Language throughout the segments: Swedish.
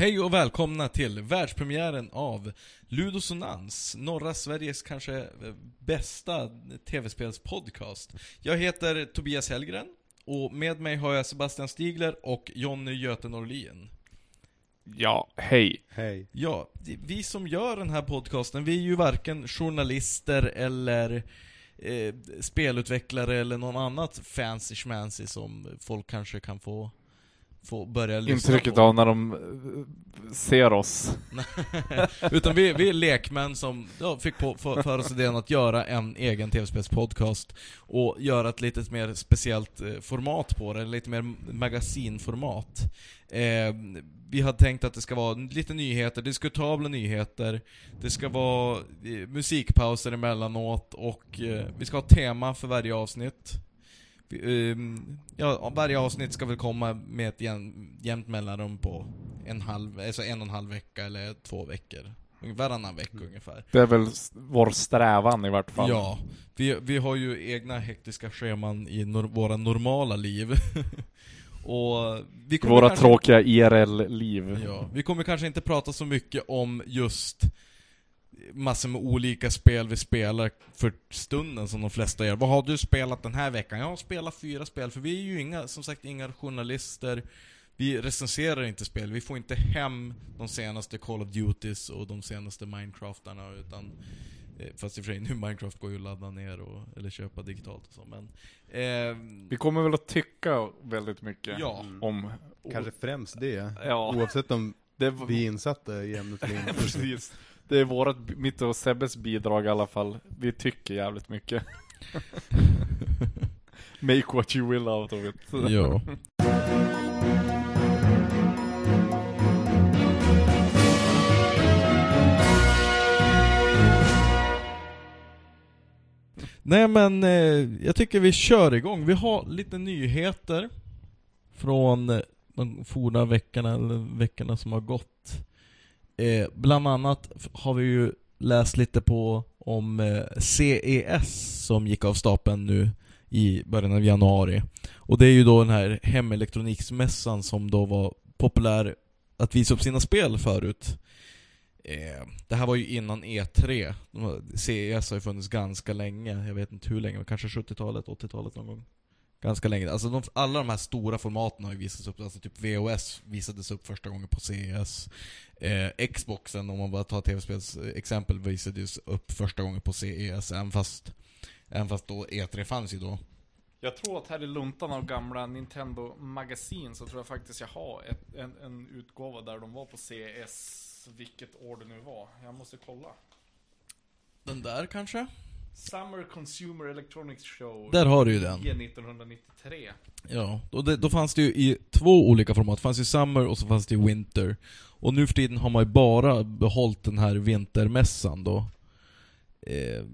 Hej och välkomna till världspremiären av Ludosonans, norra Sveriges kanske eh, bästa tv-spelspodcast. Jag heter Tobias Hellgren och med mig har jag Sebastian Stigler och Jonny Göte Norlin. Ja, hej. Hej. Ja, vi som gör den här podcasten, vi är ju varken journalister eller eh, spelutvecklare eller någon annat fancy schmancy som folk kanske kan få få börja lyssna Intrycket på. av när de eh, ser oss. Utan vi, vi är lekmän som ja, fick på, för, för oss idén att göra en egen tv-spelspodcast och göra ett lite mer speciellt eh, format på det, lite mer magasinformat. Eh, vi har tänkt att det ska vara lite nyheter, diskutabla nyheter, det ska vara eh, musikpauser emellanåt och eh, vi ska ha tema för varje avsnitt. Ehm, ja, varje avsnitt ska väl komma med ett jäm, jämnt mellanrum på en, halv, alltså en och en halv vecka eller två veckor. Varannan vecka ungefär. Det är väl vår strävan i vart fall. Ja, vi, vi har ju egna hektiska scheman i nor våra normala liv. och vi kommer Våra kanske, tråkiga IRL-liv. Ja, vi kommer kanske inte prata så mycket om just massor med olika spel vi spelar för stunden som de flesta gör. Vad har du spelat den här veckan? Jag har spelat fyra spel, för vi är ju inga, som sagt, inga journalister. Vi recenserar inte spel, vi får inte hem de senaste Call of Duties och de senaste Minecraftarna utan eh, Fast i och för sig nu Minecraft går ju att ladda ner och, eller köpa digitalt och så men ehm, Vi kommer väl att tycka väldigt mycket Ja. Mm. om... Kanske främst det. Ja, Oavsett om det, vi är insatta i ämnet eller inte. precis. Det är vårat, mitt och Sebbes bidrag i alla fall. Vi tycker jävligt mycket. Make what you will out of it. Ja. Nej men, eh, jag tycker vi kör igång. Vi har lite nyheter från de forna veckorna, eller veckorna som har gått. Eh, bland annat har vi ju läst lite på om eh, CES som gick av stapeln nu i början av januari. Och det är ju då den här hemelektroniksmässan som då var populär att visa upp sina spel förut. Eh, det här var ju innan E3. CES har ju funnits ganska länge, jag vet inte hur länge, kanske 70-talet, 80-talet någon gång. Ganska länge. Alltså de, alla de här stora formaten har ju visats upp, alltså typ VOS visades upp första gången på CES. Eh, Xboxen, om man bara tar tv-spels eh, exempel, visades upp första gången på CES, även fast, även fast då E3 fanns ju då. Jag tror att här i luntan av gamla Nintendo magasin så tror jag faktiskt jag har ett, en, en utgåva där de var på CS, vilket år det nu var. Jag måste kolla. Den där kanske? Summer Consumer Electronics Show. Där har du ju den. 1993. Ja, och det, då fanns det ju i två olika format. Det fanns ju Summer och så fanns det ju Winter. Och nu för tiden har man ju bara behållit den här vintermässan då. Eh,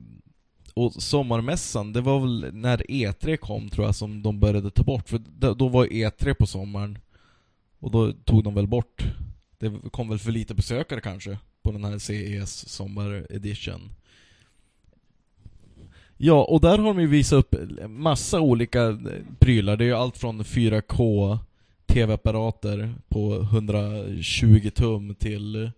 och sommarmässan, det var väl när E3 kom tror jag som de började ta bort. För då, då var E3 på sommaren. Och då tog de väl bort. Det kom väl för lite besökare kanske på den här CES Sommar Edition. Ja, och där har de ju visat upp massa olika eh, prylar. Det är ju allt från 4K TV-apparater på 120 tum till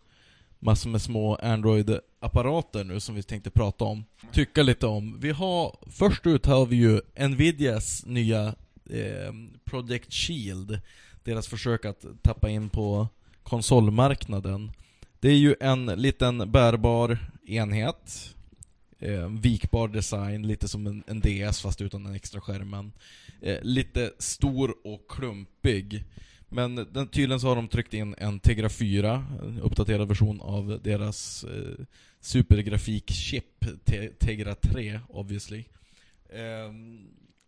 massor med små Android-apparater nu som vi tänkte prata om. Tycka lite om. Vi har, först ut har vi ju Nvidias nya eh, Project Shield. Deras försök att tappa in på konsolmarknaden. Det är ju en liten bärbar enhet eh, vikbar design, lite som en, en DS fast utan den extra skärmen. Eh, lite stor och klumpig. Men den, tydligen så har de tryckt in en Tegra 4, en uppdaterad version av deras eh, supergrafikchip Te, Tegra 3 obviously. Eh,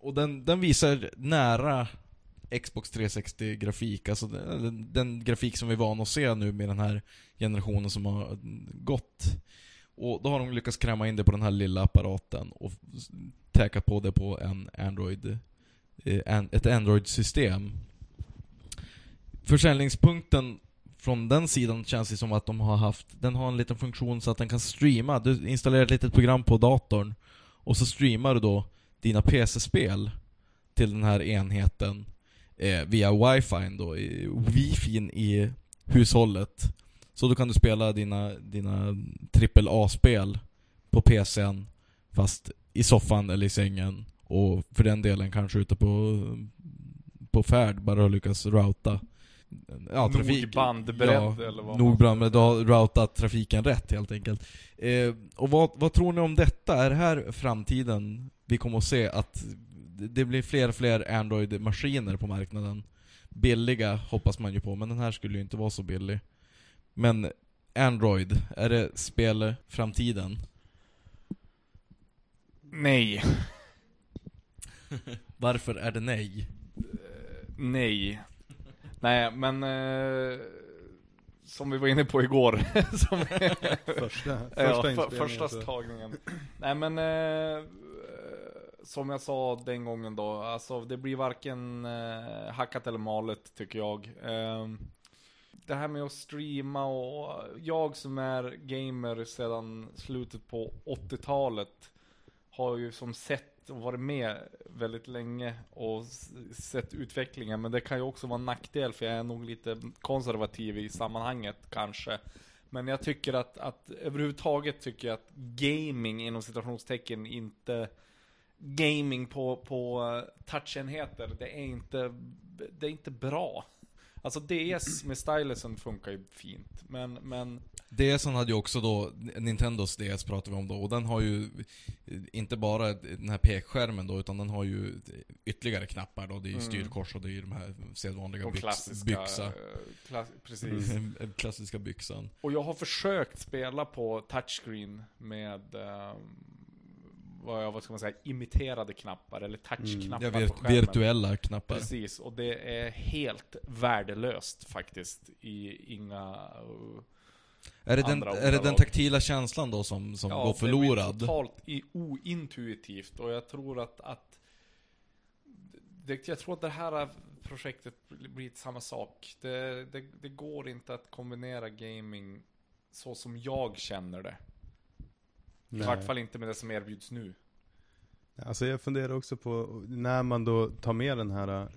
och den, den visar nära Xbox 360-grafik, alltså den, den, den grafik som vi är vana att se nu med den här generationen som har gått. Och då har de lyckats kräma in det på den här lilla apparaten och täcka på det på en Android, eh, ett Android-system. Försäljningspunkten från den sidan känns det som att de har haft, den har en liten funktion så att den kan streama. Du installerar ett litet program på datorn och så streamar du då dina PC-spel till den här enheten eh, via wifi då, i, wifi i hushållet. Så då kan du spela dina, dina AAA-spel på PCn, fast i soffan eller i sängen. Och för den delen kanske ute på, på färd, bara lyckas routa. Ja, trafik. Nordbandbredd ja, eller vad du har routat trafiken rätt helt enkelt. Eh, och vad, vad tror ni om detta? Är det här framtiden vi kommer att se? Att det blir fler och fler Android-maskiner på marknaden? Billiga hoppas man ju på, men den här skulle ju inte vara så billig. Men Android, är det spelframtiden? Nej. Varför är det nej? Nej. Nej, men eh, som vi var inne på igår. som, Första, ja, första för, inspelningen. första tagningen. Nej men, eh, som jag sa den gången då, alltså det blir varken eh, hackat eller malet tycker jag. Det här med att streama och jag som är gamer sedan slutet på 80-talet har ju som sett och varit med väldigt länge och sett utvecklingen. Men det kan ju också vara en nackdel för jag är nog lite konservativ i sammanhanget kanske. Men jag tycker att, att överhuvudtaget tycker jag att gaming inom citationstecken inte Gaming på, på touchenheter, det är inte, det är inte bra. Alltså DS med stylusen funkar ju fint, men, men DSen hade ju också då, Nintendos DS pratar vi om då, och den har ju inte bara den här pekskärmen då, utan den har ju ytterligare knappar då. Det är ju Mm. styrkors och det är ju de här sedvanliga de byx, klassiska, byxa. eh, klass, precis. Klassiska byxan. Och jag har försökt spela på touchscreen med eh, vad, vad ska man säga, imiterade knappar eller touchknappar Ja, på skärmen. virtuella knappar. Precis, och det är helt värdelöst faktiskt i inga... uh, Är det, den, är det den taktila känslan då som, som går Det förlorad? blir totalt i, ointuitivt och jag tror att, att det, jag tror att det här projektet blir samma sak. Det, det, det går inte att kombinera gaming så som jag känner det. I Nej. vart fall inte med det som erbjuds nu. Alltså jag funderar också på, när man då tar med den här,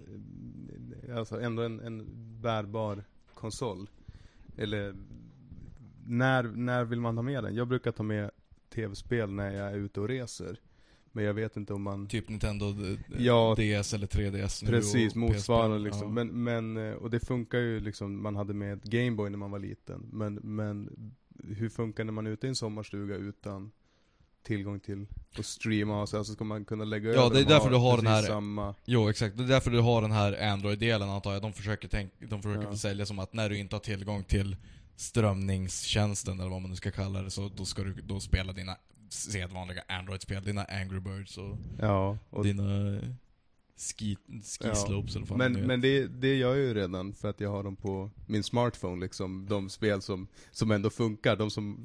eh, alltså ändå en, en bärbar konsol. Eller, när, när vill man ha med den? Jag brukar ta med tv-spel när jag är ute och reser. Men jag vet inte om man Typ Nintendo eh, Ja. DS eller 3DS nu Precis, motsvarande PSP. liksom. Ja. Men, men, eh, och det funkar ju liksom, man hade med ett Gameboy när man var liten. Men, men hur funkar när man är ute i en sommarstuga utan tillgång till att streama och så, alltså ska man kunna lägga Ja, över det är och därför du har den här- samma, Jo exakt, det är därför du har den här Android-delen antar jag. De försöker, tänk, de försöker Ja. sälja som att när du inte har tillgång till strömningstjänsten eller vad man nu ska kalla det, så då ska du då spela dina sedvanliga Android-spel, dina Angry Birds och, ja. Och, dina ski, ski Ja. slopes eller vad men det men det, det gör jag ju redan för att jag har dem på min smartphone liksom, de spel som, som ändå funkar, de som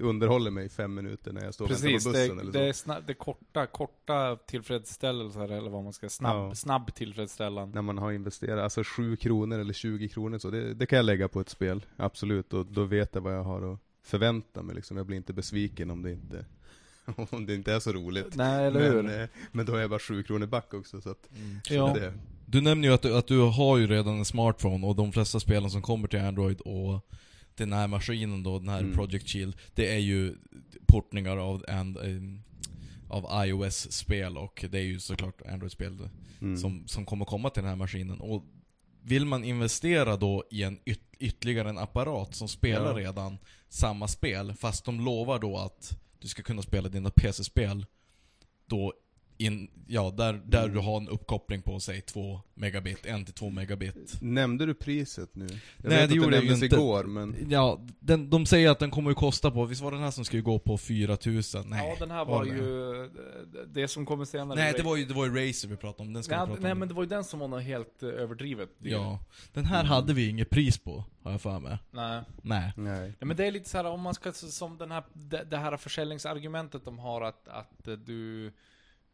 underhåller mig i fem minuter när jag står och Precis, väntar på det, bussen eller det, är så. snabb, det är korta, korta tillfredsställelser eller vad man ska, snabb, Ja. snabb tillfredsställan. När man har investerat, alltså 7 kronor eller 20 kronor så, det, det kan jag lägga på ett spel, absolut. Och då vet jag vad jag har att förvänta mig liksom. Jag blir inte besviken om det inte, om det inte är så roligt. Nej, eller hur? Men, eh, men då är jag bara 7 kronor back också så att, Mm. så Ja. det, Du nämner ju att du, att du har ju redan en smartphone och de flesta spelen som kommer till Android och den här maskinen då, den här Mm. Project Shield, det är ju portningar av, and, em, av iOS-spel och det är ju såklart Android-spel mm. som, som kommer komma till den här maskinen. Och vill man investera då i en yt, ytterligare en apparat som spelar Ja. redan samma spel, fast de lovar då att du ska kunna spela dina PC-spel då in, ja, där, där Mm. du har en uppkoppling på säg 2 megabit, 1 till 2 megabit. Nämnde du priset nu? Jag Nej, vet det att gjorde jag inte. igår men, Ja, den, de säger att den kommer att kosta på, visst var den här som skulle gå på 4000? Nej. ja, den här var var det? ju, det som kommer senare. Nej, det var ju, det var ju Razer vi pratade om, den ska vi Nej, prata nej om. men det var ju den som var något helt eh, överdrivet. Ja. Den här hade vi inget pris på, har jag för mig. Nej. Nej. nej. Nej men det är lite så här om man ska, som den här, det, det här försäljningsargumentet de har att, att eh, du,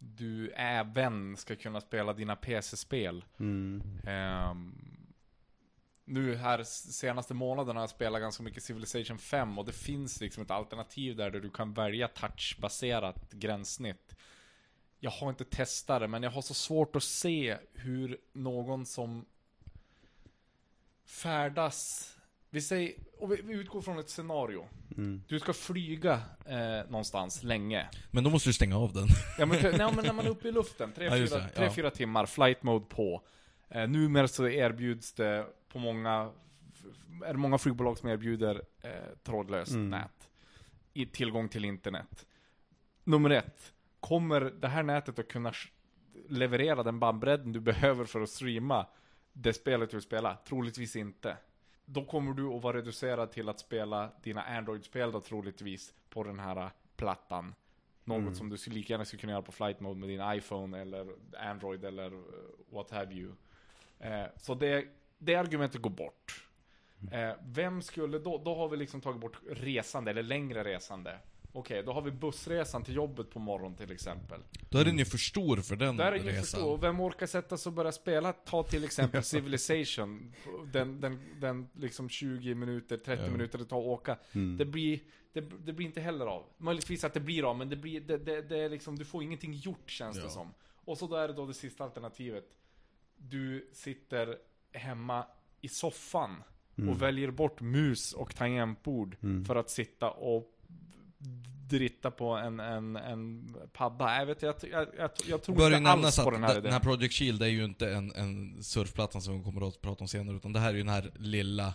du även ska kunna spela dina PC-spel. Mm. Ehm, nu här senaste månaderna har jag spelat ganska mycket Civilization 5 och det finns liksom ett alternativ där, där du kan välja touchbaserat gränssnitt. Jag har inte testat det, men jag har så svårt att se hur någon som färdas, vi säger, och vi, vi utgår från ett scenario. Mm. Du ska flyga eh, någonstans länge. Men då måste du stänga av den. Ja men, nej, men när man är uppe i luften, Ja, just 3-4 det, tre, ja. fyra timmar, flight mode på. Eh, numera så erbjuds det på många, är det många flygbolag som erbjuder eh, trådlöst Mm. nät. I tillgång till internet. Nummer ett, kommer det här nätet att kunna leverera den bandbredden du behöver för att streama det spelet du vill spela? Troligtvis inte. Då kommer du att vara reducerad till att spela dina Android-spel då troligtvis på den här eh, plattan. Något Mm. som du lika gärna skulle kunna göra på flight mode med din iPhone eller Android eller eh, what have you. Eh, så det, det argumentet går bort. Eh, vem skulle då, då har vi liksom tagit bort resande eller längre resande. Okej, då har vi bussresan till jobbet på morgonen till exempel. Då är den ju för stor för den Där är ju resan. förstå, vem orkar sätta sig och börja spela? Ta till exempel Civilization. Den, den, den liksom 20 minuter, 30 Ja. minuter det tar att åka. Mm. Det blir, det, det blir inte heller av. Möjligtvis att det blir av, men det blir, det, det, det är liksom, du får ingenting gjort känns Ja. det som. Och så då är det då det sista alternativet. Du sitter hemma i soffan Mm. och väljer bort mus och tangentbord Mm. för att sitta och dritta på en, en, en padda. Jag, vet, jag, jag, jag, jag tror Bör inte alls på att den här idén. den här Project Shield är ju inte en, en surfplatta som vi kommer att prata om senare, utan det här är ju den här lilla,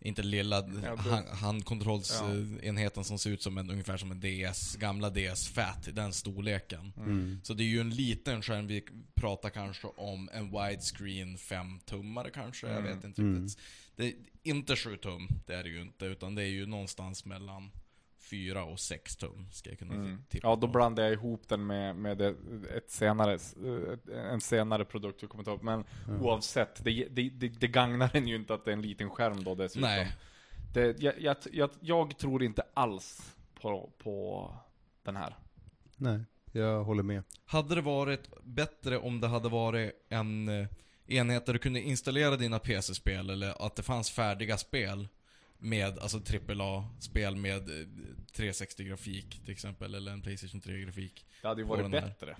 inte lilla, Ja, då- handkontrollsenheten som ser ut som en, ungefär som en DS, gamla DS Fat, i den storleken. Mm. Så det är ju en liten skärm, vi pratar kanske om en widescreen 5-tummare kanske, jag Mm. vet inte Mm. riktigt. Det är inte 7 tum, det är det ju inte, utan det är ju någonstans mellan 4 och 6 tum, ska jag kunna Mm. tippa Ja, då på. blandar jag ihop den med, med ett senare, ett, en senare produkt vi kommer ta upp. Men oavsett, det, det, det, det gagnar en ju inte att det är en liten skärm då dessutom. Nej. Det, jag, jag, jag, jag tror inte alls på, på den här. Nej, jag håller med. Hade det varit bättre om det hade varit en eh, enhet där du kunde installera dina PC-spel eller att det fanns färdiga spel med, alltså AAA-spel med eh, 360-grafik till exempel, eller en Playstation 3-grafik. Det hade ju varit bättre.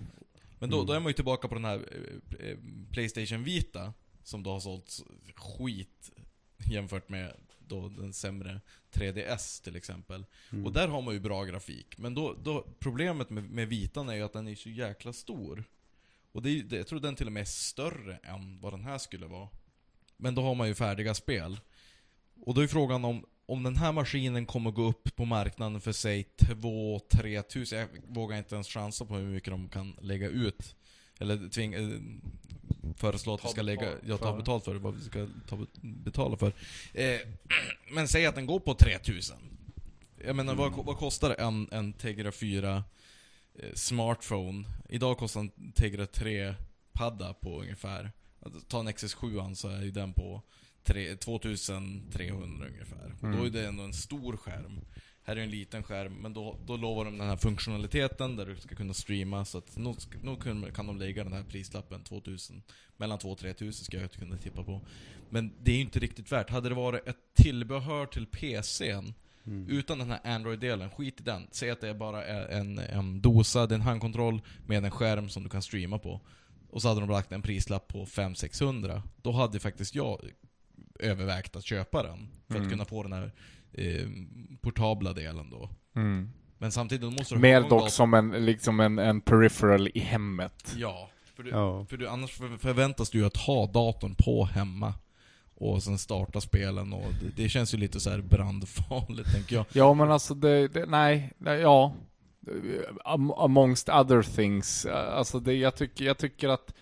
Men då, Mm. då är man ju tillbaka på den här eh, eh, Playstation Vita, som då har sålt skit jämfört med då den sämre 3DS till exempel. Mm. Och där har man ju bra grafik. Men då, då problemet med, med vitan är ju att den är så jäkla stor. Och det är, det, jag tror den till och med är större än vad den här skulle vara. Men då har man ju färdiga spel. Och då är frågan om, om den här maskinen kommer gå upp på marknaden för säg 2-3 tusen. Jag vågar inte ens chansa på hur mycket de kan lägga ut. Eller tving, eh, föreslå att vi ska lägga, betalt ja, ta för. betalt för vad vi ska ta, bet- betala för. Eh, men säg att den går på 3000. Jag menar, vad, vad kostar en, en Tegra 4 eh, smartphone? Idag kostar en Tegra 3 padda på ungefär. Ta en XS7 så är ju den på tre- 2300 ungefär. Och då är Mm. det ändå en stor skärm. Här är en liten skärm, men då, då lovar de den här funktionaliteten där du ska kunna streama. Så att nog, nog kan, de lägga den här prislappen 2000. Mellan 2 och 3000 ska jag kunna tippa på. Men det är ju inte riktigt värt. Hade det varit ett tillbehör till PCn Mm. utan den här Android-delen, skit i den. Säg att det bara är en, en dosa, det är en handkontroll med en skärm som du kan streama på. Och så hade de lagt en prislapp på 500-600. Då hade faktiskt jag övervägt att köpa den. För Mm. att kunna få den här eh, portabla delen då. Men samtidigt då måste du Mer dock datorn. som en, liksom en, en peripheral i hemmet. Ja. För, du, Ja. för du, annars för- förväntas du ju att ha datorn på hemma. Och sen starta spelen och det, det känns ju lite så här brandfarligt tänker jag. Ja men alltså det, det nej, nej, ja. Am- Amongst other things. Eh, Alltså det, jag, tycker, jag tycker att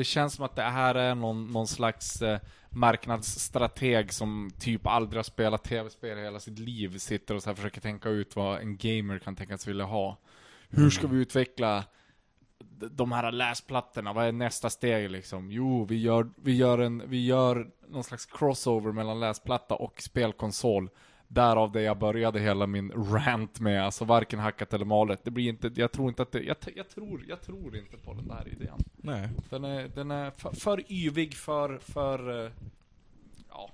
det känns som att det här är någon, någon slags eh, marknadsstrateg som typ aldrig har spelat tv-spel i hela sitt liv. Sitter och så försöker tänka ut vad en gamer kan tänkas vilja ha. Hur ska vi utveckla de här läsplattorna? Vad är nästa steg liksom? Jo, vi gör, vi gör en, vi gör någon slags crossover mellan läsplatta och spelkonsol. Därav det jag började hela min rant med, alltså varken hackat eller malet. Det blir inte, jag tror inte att det, jag, jag tror, jag tror inte på den där idén. Nej. Den är, den är för, för yvig, för, för, eh, ja,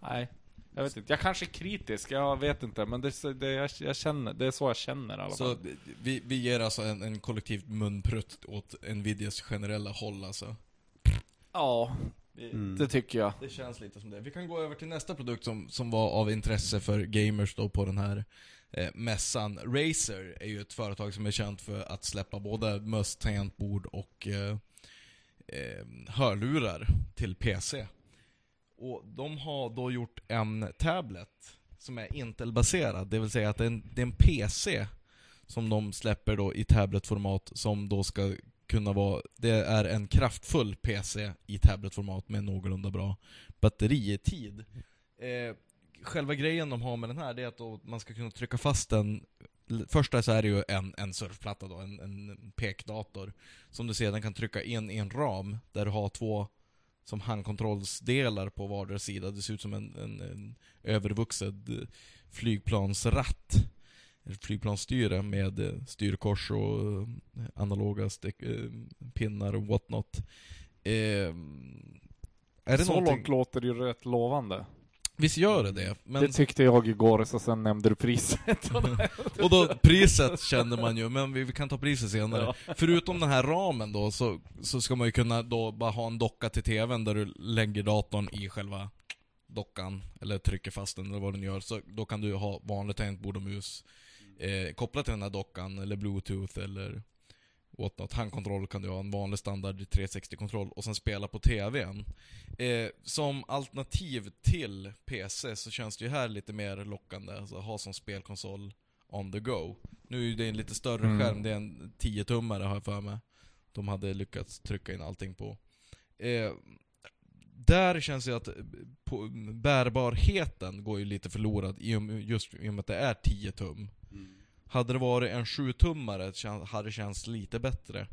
nej. Jag vet inte, jag kanske är kritisk, jag vet inte, men det, det, jag, jag känner, det är så jag känner i alla Så vi, vi ger alltså en, en kollektiv munprutt åt Nvidias generella håll alltså. Ja, Mm. Det tycker jag. Det känns lite som det. Vi kan gå över till nästa produkt som, som var av intresse för gamers då på den här eh, mässan. Razer är ju ett företag som är känt för att släppa både möss, tangentbord och eh, eh, hörlurar till PC. Och de har då gjort en tablet som är Intel-baserad, det vill säga att det är en, det är en PC som de släpper då i tabletformat som då ska kunna vara, det är en kraftfull PC i tabletformat med någorlunda bra batteritid. Eh, själva grejen de har med den här, det är att då man ska kunna trycka fast den Första så är det ju en, en surfplatta då, en, en pekdator Som du sedan kan trycka in i en ram där du har två som handkontrollsdelar på vardera sida. Det ser ut som en, en, en övervuxen flygplansratt. Flygplansstyre med eh, styrkors och eh, analoga eh, pinnar och whatnot. Eh, är det Så någonting? långt låter det ju rätt lovande. Visst gör det det? Men, Det tyckte jag igår, så sen nämnde du priset. och då, priset kände man ju, men vi, vi kan ta priset senare. Förutom den här ramen då, så, så ska man ju kunna då bara ha en docka till TVn där du lägger datorn i själva dockan, eller trycker fast den eller vad den gör. Så då kan du ha vanligt tangentbord och mus eh, kopplat till den här dockan, eller bluetooth eller whatnot. Handkontroll kan du ha, en vanlig standard 360-kontroll och sen spela på TVn. Eh, som alternativ till PC så känns det ju här lite mer lockande, alltså ha som spelkonsol on the go. Nu är det en lite större Mm. skärm, det är en 10-tummare har jag för mig. De hade lyckats trycka in allting på. Eh, där känns det att eh, på, bärbarheten går ju lite förlorad i just i och med att det är 10 tum. Hade det varit en 7-tummare kän- hade det känts lite bättre.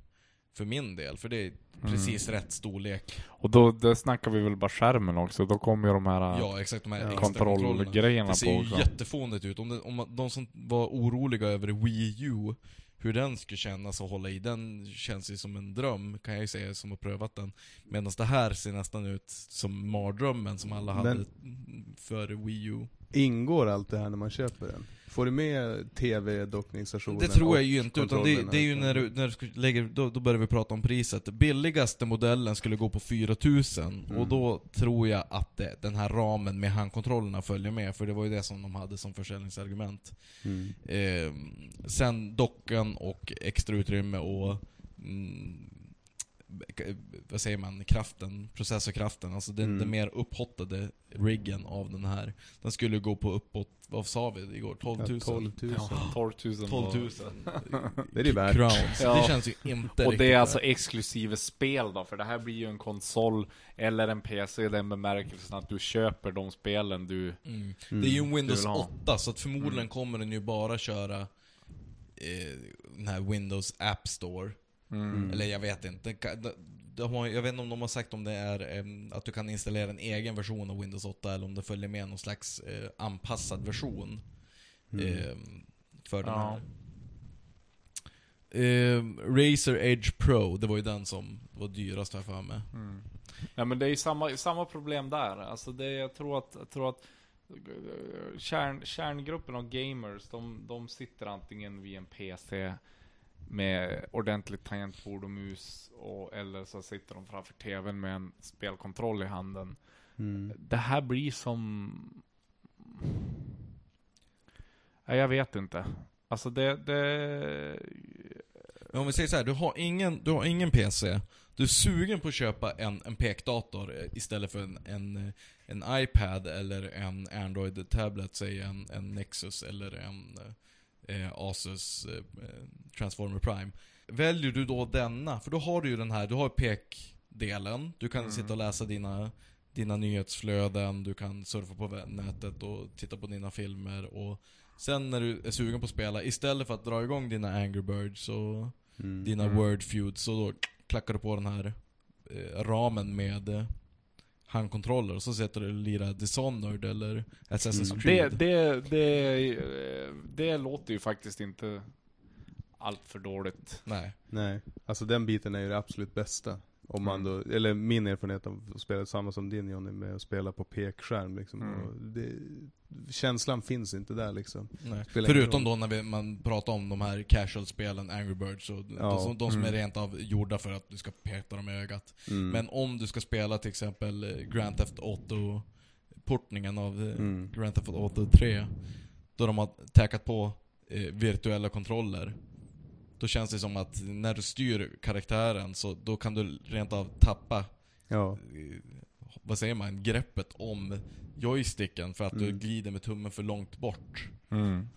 För min del, för det är precis rätt storlek. Och då det snackar vi väl bara skärmen också, då kommer ju de här Ja, exakt. De här Ja. kontrollerna. kontrollgrejerna Det ser på ju också. jättefånigt ut. Om, det, om de som var oroliga över Wii U, hur den skulle kännas att hålla i, den känns ju som en dröm, kan jag ju säga, som har prövat den. Medan det här ser nästan ut som mardrömmen som alla hade Men- för Wii U. Ingår allt det här när man köper den? Får du med TV-dockningsstationen? Det tror jag ju inte, utan det, det är ju när du, när du ska- lägger, då, då börjar vi prata om priset. Billigaste modellen skulle gå på 4000 Mm. och då tror jag att det, den här ramen med handkontrollerna följer med, för det var ju det som de hade som försäljningsargument. Mm. Eh, sen dockan och extra utrymme och mm, vad säger man, kraften, processorkraften, alltså den, Mm. den mer upphottade riggen av den här. Den skulle gå på uppåt, vad sa vi igår? 12 000? Ja, 12 000. Ja, 12 000. 12 000 Det är det värt. crowns. Ja. Det känns ju inte Och det är alltså värt. exklusive spel då, för det här blir ju en konsol eller en PC i den bemärkelsen att du köper de spelen du... Mm. Mm. Det är ju en Windows vill ha. 8, så att förmodligen Mm. kommer den ju bara köra eh, den här Windows App Store. Mm. Eller jag vet inte. Har, jag vet inte om de har sagt om det är att du kan installera en egen version av Windows 8 eller om det följer med någon slags eh, anpassad version. Mm. för den Ja. här. Razer Edge Pro, det var ju den som var dyrast jag för mig. Mm. Ja men det är ju samma, samma problem där. Alltså det, jag tror att, jag tror att eh, kärn, kärngruppen av gamers, de, de sitter antingen vid en PC med ordentligt tangentbord och mus, och, eller så sitter de framför TVn med en spelkontroll i handen. Mm. Det här blir som... Nej, jag vet inte. Alltså det, det... Men om vi säger så här, du har ingen, du har ingen PC, du är sugen på att köpa en, en pekdator istället för en, en, en iPad eller en Android-tablet, säg en, en Nexus eller en eh, Asus eh, Transformer Prime. Väljer du då denna, för då har du ju den här, du har pekdelen, du kan Mm. sitta och läsa dina, dina nyhetsflöden, du kan surfa på nätet och titta på dina filmer och Sen när du är sugen på att spela, istället för att dra igång dina Angry Birds och Mm. dina Mm. word feuds, så då klackar du på den här eh, ramen med eh, handkontroller och så sätter du och lirar Dishonored eller Assassin's Mm. Creed. Det, det, det, eh, det låter ju faktiskt inte allt för dåligt. Nej. Nej, alltså den biten är ju det absolut bästa. Om man då, eller min erfarenhet av att spela samma som din Jonny, med att spela på pekskärm liksom. Mm. Och det, känslan finns inte där liksom. Förutom då när vi, man pratar om de här casual-spelen, Angry Birds, och Ja. de, som, de som är Mm. rent av gjorda för att du ska peta dem i ögat. Mm. Men om du ska spela till exempel eh, Grand Theft Auto, portningen av eh, Mm. Grand Theft Auto 3, då de har tackat på eh, virtuella kontroller. Då känns det som att när du styr karaktären så då kan du rent av tappa, Ja. Vad säger man, greppet om joysticken för att du Mm. glider med tummen för långt bort. Mm.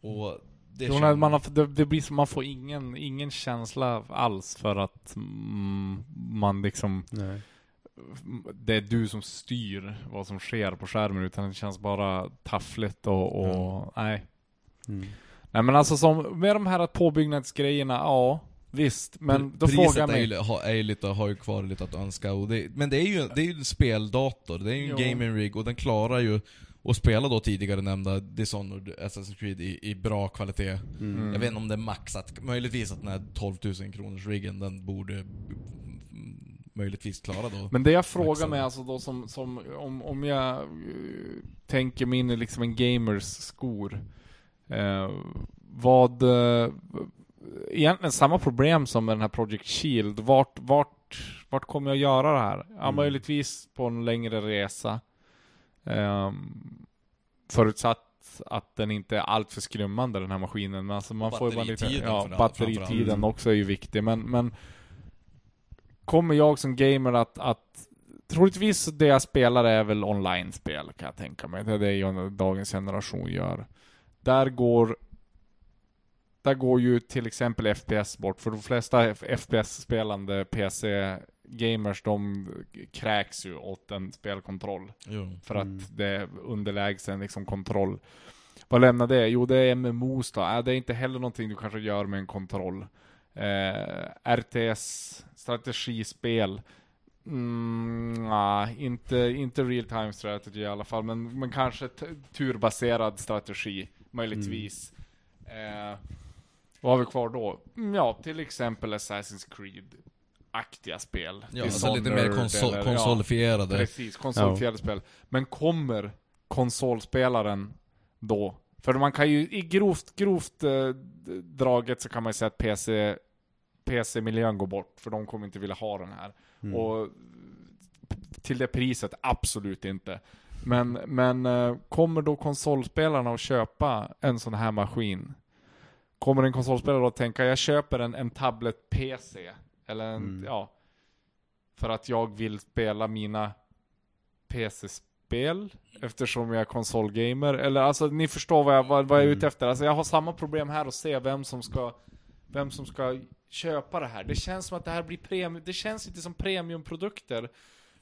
Och det Jo, känns- nej, man, har, det, det blir som man får ingen, ingen känsla alls för att mm, man liksom Nej. det är du som styr vad som sker på skärmen utan det känns bara taffligt och, och nej. Mm. Nej men alltså som, med de här påbyggnadsgrejerna, ja visst. Men då Priset frågar jag är ju, mig. ha- är ju lite, har ju kvar lite att önska. Och det, men det är ju det är ju en speldator, det är ju en Jo. gaming rig och den klarar ju att spela då tidigare nämnda Dishonored, Assassin's Creed i, i bra kvalitet. Mm. Jag vet inte om det är maxat, möjligtvis att den här 12 000 kronors riggen, den borde möjligtvis klara då. Men det jag frågar mig alltså då som, som om, om jag eh, tänker mig in i liksom en gamers skor. Eh, vad, eh, egentligen samma problem som med den här Project Shield. Vart, vart, vart kommer jag göra det här? Ja, Mm. möjligtvis på en längre resa. Ehm, förutsatt att den inte är alltför skrymmande den här maskinen. Men alltså man får ju bara lite, ja, batteritiden också är ju viktig. Men, men kommer jag som gamer att, att troligtvis det jag spelar är väl online-spel kan jag tänka mig. Det är det dagens generation gör. Där går där går ju till exempel FPS bort, för de flesta FPS-spelande PC-gamers, de kräks ju åt en spelkontroll. Jo. För att Mm. det är underlägsen liksom kontroll. Vad lämnar det? Jo, det är MMOs då. Äh, det är inte heller någonting du kanske gör med en kontroll. Eh, RTS, strategispel. Mm, nah, inte, inte real time strategy i alla fall, men, men kanske turbaserad strategi, möjligtvis. Eh, vad har vi kvar då? Mm, Ja, till exempel Assassin's Creed-aktiga spel. Ja, alltså lite mer konsol, eller- ja. konsolifierade. Precis, konsolfjärde spel. Men kommer konsolspelaren då? För man kan ju, i grovt, grovt eh, draget så kan man ju säga att PC, PC-miljön går bort, för de kommer inte vilja ha den här. Mm. Och till det priset, absolut inte. Men, men eh, kommer då konsolspelarna att köpa en sån här maskin? Kommer en konsolspelare att tänka, jag köper en, en tablet-PC, eller en, Mm. ja, för att jag vill spela mina PC-spel, eftersom jag är konsolgamer, eller alltså ni förstår vad jag, vad, vad jag är ute Mm. efter. Alltså jag har samma problem här att se vem som ska, vem som ska köpa det här. Det känns som att det här blir premium, det känns inte som premiumprodukter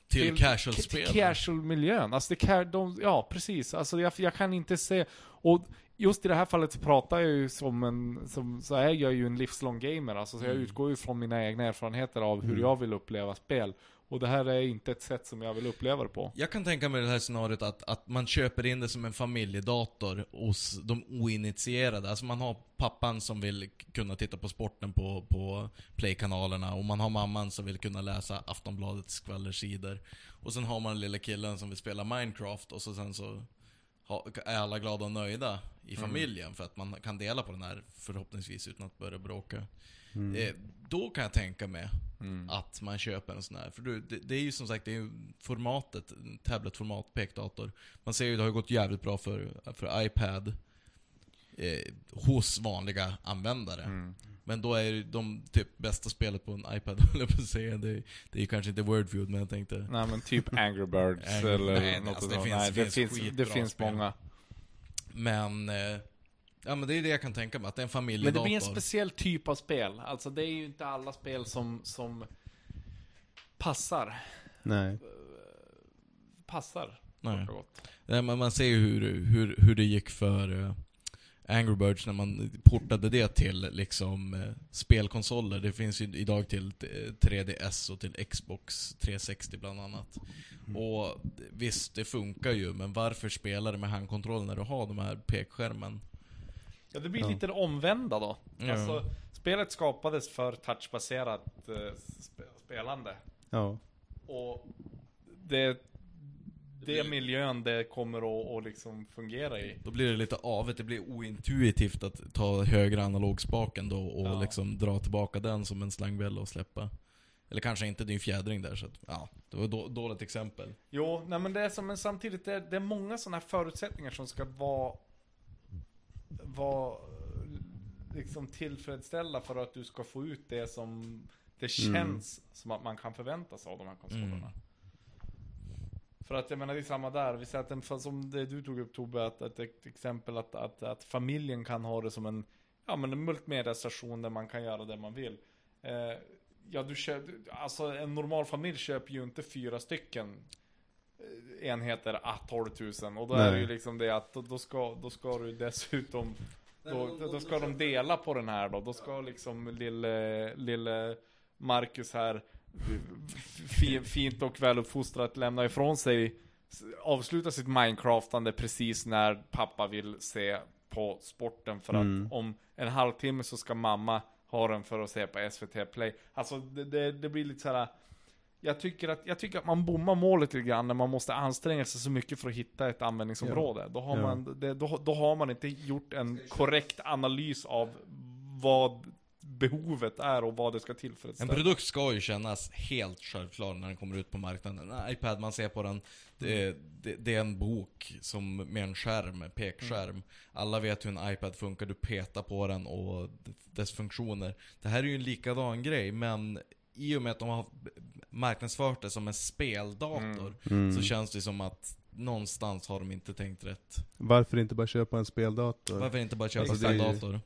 Till casual-spel. till casual-miljön. Alltså det de, ja precis. Alltså jag, jag kan inte se, och just i det här fallet så pratar jag ju som en, som, så är jag ju en livslång gamer. Alltså så jag Mm. utgår ju från mina egna erfarenheter av hur Mm. jag vill uppleva spel. Och det här är inte ett sätt som jag vill uppleva det på. Jag kan tänka mig det här scenariot att, att man köper in det som en familjedator hos de oinitierade. Alltså man har pappan som vill kunna titta på sporten på, på Play-kanalerna och man har mamman som vill kunna läsa Aftonbladets skvallersidor. Och sen har man den lilla killen som vill spela Minecraft och så sen så är alla glada och nöjda i Mm. familjen för att man kan dela på den här förhoppningsvis utan att börja bråka. Mm. Eh, då kan jag tänka mig Mm. att man köper en sån här. För det, det är ju som sagt, det är formatet, tabletformat, pekdator. Man ser ju, det har gått jävligt bra för, för iPad eh, hos vanliga användare. Mm. Men då är ju de typ bästa spelet på en iPad, höll jag på att säga. Det, det är ju kanske inte Wordfeud, men jag tänkte... Nej men typ Angry Birds eller nej, något alltså, det sånt. finns- Nej, det det finns finns, skitbra det finns många. Men... Eh, ja men det är det jag kan tänka mig, att det är en Men familjedator. det blir en speciell typ av spel. Alltså det är ju inte alla spel som, som passar. Nej. Passar. Nej. Nej, men man ser ju hur, hur, hur det gick för eh, Angry Birds när man portade det till liksom eh, spelkonsoler. Det finns ju idag till eh, 3DS och till Xbox 360 bland annat. Och visst, det funkar ju, men varför spela det med handkontroll när du har de här pekskärmen? Ja, det blir Ja. lite det omvända då. Ja. Alltså, spelet skapades för touchbaserat eh, sp spelande. Ja. Och det, det miljön det kommer att, att liksom fungera i. Då blir det lite avet, det blir ointuitivt att ta högra analogspaken då och Ja. liksom dra tillbaka den som en slangbella och släppa. Eller kanske inte, det är ju fjädring där så att, ja, det var ett då, dåligt exempel. Jo, nej men det är som, men samtidigt det är, det är många sådana här förutsättningar som ska vara, vara liksom tillfredsställa för att du ska få ut det som det känns som att man kan förvänta sig av de här konsolerna. Mm. För att jag menar det är samma där, vi säger att för som det du tog upp Tobbe, att, att ett exempel att, att, att familjen kan ha det som en, ja men en multimedia-station där man kan göra det man vill. Eh, ja du köper, alltså en normal familj köper ju inte fyra stycken enheter a 12 000 och då är det Nej. ju liksom det att då, då, ska, då ska du dessutom då, då, ska de dela på den här då, då ska liksom lille, lille Marcus här fi, fint och väluppfostrat lämna ifrån sig avsluta sitt Minecraftande precis när pappa vill se på sporten för att Mm. om en halvtimme så ska mamma ha den för att se på SVT Play. Alltså det, det, det blir lite så här. Jag tycker, att, jag tycker att man bommar målet lite grann när man måste anstränga sig så mycket för att hitta ett användningsområde. Då, har Ja. man, det, då, då har man inte gjort en korrekt analys av vad behovet är och vad det ska En tillfredsställa. produkt ska ju kännas helt självklar när den kommer ut på marknaden. En iPad, man ser på den, det är, det, det är en bok som med en skärm, en pekskärm. Alla vet hur en iPad funkar, du petar på den och dess funktioner. Det här är ju en likadan grej, men i och med att de har marknadsfört det som en speldator, Mm. så känns det som att någonstans har de inte tänkt rätt. Varför inte bara köpa en speldator? Varför inte bara köpa en Alltså, ju- speldator?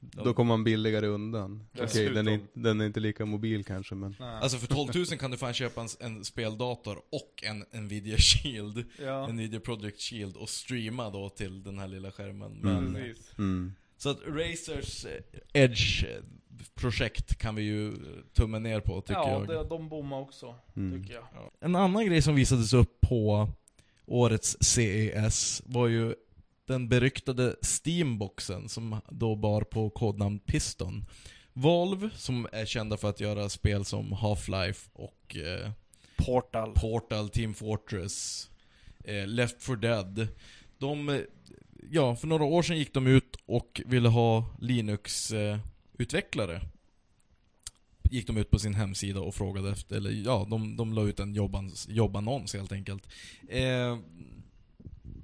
Då kommer man billigare undan. Okej, Dessutom. den, är, den är inte lika mobil kanske men... Nej. Alltså för 12 000 kan du fan köpa en, en speldator och en Nvidia Shield. ja, Nvidia Project Shield och streama då till den här lilla skärmen. Mm. Men, precis. Mm. Så att Razers eh, Edge eh, projekt kan vi ju eh, tumma ner på tycker Ja, jag. det, de bommar också, Mm. tycker jag. En annan grej som visades upp på årets CES var ju den beryktade Steamboxen som då bar på kodnamn Piston. Valve, som är kända för att göra spel som Half-Life och eh, Portal. Portal, Team Fortress, eh, Left 4 Dead. De, eh, ja, för några år sedan gick de ut och ville ha Linux-utvecklare. Gick de ut på sin hemsida och frågade efter, eller ja, de, de la ut en jobbans, jobbannons helt enkelt. Eh,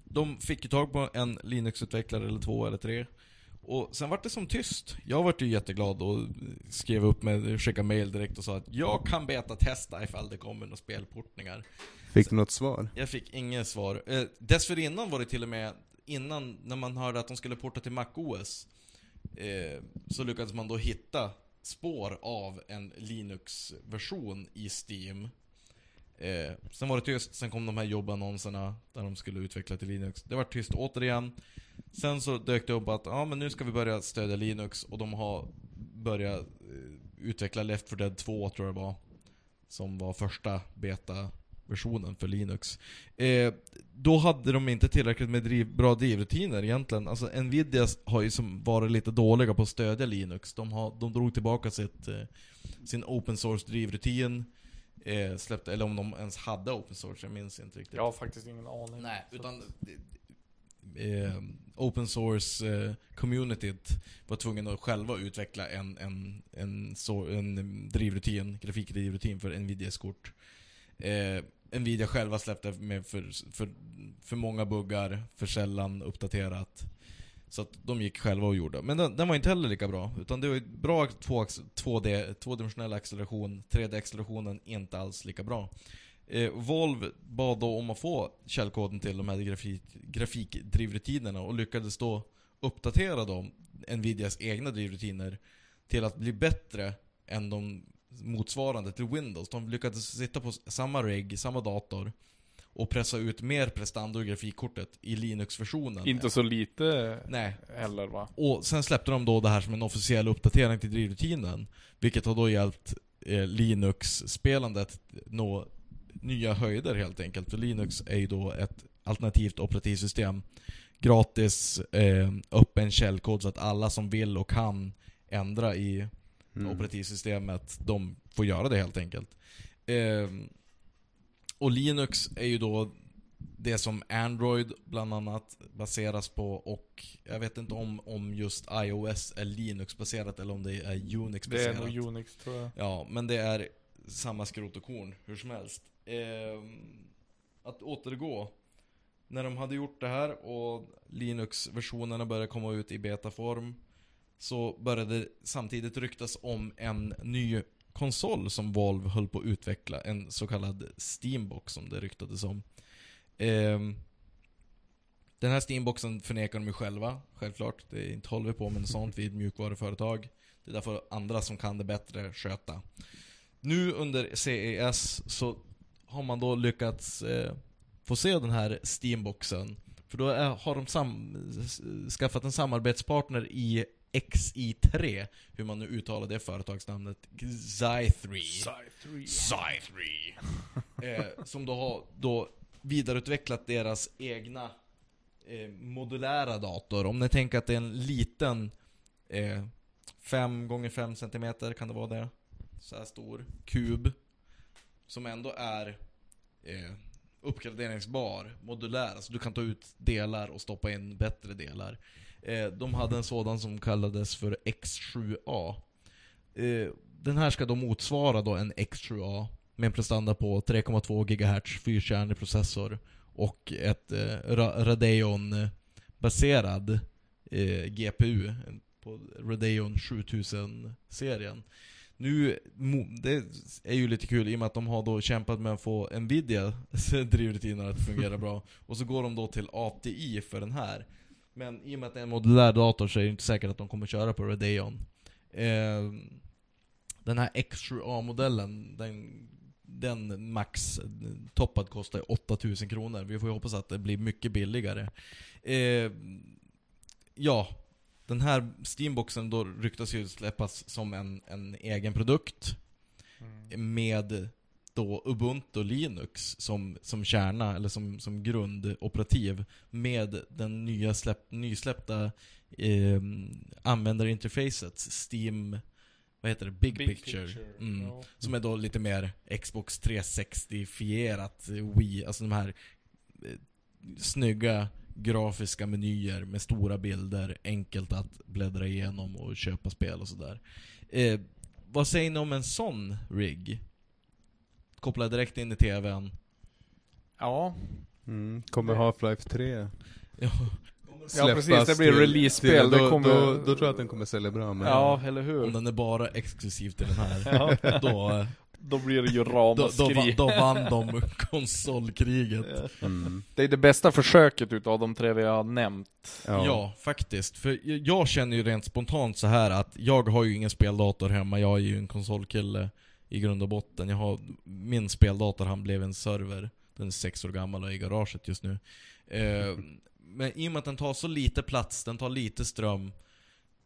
de fick ju tag på en Linux-utvecklare eller två eller tre. Och sen vart det som tyst. Jag vart ju jätteglad och skrev upp med, skickade mail direkt och sa att jag kan beta-testa ifall det kommer några spelportningar. Fick du något svar? Jag fick inget svar. Eh, dessförinnan var det till och med, innan, när man hörde att de skulle porta till MacOS, eh, så lyckades man då hitta spår av en Linux-version i Steam. Eh, sen var det tyst, sen kom de här jobbannonserna där de skulle utveckla till Linux. Det var tyst återigen. Sen så dök det upp att, ja men nu ska vi börja stödja Linux och de har börjat eh, utveckla Left 4 Dead 2 tror jag det var. Som var första beta beta-versionen för Linux. Eh, då hade de inte tillräckligt med driv, bra drivrutiner egentligen. Alltså Nvidia har ju som varit lite dåliga på att stödja Linux. De, har, de drog tillbaka sitt, eh, sin open source drivrutin. Eh, släppte, eller om de ens hade open source, jag minns inte riktigt. Jag har faktiskt ingen aning. Nej, utan eh, open source eh, communityt var tvungen att själva utveckla en, en, en, så, en drivrutin, grafikdrivrutin för Nvidias kort. Eh, Nvidia själva släppte med för, för, för många buggar, för sällan uppdaterat. Så att de gick själva och gjorde. Men den, den var inte heller lika bra. Utan det var ju bra två, 2D, tvådimensionell acceleration, 3D-accelerationen inte alls lika bra. Eh, Volvo bad då om att få källkoden till de här grafik, grafikdrivrutinerna och lyckades då uppdatera dem, Nvidias egna drivrutiner, till att bli bättre än de motsvarande till Windows. De lyckades sitta på samma reg, samma dator och pressa ut mer prestanda ur grafikkortet i Linux-versionen. Inte så lite Nej, heller va? och sen släppte de då det här som en officiell uppdatering till drivrutinen. Vilket har då hjälpt eh, Linux-spelandet nå nya höjder helt enkelt. För Linux är ju då ett alternativt operativsystem. Gratis, eh, öppen källkod så att alla som vill och kan ändra i Mm. operativsystemet, de får göra det helt enkelt. Ehm, och Linux är ju då det som Android bland annat baseras på och jag vet inte om, om just iOS är Linux-baserat eller om det är Det är Unix-baserat. nog Unix tror jag. Ja, men det är samma skrot och korn hur som helst. Ehm, att återgå. När de hade gjort det här och Linux-versionerna började komma ut i betaform så började det samtidigt ryktas om en ny konsol som Valve höll på att utveckla. En så kallad Steambox som det ryktades om. Ehm, den här Steamboxen förnekar de ju själva, självklart. Det är inte håller vi på med något sånt vid mjukvaruföretag. Det är därför andra som kan det bättre sköta. Nu under CES så har man då lyckats eh, få se den här Steamboxen. För då är, har de sam, skaffat en samarbetspartner i XI3, hur man nu uttalar det företagsnamnet, Xi3. Xi3. eh, som då har då vidareutvecklat deras egna eh, modulära dator. Om ni tänker att det är en liten eh, 5 gånger 5 cm kan det vara det? Så här stor kub. Som ändå är eh, uppgraderingsbar, modulär. Alltså du kan ta ut delar och stoppa in bättre delar. Eh, de hade en sådan som kallades för X7A. Eh, den här ska då motsvara då en X7A med en prestanda på 3,2 GHz fyrkärnig processor och ett eh, Radeon-baserad eh, GPU på Radeon 7000-serien. Nu, det är ju lite kul i och med att de har då kämpat med att få Nvidia drivrutinerna att fungera bra. Och så går de då till ATI för den här. Men i och med att det är en modulär dator så är det inte säkert att de kommer köra på Radeon. Eh, den här X7A-modellen, den, den max toppad kostar ju 8000 kronor. Vi får ju hoppas att det blir mycket billigare. Eh, ja, den här Steamboxen då ryktas ju släppas som en, en egen produkt Mm. med då Ubuntu Linux som, som kärna, eller som, som grundoperativ med den nya släpp, nysläppta eh, användarinterfacet Steam, vad heter det? Big, Picture. Mm. Ja. Som är då lite mer Xbox 360-fierat Wii, alltså de här eh, snygga grafiska menyer med stora bilder, enkelt att bläddra igenom och köpa spel och sådär. Eh, vad säger ni om en sån rig? Koppla direkt in i TVn. Ja, Mm. Kommer Half-Life 3 Ja, Ja, precis, det blir release-spel, Då, kommer- då, då tror jag att den kommer sälja bra men ja eller hur? om den är bara exklusiv till den här, Ja, då, då blir det ju då, då, ramaskri. då vann de konsolkriget. mm. Det är det bästa försöket utav de tre vi har nämnt. ja. Ja. faktiskt. För jag- jag känner ju rent spontant så här att jag har ju ingen speldator hemma, jag är ju en konsolkille i grund och botten. Jag har, min speldator han blev en server, den är sex år gammal och är i garaget just nu. Eh, men i och med att den tar så lite plats, den tar lite ström,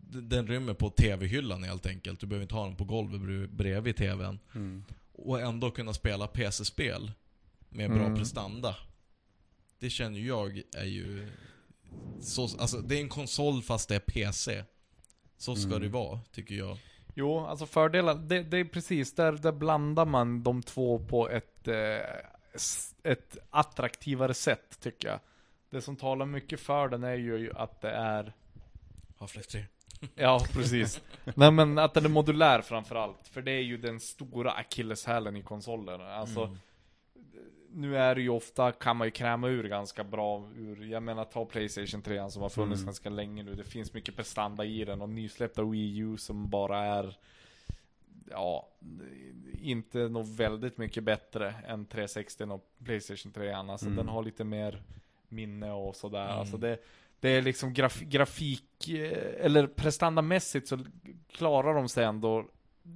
den rymmer på TV-hyllan helt enkelt. Du behöver inte ha den på golvet bre- bredvid TVn. Mm. Och ändå kunna spela PC-spel med bra Mm. prestanda. Det känner jag är ju... Så, alltså det är en konsol fast det är PC. Så ska Mm. det vara, tycker jag. Jo, alltså fördelen, det, det är precis, där, där blandar man de två på ett, eh, ett attraktivare sätt tycker jag. Det som talar mycket för den är ju att det är Half-Life 3. Ja, precis. Nej men att den är modulär framförallt. För det är ju den stora akilleshälen i konsoler. Alltså, Mm. Nu är det ju ofta, kan man ju kräma ur ganska bra ur, jag menar ta Playstation 3 som har funnits Mm. ganska länge nu. Det finns mycket prestanda i den och nysläppta Wii U som bara är Ja, inte något väldigt mycket bättre än 360 och Playstation 3 Alltså Mm. den har lite mer minne och sådär. Mm. Alltså det, det är liksom graf, grafik, eh, eller prestandamässigt så klarar de sig ändå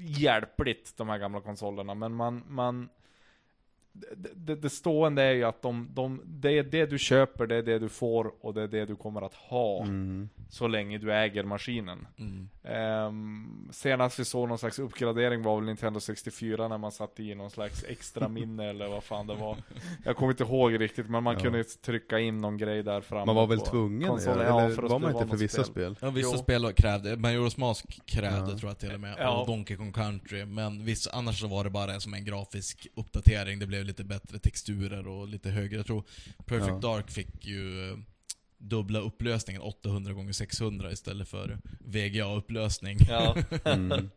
hjälpligt, de här gamla konsolerna. Men man, man det, det, det stående är ju att de, de, det är det du köper, det är det du får och det är det du kommer att ha. Mm. Så länge du äger maskinen. Mm. Ehm, senast vi såg någon slags uppgradering var väl Nintendo 64 när man satte i någon slags extra minne eller vad fan det var. Jag kommer inte ihåg riktigt men man Ja. kunde trycka in någon grej där framme Man var väl tvungen? konsolen. ja, Ja, eller var det man var inte för vissa spel. spel? Ja, vissa Jo. spel krävde, Majora's Mask krävde Ja. tror jag till och med, Ja. och Donkey Kong Country, men vissa, annars så var det bara som en grafisk uppdatering, det blev lite bättre texturer och lite högre. Jag tror Perfect Ja. Dark fick ju eh, dubbla upplösningen, 800 x 600 istället för VGA-upplösning. Ja. Mm.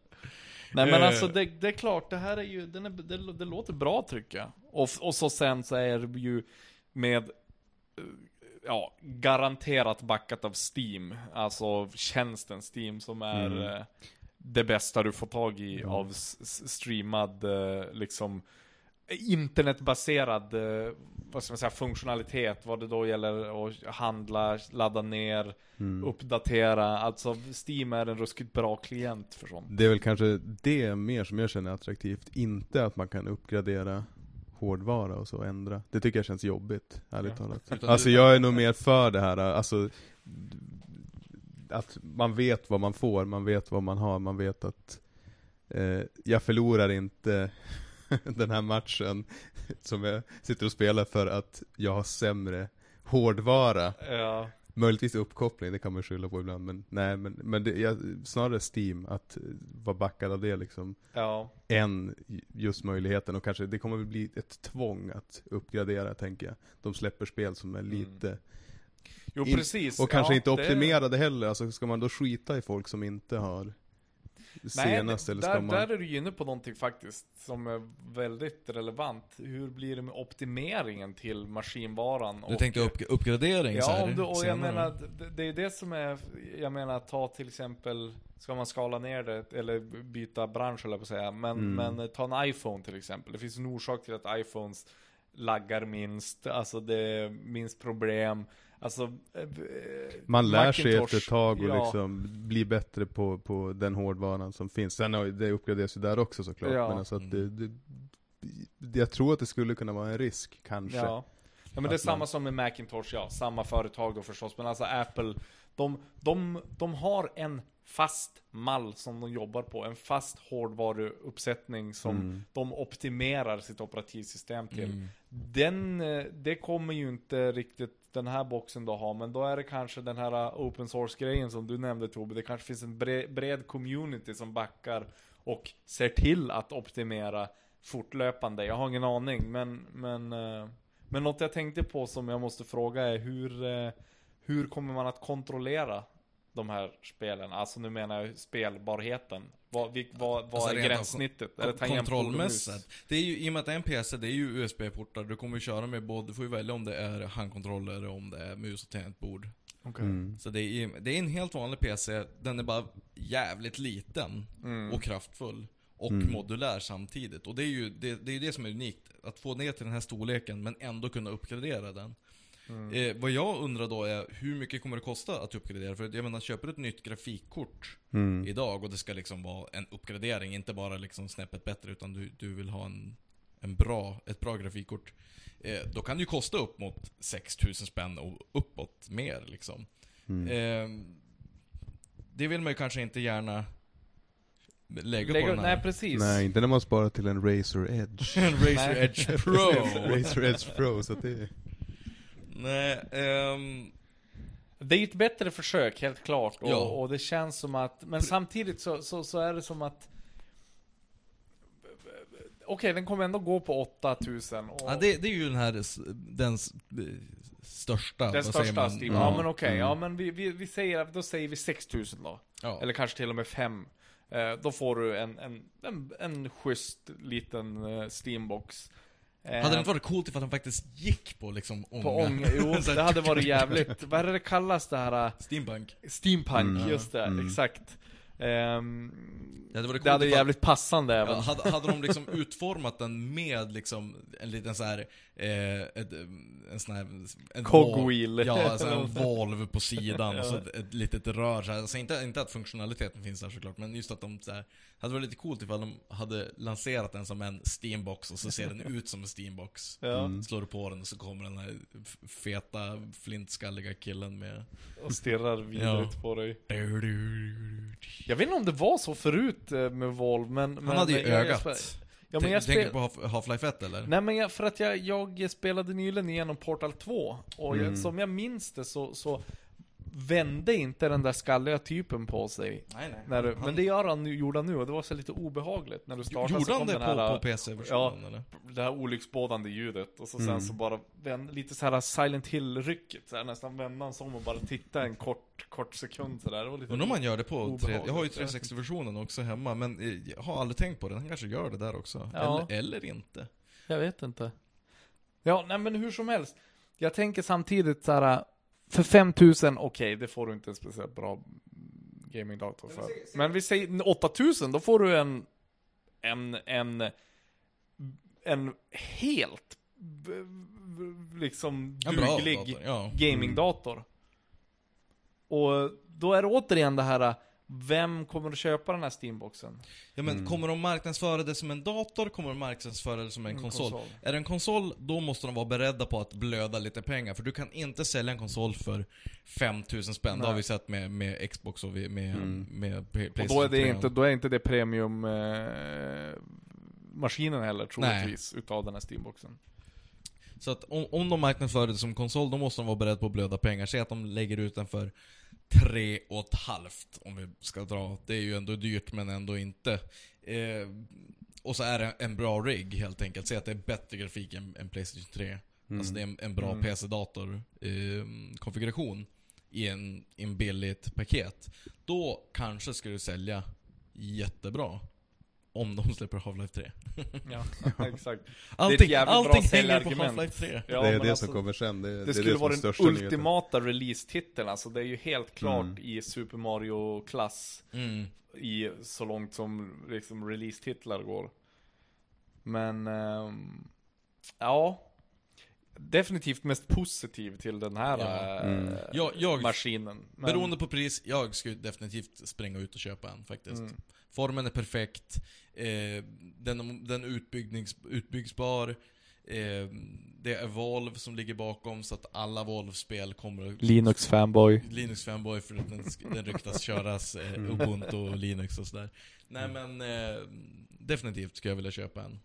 Nej men Eh. alltså det, det är klart, det här är ju, den är, det, det låter bra tycker jag. Och, och så sen så är det ju med, eh, ja, garanterat backat av Steam. Alltså tjänsten Steam som är Mm. det bästa du får tag i Mm. av streamad, eh, liksom internetbaserad, eh, vad ska man säga, funktionalitet. Vad det då gäller att handla, ladda ner, Mm. uppdatera. Alltså Steam är en ruskigt bra klient för sånt. Det är väl kanske det mer som jag känner attraktivt. Inte att man kan uppgradera hårdvara och så ändra. Det tycker jag känns jobbigt, ärligt Ja. talat. Alltså jag är nog mer för det här, alltså att man vet vad man får, man vet vad man har, man vet att eh, jag förlorar inte den här matchen som jag sitter och spelar för att jag har sämre hårdvara. Ja. Möjligtvis uppkoppling, det kan man skylla på ibland, men nej, men, men det, jag, snarare Steam, att vara backad av det liksom, Ja. än just möjligheten, och kanske det kommer bli ett tvång att uppgradera, tänker jag. De släpper spel som är lite, Jo In- precis. och kanske ja, inte det- optimerade heller, alltså ska man då skita i folk som inte har senast, Nej, eller där, man... där är du inne på någonting faktiskt som är väldigt relevant. Hur blir det med optimeringen till maskinvaran? Du och- tänkte upp, uppgradering så Ja, här, om du, och jag senare? menar, det, det är det som är, jag menar ta till exempel, ska man skala ner det, eller byta bransch eller på att säga, men, Mm. men ta en iPhone till exempel. Det finns en orsak till att iPhones laggar minst, alltså det är minst problem. Alltså, eh, Man lär sig Macintosh, efter ett tag och ja. liksom bli bättre på, på den hårdvaran som finns. Sen det uppgraderas ju där också såklart, Ja. men alltså att det, det, jag tror att det skulle kunna vara en risk, kanske. Ja. ja men det är Att samma man- som med Macintosh, ja. Samma företag då förstås. Men alltså Apple, de, de, de har en fast mall som de jobbar på. En fast hårdvaruuppsättning som Mm. de optimerar sitt operativsystem till. Mm. Den, eh, det kommer ju inte riktigt den här boxen då har, men då är det kanske den här äh, open source-grejen som du nämnde Tobbe. Det kanske finns en bred, bred community som backar och ser till att optimera fortlöpande. Jag har ingen aning, men, men, äh, men något jag tänkte på som jag måste fråga är hur, äh, hur kommer man att kontrollera de här spelen? Alltså nu menar jag spelbarheten. Vad, vad, vad Alltså är gränssnittet? Kon-? Kontrollmässigt. Det är ju, i och med att det är en PC, det är ju USB-portar, du kommer ju köra med både, du får ju välja om det är handkontroller eller om det är mus och tangentbord. Okej. Mm. Så det är, det är en helt vanlig PC, den är bara jävligt liten Mm. och kraftfull. Och Mm. modulär samtidigt. Och det är ju det, det, är ju det som är unikt. Att få ner till den här storleken men ändå kunna uppgradera den. Mm. Eh, vad jag undrar då är, hur mycket kommer det kosta att uppgradera? För jag menar, köper du ett nytt grafikkort Mm. idag och det ska liksom vara en uppgradering, inte bara liksom snäppet bättre utan du, du vill ha en, en bra, ett bra grafikkort. Eh, då kan det ju kosta upp mot 6000 spänn och uppåt mer liksom. Mm. Eh, det vill man ju kanske inte gärna lägga, Lägg- på den här. Nej precis. Nej, inte när man sparar till en Razer Edge. en Razer. Edge Pro. Razer Edge Pro, så att det Nej, ehm, Det är ju ett bättre försök, helt klart. Och, Ja. och det känns som att, men samtidigt så, så, så är det som att Okej, den kommer ändå gå på 8000 och ja, det, det är ju den här, den största, den största? Steam. Ja. Ja men okej, Mm. ja men vi, vi, vi säger, då säger vi 6000 då. Ja. Eller kanske till och med 5. Eh, då får du en, en, en, en schysst liten eh, Steambox. Eh, Hade det inte varit coolt ifall den faktiskt gick på liksom ånga? på ånga? Jo, det hade varit jävligt. Vad är det det kallas det här? eh, Steampunk. Steampunk, Mm. just det, Mm. exakt. Ehm, Det hade varit det hade ifall- jävligt passande även. Ja, hade, hade de liksom utformat den med liksom en liten så här, eh, ett, en sån här... En Cogwheel. valv- Ja, alltså en valv på sidan och så Ja. ett, ett litet rör så här. Alltså inte, inte att funktionaliteten finns där såklart, men just att de så här, hade varit lite coolt ifall de hade lanserat den som en Steambox och så ser den ut som en Steambox. Ja, Mm. Slår du på den och så kommer den här feta, flintskalliga killen med... och stirrar vidrigt på dig. Han Jag vet inte om det var så förut eh, med Volv, men... men hade ju jag- jag ögat. Ja, men jag du tänker på Half- Half-Life 1 eller? Nej men jag, för att jag, jag spelade nyligen igenom Portal 2 Och jag, Mm. som jag minns det så, så Vände inte den där skalliga typen på sig Nej, nej. när du, Han- Men det gör han gjorde han nu och det var så lite obehagligt när du startade Gjorde han det den på, här, på PC-versionen eller? det här olycksbådande ljudet Och så sen Mm. så bara vände, lite så här Silent Hill-rycket så här, Nästan vände han sig om och bara tittade en kort, kort sekund sådär Undrar om man gör det på tre. Jag har ju 360-versionen också hemma, men eh, jag har aldrig tänkt på det. Han kanske gör det där också. Ja. Eller, eller inte. Jag vet inte. Ja, nej men hur som helst. Jag tänker samtidigt så här. För 5000, okej, det får du inte en speciellt bra gamingdator för. Men vi säger 8000, då får du en, en, en, en helt, liksom duglig dator, ja. gamingdator. Och då är det återigen det här, vem kommer att köpa den här Steamboxen? ja men Mm. kommer de marknadsföra det som en dator, kommer de marknadsföra det som en, konsol? Är det en konsol, då måste de vara beredda på att blöda lite pengar. För du kan inte sälja en konsol för 5000 spänn. Det har Nej. vi sett med, med Xbox och vi- med, Mm. med P- Och då är Playstation det 3. inte, då är inte det premium eh, maskinen heller troligtvis utav den här Steamboxen. Så att om, om de marknadsför det som konsol, då måste de vara beredda på att blöda pengar. Säg att de lägger ut den för tre och ett halvt, om vi ska dra. Det är ju ändå dyrt, men ändå inte. Eh, och så är det en bra rigg helt enkelt. Säg att det är bättre grafik än, än Playstation 3. Alltså det är en, en bra Mm. PC-dator eh, konfiguration i en, en billigt paket. Då kanske ska du sälja jättebra. Om de släpper Half-Life 3. Ja, exakt. Allting, jävligt bra allting hänger på. Half-Life 3. Ja, det är det alltså, som kommer sen. Det, det, är Det skulle är vara den ultimata release-titeln, alltså det är ju helt klart Mm. i Super Mario-klass Mm. i så långt som liksom release-titlar går. Men, ehm, ja. Definitivt mest positiv till den här Ja. Mm. Jag, jag, maskinen. Men- beroende på pris, jag skulle definitivt springa ut och köpa en faktiskt. Mm. Formen är perfekt, eh, den, den är utbyggnings, utbyggsbar, eh, det är Valve som ligger bakom så att alla Valve-spel kommer att... Linux fanboy. Linux fanboy för att den, den ryktas köras eh, Ubuntu och Linux och sådär. Nej men, eh, definitivt skulle jag vilja köpa en.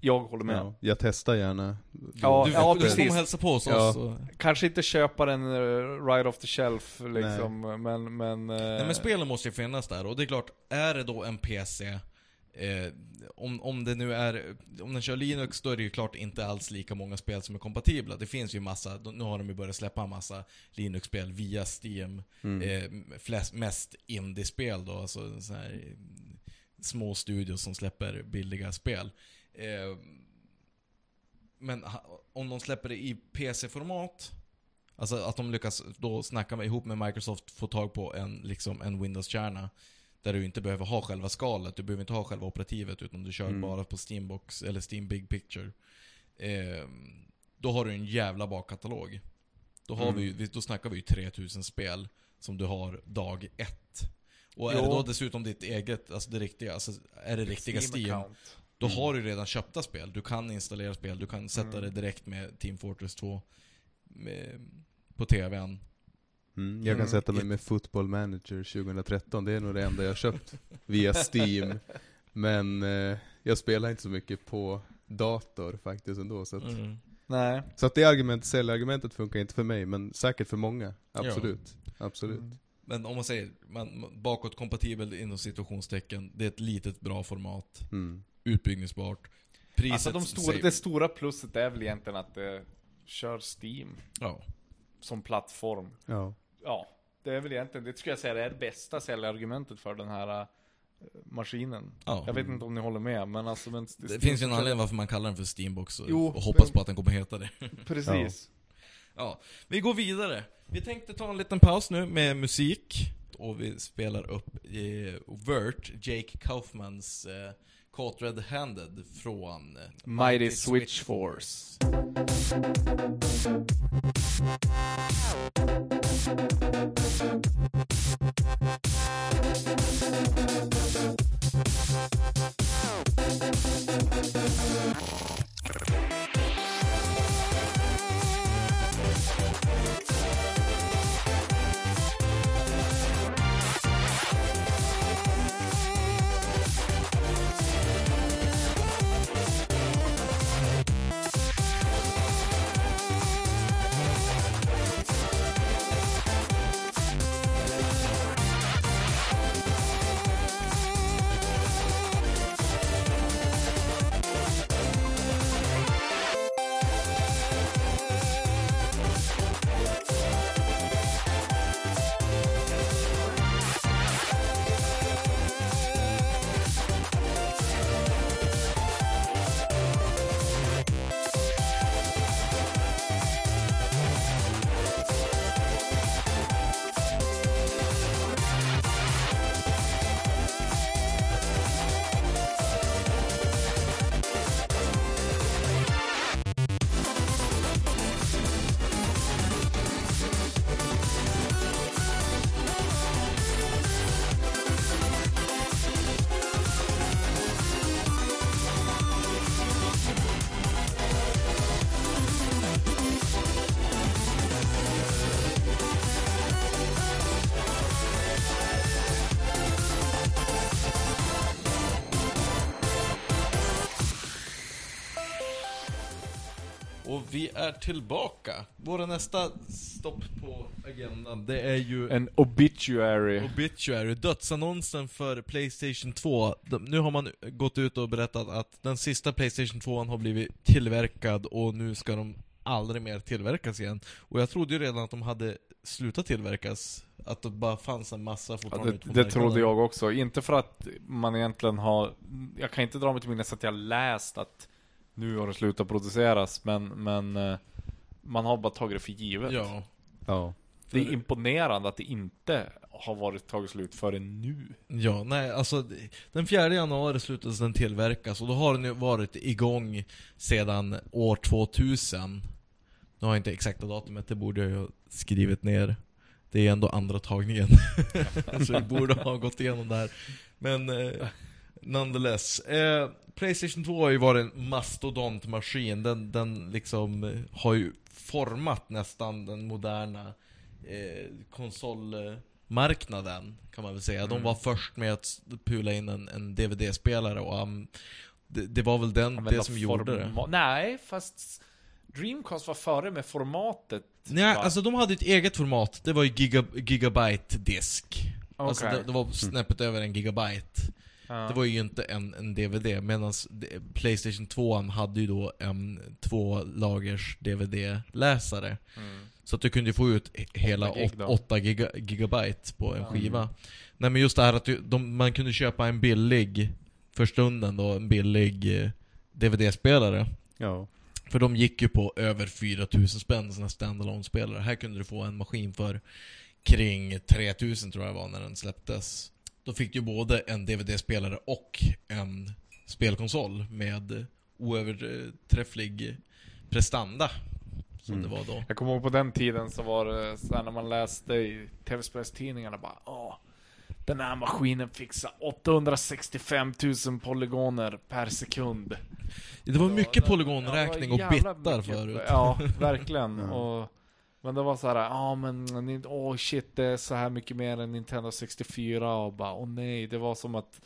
Jag håller med. Ja, jag testar gärna. Ja, Du, ja, du precis. kommer hälsa på hos Ja. oss. Och, Kanske inte köpa den uh, right off the shelf liksom, men, men... eh, Nej men spelen måste ju finnas där, och det är klart, är det då en PC eh, om, om det nu är, om den kör Linux då är det ju klart inte alls lika många spel som är kompatibla. Det finns ju massa, nu har de ju börjat släppa en massa Linux-spel via Steam. Mm. Eh, flest, mest indie-spel då, alltså så här, eh, små studios som släpper billiga spel. Eh, men om de släpper det i PC-format, alltså att de lyckas då snacka med, ihop med Microsoft, få tag på en, liksom en Windows-kärna, där du inte behöver ha själva skalet, du behöver inte ha själva operativet, utan du kör Mm. bara på Steambox, eller Steam Big Picture. Eh, då har du en jävla bakkatalog. Då, har Mm. vi, då snackar vi ju 3000 spel som du har dag ett. Och är Jo. det då dessutom ditt eget, alltså det riktiga, alltså är det riktiga Steam, account. Då Mm. har du redan köpta spel. Du kan installera spel, du kan sätta Mm. det direkt med Team Fortress 2 med, på TVn. Mm, jag kan Mm. sätta mig med Football Manager 2013, det är nog det enda jag har köpt via Steam. Men eh, jag spelar inte så mycket på dator faktiskt ändå. Så att, Mm. Nej. så att det argument, säljargumentet funkar inte för mig, men säkert för många. Absolut. Absolut. Mm. Men om man säger, man, bakåtkompatibel inom situationstecken, det är ett litet bra format, Mm. Utbyggningsbart. Priset, Alltså de stora, det stora plusset är väl egentligen att det kör Steam Ja. som plattform. Ja. Ja, det är väl egentligen, det skulle jag säga är det bästa säljargumentet för den här eh, maskinen. ja. Jag vet inte om ni håller med, men alltså men Det finns ju en anledning varför man kallar den för Steambox och, Jo, och hoppas på att den kommer heta det. Precis. Ja, vi går vidare. Vi tänkte ta en liten paus nu med musik. och vi spelar upp eh, Vert, Jake Kaufmans eh, Caught Red Handed från eh, Mighty Switch Force. Tillbaka. Våra nästa stopp på agendan, det är ju En obituary. Obituary, dödsannonsen för Playstation 2. De, nu har man gått ut och berättat att den sista Playstation 2 har blivit tillverkad och nu ska de aldrig mer tillverkas igen. Och jag trodde ju redan att de hade slutat tillverkas. Att det bara fanns en massa Ja, fortfarande det, på det marknaden. trodde jag också. Inte för att man egentligen har... Jag kan inte dra mig till minnes att jag läst att nu har det slutat produceras, men, men eh, man har bara tagit det för givet. Ja. Ja. Det är imponerande att det inte har varit tagit slut förrän nu. Ja, nej alltså den 4 januari slutades den tillverkas och då har den ju varit igång sedan år 2000. Nu har jag inte exakta datumet, det borde jag ju ha skrivit ner. Det är ändå andra tagningen. Så vi borde ha gått igenom det här. Men eh, nonetheless. Eh, Playstation 2 har ju varit en mastodontmaskin. Den, den liksom eh, har ju format nästan den moderna eh, konsolmarknaden kan man väl säga. De Mm. var först med att pula in en, en DVD-spelare och um, det, det var väl den, det som gjorde det. Nej, fast Dreamcast var före med formatet. Nej, va? alltså de hade ett eget format. Det var ju giga, gigabyte disk. Alltså det, det var snäppet över en gigabyte. Ja. Det var ju inte en, en DVD, medan Playstation 2 hade ju då en två lagers DVD-läsare. Mm. Så att du kunde få ut he- hela 8 gig då. 8 giga, gigabyte på en Ja. skiva. Nej men just det här att du, de, man kunde köpa en billig, för stunden då, en billig eh, DVD-spelare. Ja. För de gick ju på över 4000 spänn, såna standalone spelare Här kunde du få en maskin för kring 3000 tror jag var när den släpptes. Då fick du både en DVD-spelare och en spelkonsol med oöverträfflig prestanda. Som Mm. det var då. Jag kommer ihåg på den tiden så var det så här när man läste i tv-spelstidningarna bara Åh, den här maskinen fixar 865 000 polygoner per sekund. Det var mycket Ja, polygonräkning ja, och bittar mycket- förut. Ja, verkligen. Och, men det var så här, ja men, åh åh shit det är så här mycket mer än Nintendo 64 och bara, åh nej, det var som att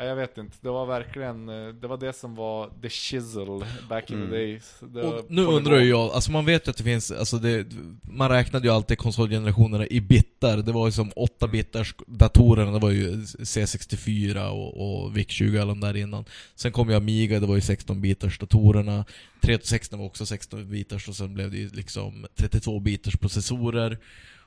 Ja, jag vet inte, det var verkligen, eh, det var det som var the chisel back in Mm. the days. Det var Och nu undrar ju jag, alltså man vet ju att det finns, alltså det, man räknade ju alltid konsolgenerationerna i bitar. Det var ju som 8 bitars datorerna, det var ju C64 och, och VIC-20 alla de där innan. Sen kom ju Amiga, det var ju 16 bitars datorerna. 360 var också 16 bitars och sen blev det ju liksom 32 bitars processorer.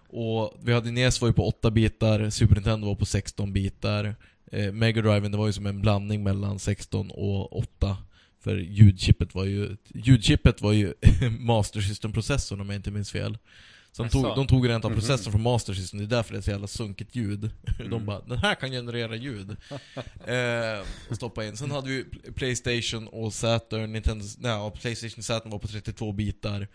Och vi hade NES var ju på 8 bitar, Super Nintendo var på 16 bitar. Eh, Mega Driven det var ju som en blandning mellan 16 och 8. För ljudchippet var ju, ljudchippet var ju Master System-processorn om jag inte minns fel. Så de tog, de tog rent av Mhm. processorn från Master System, det är därför det är så jävla sunkigt ljud. De Mm. bara 'Den här kan generera ljud' eh, Och stoppa in. Sen hade vi Playstation och Saturn, Nintendo, nej, Playstation Saturn var på 32 bitar.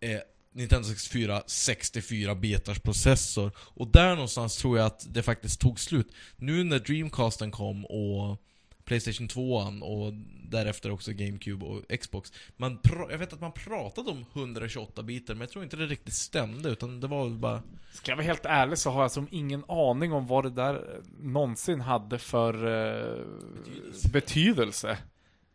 Eh, Nintendo 64, 64 bitars processor. Och där någonstans tror jag att det faktiskt tog slut. Nu när Dreamcasten kom och Playstation 2 och därefter också GameCube och Xbox. Man jag vet att man pratade om 128 bitar, men jag tror inte det riktigt stämde, utan det var bara... Ska jag vara helt ärlig så har jag som ingen aning om vad det där någonsin hade för eh, Betydelse. betydelse.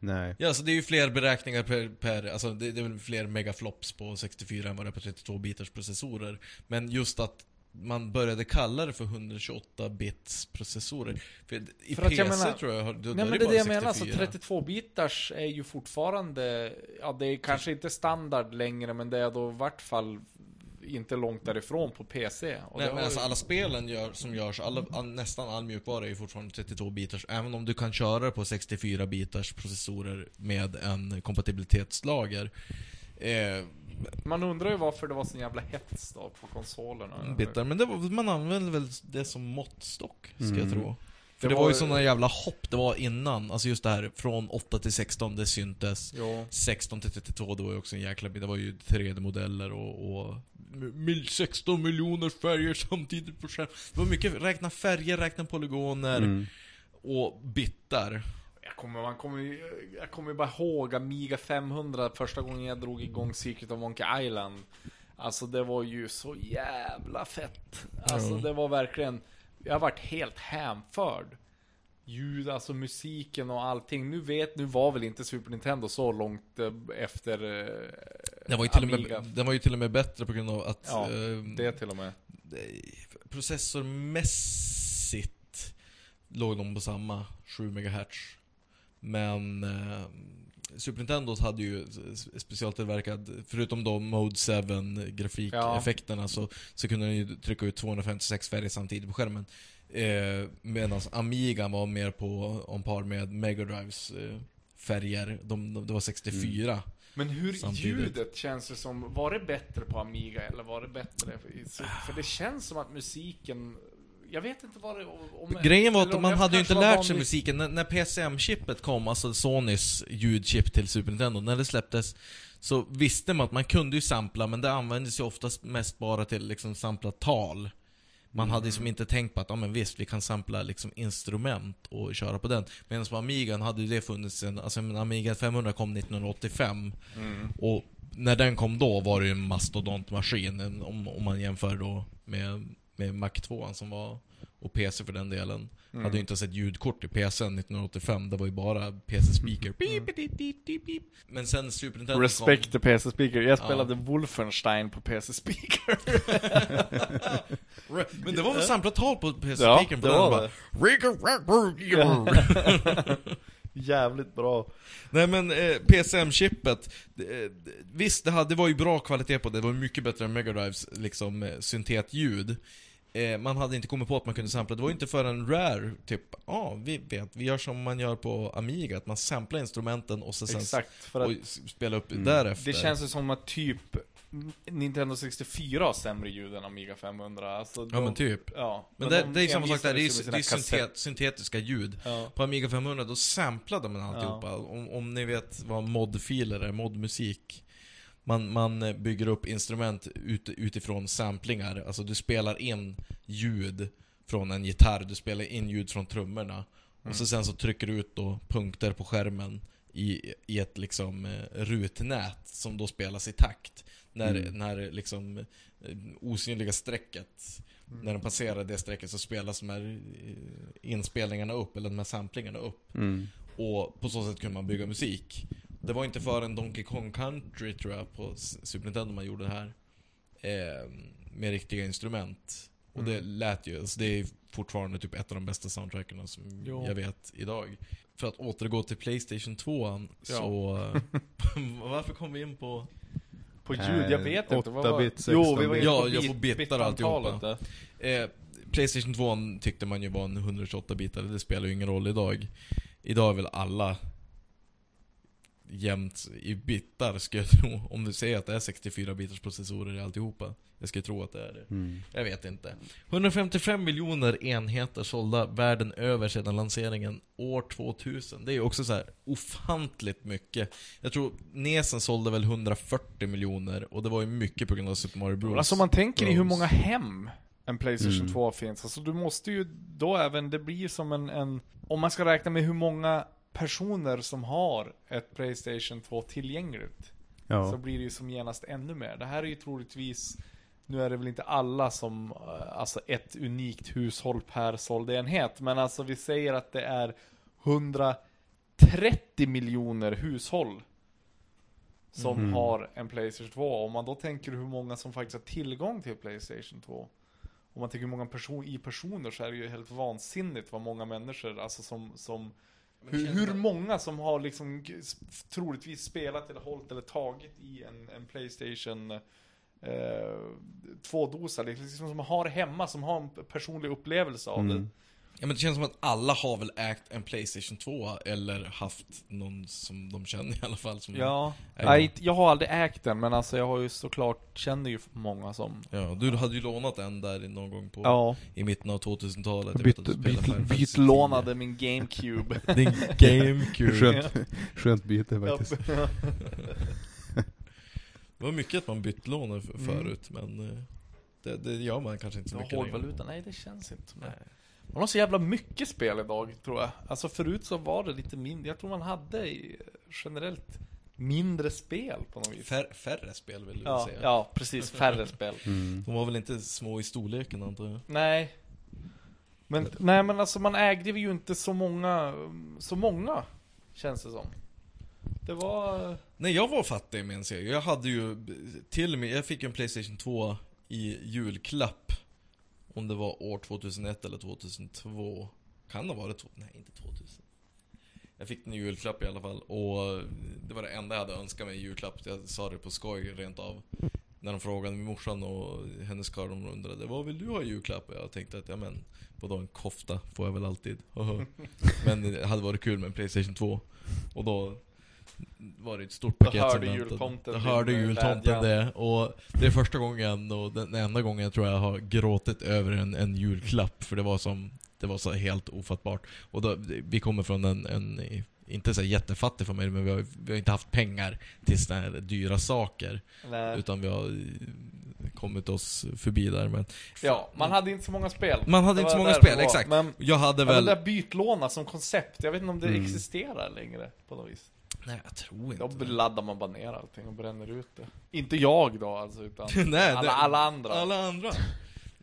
Nej. Ja, så det är ju fler beräkningar per, per alltså det, det är väl fler megaflops på 64 än vad det är på 32 bitars processorer. Men just att man började kalla det för 128 bits processorer. För i För PC jag menar- tror jag, då, då Nej är men det det är det jag menar, så 64. 32 bitars är ju fortfarande, ja det är kanske inte standard längre men det är då i vart fall inte långt därifrån på PC. Och Nej det men alltså ju- alla spelen gör, som görs, alla, all, nästan all mjukvara är ju fortfarande 32 bitars. Även om du kan köra på 64 bitars processorer med en kompatibilitetslager. Eh, Man undrar ju varför det var så jävla hets då på konsolerna. bitar, men det var, man använde väl det som måttstock, ska jag Mm. tro. För Det det, var, var- ju såna jävla hopp det var innan, alltså just det här från 8 till 16, det syntes. Jo. 16 till 32, det var ju också en jäkla bit. Det var ju 3D-modeller och, och 16 miljoner färger samtidigt på skärm. Det var mycket, räkna färger, räkna polygoner Mm. och bitar. Jag kommer, man kommer, ju- jag kommer bara ihåg Amiga 500 första gången jag drog igång Secret of Monkey Island. Alltså det var ju så jävla fett. Alltså det var verkligen, jag har varit helt hänförd. Ljud, alltså musiken och allting. Nu vet, nu var väl inte Super Nintendo så långt eh, efter eh, Den var, ju till och med, den var ju till och med bättre på grund av att Ja, eh, Det till och med. processormässigt låg de på samma 7 MHz. Men eh, Super Nintendo hade ju specialtillverkad, förutom då Mode 7 grafikeffekterna så, så kunde den ju trycka ut 256 färger samtidigt på skärmen. Eh, Medan Amiga var mer på om par med Mega Drives eh, färger. De, de, det var 64. Men hur Samtidigt. ljudet känns det som, var det bättre på Amiga eller var det bättre? i- För det känns som att musiken, jag vet inte vad det, om, Grejen var att man hade ju inte lärt sig vanlig- musiken. När, när PCM-chippet kom, alltså Sonys ljudchip till Super Nintendo, när det släpptes så visste man att man kunde ju sampla, men det användes ju oftast mest bara till liksom sampla tal. Man hade liksom inte tänkt på att, ja men visst, vi kan sampla liksom instrument och köra på den. Medan på Amigan hade ju det funnits sen, alltså Amiga 500 kom 1985. Mm. Och när den kom då var det ju en mastodontmaskin, om, om man jämför då med, med Mac 2 som var, och PC för den delen. Mm. Hade ju inte sett ljudkort i PCn 1985, det var ju bara PC-speaker. Beep. Men sen Super Nintendo Respect the PC Speaker. Jag Ja. spelade Wolfenstein på PC Speaker. kom... Men det var väl samplat tal på Ja, PC-speakern på det den? var bara, Jävligt bra. Nej men eh, PCM-chippet, eh, visst det, hade, det var ju bra kvalitet på det, det var mycket bättre än Mega Drives liksom, eh, syntetljud. Eh, man hade inte kommit på att man kunde sampla, det var ju inte förrän Rare, typ, ja ah, vi vet, vi gör som man gör på Amiga, att man samplar instrumenten och så sen Exakt, för att och s- spelar upp Mm. därefter. det känns ju som att typ Nintendo 64 har sämre ljud än Amiga 500. Alltså, Ja de- men typ. Ja. Men, det, de det är samma sak där, det är, med det är syntet, syntetiska ljud. Ja. På Amiga 500 då samplade man alltihopa. Om, om ni vet vad modfiler är, modmusik. Man, man bygger upp instrument ut, utifrån samplingar. Alltså du spelar in ljud från en gitarr, du spelar in ljud från trummorna. Och så sen så trycker du ut då punkter på skärmen i, i ett liksom eh, rutnät som då spelas i takt. När, Mm. när liksom eh, osynliga strecket när den passerar det strecket så spelas de här eh, inspelningarna upp, eller de här samplingarna upp. Mm. Och på så sätt kunde man bygga musik. Det var inte förrän Donkey Kong Country tror jag på Super Nintendo man gjorde det här. Eh, med riktiga instrument. Och det lät ju, alltså det är fortfarande typ ett av de bästa soundtrackerna som Jo. jag vet idag. För att återgå till Playstation 2 Ja. så... varför kom vi in på... På ljud, jag vet inte. vad var- 8-bit, Jo, vi var 16-bit. inne Ja, på jag bit- får bitar alltihopa. Eh, Playstation 2 tyckte man ju var en 128-bitare, det spelar ju ingen roll idag. Idag är väl alla jämnt i bitar ska jag tro. Om du säger att det är 64 bitars processorer i alltihopa. Jag ska tro att det är det. Mm. Jag vet inte. 155 miljoner enheter sålda världen över sedan lanseringen år 2000. Det är ju också så här ofantligt mycket. Jag tror Nesen sålde väl 140 miljoner och det var ju mycket på grund av Super Mario Bros. Alltså om man tänker i hur Bros. många hem en Playstation Mm. 2 finns, alltså du måste ju då även, det blir som en, en, om man ska räkna med hur många personer som har ett Playstation 2 tillgängligt, så Ja. blir det ju som genast ännu mer. Det här är ju troligtvis, nu är det väl inte alla som, eh, alltså ett unikt hushåll per såld enhet, men alltså vi säger att det är 130 miljoner hushåll som Mhm. har en Playstation 2. Om man då tänker hur många som faktiskt har tillgång till Playstation 2. Om man tänker hur många person, i personer så är det ju helt vansinnigt vad många människor, alltså som, som hur, hur många som har liksom troligtvis spelat eller hållit eller tagit i en, en Playstation eh, tvådosa, liksom som har hemma, som har en personlig upplevelse av Mm. det. Ja men det känns som att alla har väl ägt en Playstation 2 eller haft någon som de känner i alla fall som Ja. Nej, jag har aldrig ägt den, men alltså jag har ju såklart, känner ju många som Ja, du hade ju lånat en där någon gång på, Ja, i mitten av 2000-talet. Jag byt, byt, bytlånade min GameCube 10. Din GameCube. Skönt, skönt byte faktiskt. Det var mycket att man bytte lån Mm. förut, men eh, det, det gör man kanske inte så Ja, mycket längre. hårdvaluta, nej det känns inte som det. Man har så jävla mycket spel idag, tror jag. Alltså förut så var det lite mindre, jag tror man hade i- generellt mindre spel på något vis. Fär, färre spel vill du Ja, säga? ja, precis, färre spel. Mm. De var väl inte små i storleken antar jag? Nej. Men, nej men alltså man ägde ju inte så många, så många, känns det som. Det var... Nej, jag var fattig minns jag. Jag hade ju till och med, jag fick en Playstation 2 i julklapp. Om det var år 2001 eller 2002. Kan det ha varit, nej inte 2000. Jag fick den i julklapp i alla fall och det var det enda jag hade önskat mig i julklapp. Jag sa det på skoj rent av. När de frågade min morsan och hennes karl de undrade Vad vill du ha i julklapp? Och jag tänkte att ja men Vadå en kofta får jag väl alltid Men det hade varit kul med en Playstation 2 Och då var det ett stort Då paket hörde som väntade. jultomten Då hörde jultomten vädjan. det Och det är första gången och den enda gången jag tror jag har gråtit över en, en julklapp För det var som Det var så helt ofattbart Och då, vi kommer från en, en inte så jättefattig familj men vi har, vi har inte haft pengar till såna här dyra saker Nej. Utan vi har eh, kommit oss förbi där men Ja, man hade inte så många spel. Man hade Det inte så många spel, exakt. Men Jag hade väl... det där bytlåna som koncept, jag vet inte om det Mm. existerar längre på något vis. Nej jag tror Då inte laddar man bara ner allting och bränner ut det. Inte jag då alltså, utan Nej, alla, det- alla andra. Alla andra.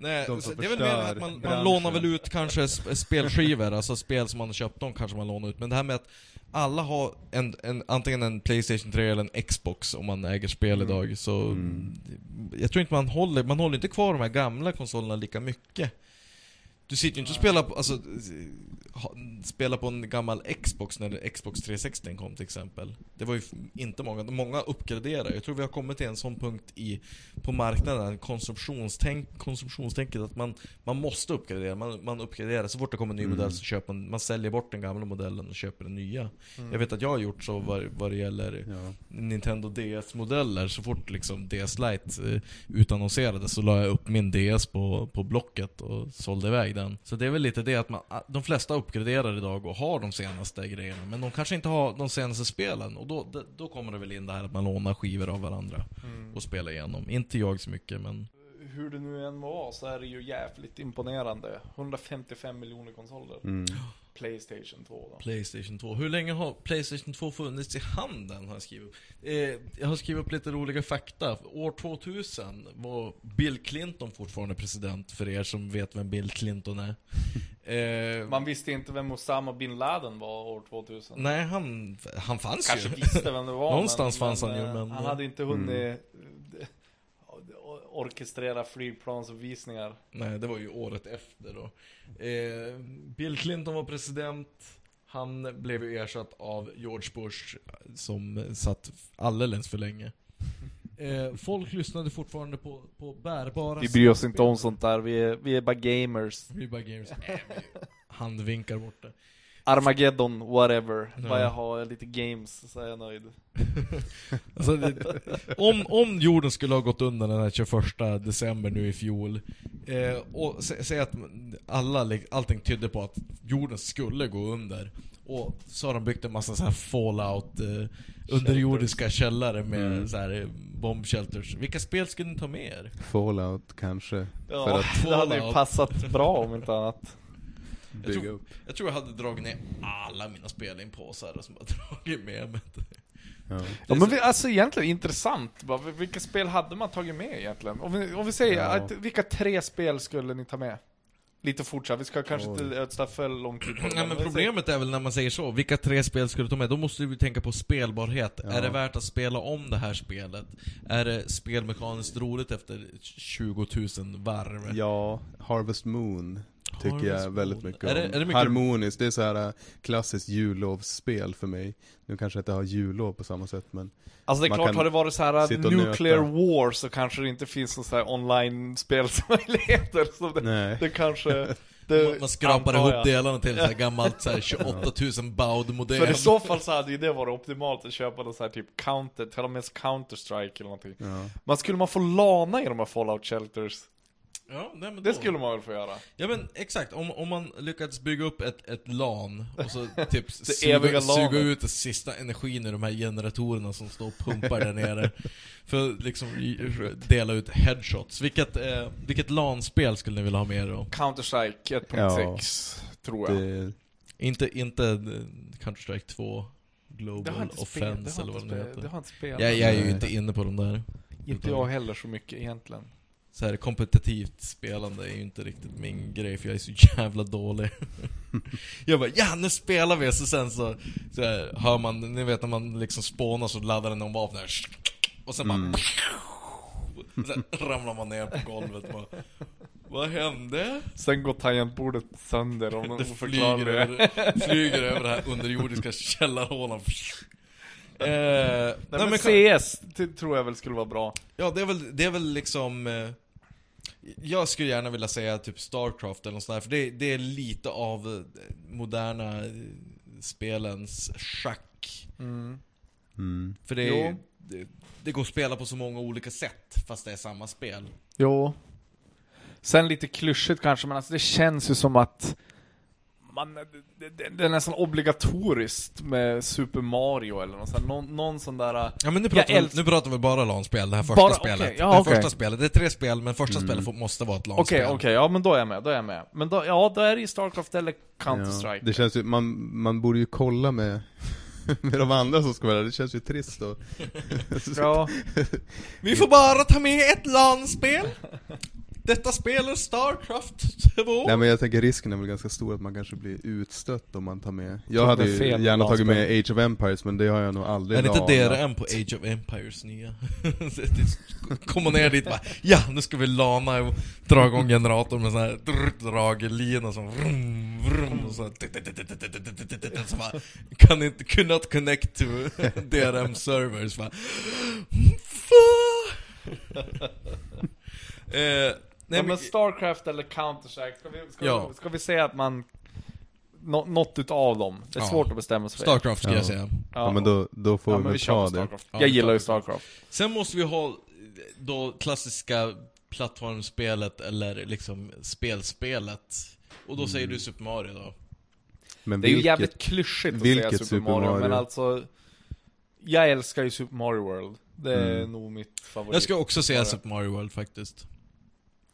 Nej, De så som det är väl mer att man, man branschen. lånar väl ut kanske sp- spelskivor, alltså spel som man har köpt, de kanske man lånar ut. Men det här med att alla har en, en, antingen en Playstation 3 eller en Xbox om man äger spel Mm. idag, så Mm. jag tror inte man håller, man håller inte kvar de här gamla konsolerna lika mycket. Du sitter ju inte och spelar på, alltså, spela på en gammal Xbox när Xbox 360 kom till exempel. Det var ju inte många, många uppgraderar. Jag tror vi har kommit till en sån punkt i, på marknaden, konsumtionstänk, konsumtionstänket att man, man måste uppgradera. Man, man uppgraderar, så fort det kommer en ny Mm. modell så köper man, man säljer bort den gamla modellen och köper den nya. Mm. Jag vet att jag har gjort så vad, vad det gäller Ja. Nintendo DS-modeller, så fort liksom DS Lite eh, utannonserades så la jag upp min DS på, på Blocket och sålde iväg den. Så det är väl lite det att man, ah, de flesta uppgraderar idag och har de senaste grejerna, men de kanske inte har de senaste spelen. Och då, då- då kommer det väl in det här att man lånar skivor av varandra Mm. och spelar igenom. Inte jag så mycket, men Hur det nu än var så är det ju jävligt imponerande. 155 miljoner konsoler. Mm. Playstation 2 då. Playstation 2. Hur länge har Playstation 2 funnits i handeln? Har jag skrivit upp. Eh, jag har skrivit upp lite roliga fakta. År 2000 var Bill Clinton fortfarande president, för er som vet vem Bill Clinton är. Eh, Man visste inte vem Osama bin Laden var år 2000. nej, han, han fanns Kanske ju. visste vem det var. Någonstans fanns han ju, eh, men- Han hade inte hunnit eh, orkestrera flygplansuppvisningar. Nej, det var ju året efter då. Eh, Bill Clinton var president. Han blev ersatt av George Bush, som satt alldeles för länge. Eh, folk lyssnade fortfarande på, på bärbara Vi bryr oss inte om sånt där, vi är, vi är bara gamers. Vi är bara gamers. Handvinkar borta. Armageddon, whatever. Ja. Bara jag har lite games så är jag nöjd. Alltså, det, om, om jorden skulle ha gått under den här 21 december nu i fjol eh, och sä, säg att alla, allting tydde på att jorden skulle gå under och så har de byggt en massa så här fallout eh, underjordiska källare med Mm. så här eh, bombshelters. Vilka spel skulle ni ta med er? Fallout kanske. För Ja, att det hade ju passat bra om inte annat. Bygga tror- upp. Jag tror jag hade dragit ner alla mina spel i en påse och som bara dragit med mig. Ja. Ja men vi, alltså egentligen intressant, bara, vilka spel hade man tagit med egentligen? Om vi, om vi säger, Ja. att, vilka tre spel skulle ni ta med? Lite fortsatt, vi ska kanske inte ödsla för lång tid på det. Nej men problemet är väl när man säger så, vilka tre spel skulle du ta med? Då måste vi tänka på spelbarhet. Ja. Är det värt att spela om det här spelet? Är det spelmekaniskt roligt efter 20 000 varv? ja, Harvest Moon tycker jag väldigt Moon. mycket Är det- om. är det mycket- Harmoniskt, det är så här äh, klassiskt jullovsspel för mig. Nu kanske jag inte har jullov på samma sätt men Alltså det är klart, kan har det varit så här och nuclear nöta. war så kanske det inte finns någon så här online-spelsmöjligheter. Så det, nej. det kanske... Det, Man, skrapar ihop jag. delarna till så här gammalt så här 28 000 baud-modell. För i så fall så hade ju det varit optimalt att köpa någon så här typ counter, till och med Counter-Strike eller någonting. Ja. Man skulle man få lana i de här Fallout Shelters? Ja, nej, men Det då- skulle man väl få göra? Ja men exakt, om, om man lyckats bygga upp ett, ett LAN och så typ suga, suga ut den sista energin ur de här generatorerna som står och pumpar där nere. För att liksom dela ut headshots. Vilket, eh, vilket LAN-spel skulle ni vilja ha med då? Counter-Strike 1.6, tror jag. Det, Inte, inte eh, Counter-Strike 2 Det har Global det Offense har eller vad det heter. har jag inte spelat. Jag, jag är ju inte inne på de där. Inte jag heller så mycket egentligen. Så här kompetitivt spelande är ju inte riktigt min grej för jag är så jävla dålig. jag bara ja nu spelar vi så sen så, så här, hör man, ni vet när man liksom spånar så laddar den om vapnen och sen bara Mm. sen ramlar man ner på golvet och bara Vad hände? Sen går tangentbordet sönder om Det någon flyger förklarar det. över, flyger över det här underjordiska källarhålan. Eh, Nej, men men- CS det tror jag väl skulle vara bra. Ja, det är väl, det är väl liksom... Eh, jag skulle gärna vilja säga typ Starcraft eller något sånt där, för det, det är lite av eh, moderna eh, spelens schack. mm. För det, är, det, det går att spela på så många olika sätt, fast det är samma spel. Jo. Sen lite klyschigt kanske, men alltså det känns ju som att man, det, det, det är nästan obligatoriskt med Super Mario eller något sånt. Någon, någon sån där... Ja men nu pratar, vi, älsk- nu pratar vi bara LAN-spel, det här första Bara- spelet. okej, ja, det okej. första spelet, det är tre spel, men första spelet får, måste vara ett Okej, LAN-spel. okej, ja men då är jag med, då är jag med. Men då, ja, då är det ju Starcraft eller Ja. Counter-Strike. Det känns ju, man, man borde ju kolla med, med de andra som ska vara där, det känns ju trist då. Ja, Vi får bara ta med ett LAN-spel! Detta spel är Starcraft 2! Nej men jag tänker risken är väl ganska stor att man kanske blir utstött om man tar med... Jag hade ju gärna tagit med Age of Empires men det har jag nog aldrig Är det inte DRM på Age of Empires nya? Kommer ner dit bara Ja, nu ska vi lana och dra igång generatorn med sån här draglina som vrum, vrum och så här, kan inte, could not connect to DRM servers bara, Eh, nej, ja, men, men Starcraft eller Counter-Strike, ska vi, ska, Ja. vi, ska vi säga att man... Nå, något utav dem. Det är Ja. svårt att bestämma sig för. Starcraft ska Ja. jag säga Ja men då, då får ja, vi vi ta det. Ja, jag gillar ju tar Starcraft. Sen måste vi ha då klassiska plattformsspelet eller liksom spelspelet. Och då säger du Super Mario då? Men Det är ju vilket, jävligt klyschigt att säga vilket Super, Super Mario, Mario? men alltså... Jag älskar ju Super Mario World. Det är Mm. nog mitt favorit. Jag ska också säga. Super Mario World faktiskt.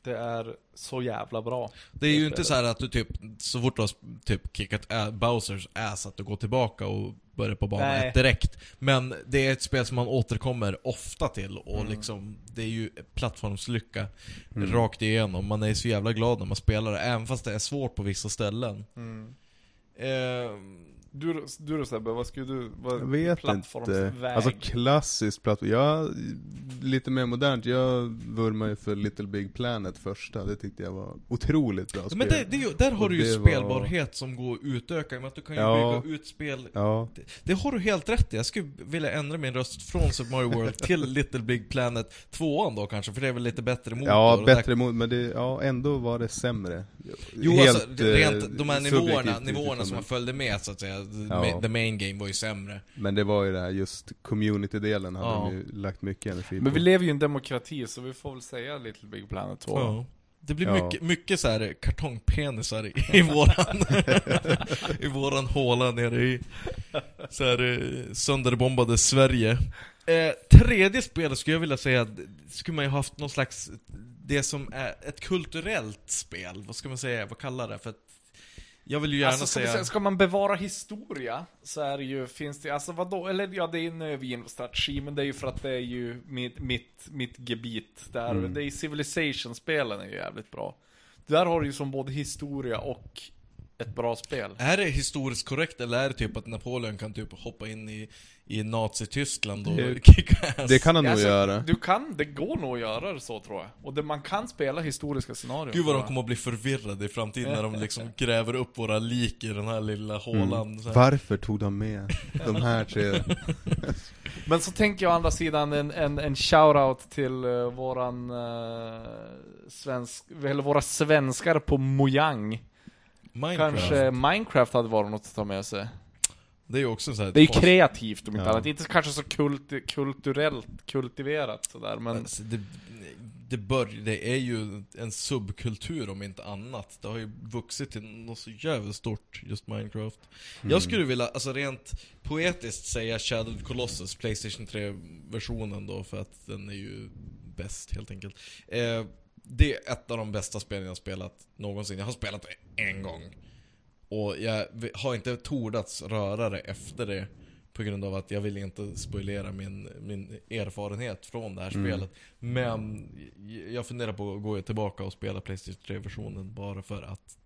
Det är så jävla bra. Det är ju inte så här att du typ, så fort du har typ kickat Bowsers ass, att du går tillbaka och börjar på bana ett direkt. Men det är ett spel som man återkommer ofta till och Mm. liksom, det är ju plattformslycka Mm. rakt igenom. Man är så jävla glad när man spelar det, även fast det är svårt på vissa ställen. Mm. Eh, Du, du då Sebbe, vad skulle du, vad, Jag vet inte. Alltså klassiskt plattform. Jag, lite mer modernt, jag vurmar ju för Little Big Planet första. Det tyckte jag var otroligt bra spel. Men det, det, där har Och du ju det var- spelbarhet som går att utöka, med att du kan ju Ja. bygga ut spel Ja, det, det har du helt rätt i. Jag skulle vilja ändra min röst från Super Mario World till Little Big Planet 2 då kanske, för det är väl lite bättre motor. ja bättre där- mot, men det, ja ändå var det sämre. Jo Helt, alltså, rent, eh, de här nivåerna, subjektivt nivåerna utifrån som man följde med så att säga, Ja. the main game var ju sämre. Men det var ju det här just community-delen hade Ja. de ju lagt mycket energi Men på. vi lever ju i en demokrati, så vi får väl säga Little Big Planet 2. Ja. Det blir Ja. mycket, mycket så här kartongpenisar i, i våran I våran håla nere i så här, eh, sönderbombade Sverige eh, Tredje spelet skulle jag vilja säga, skulle man ju haft någon slags Det som är ett kulturellt spel, vad ska man säga, vad kallar det? För att jag vill ju gärna Alltså, ska, vi säga säga, ska man bevara historia så är det ju, finns det, alltså vadå, eller ja det är en övergiven strategi men det är ju för att det är ju mitt, mitt, mitt gebit där, Mm. det är Civilization-spelen är ju jävligt bra. Där har du ju som både historia och ett bra spel. Är det historiskt korrekt eller är det typ att Napoleon kan typ hoppa in i, i Nazi-Tyskland och Det- kicka ass? Det kan han nog Alltså, göra. Du kan, det går nog att göra det så tror jag. Och det, man kan spela historiska scenarion. Gud vad de kommer att bli förvirrade i framtiden när de liksom gräver upp våra lik i den här lilla hålan Mm. så här. Varför tog de med de här tre? Men så tänker jag å andra sidan en, en, en shoutout till uh, våran uh, svensk, eller våra svenskar på Mojang. Minecraft, Kanske Minecraft hade varit något att ta med sig. det är ju också så här Det är ju kreativt om inte Ja. annat. Inte kanske så kult, kulturellt kultiverat sådär men Alltså, det, det, bör, det är ju en subkultur om inte annat. Det har ju vuxit till något så jävligt stort, just Minecraft. Mm. Jag skulle vilja, alltså rent poetiskt säga Shadow Colossus, Playstation 3-versionen då, för att den är ju bäst helt enkelt. Eh, det är ett av de bästa spelen jag har spelat någonsin. Jag har spelat det en gång. Och jag har inte tordats röra det efter det. På grund av att jag vill inte spoilera min, min erfarenhet från det här Mm. spelet. Men jag funderar på att gå tillbaka och spela Playstation 3-versionen bara för att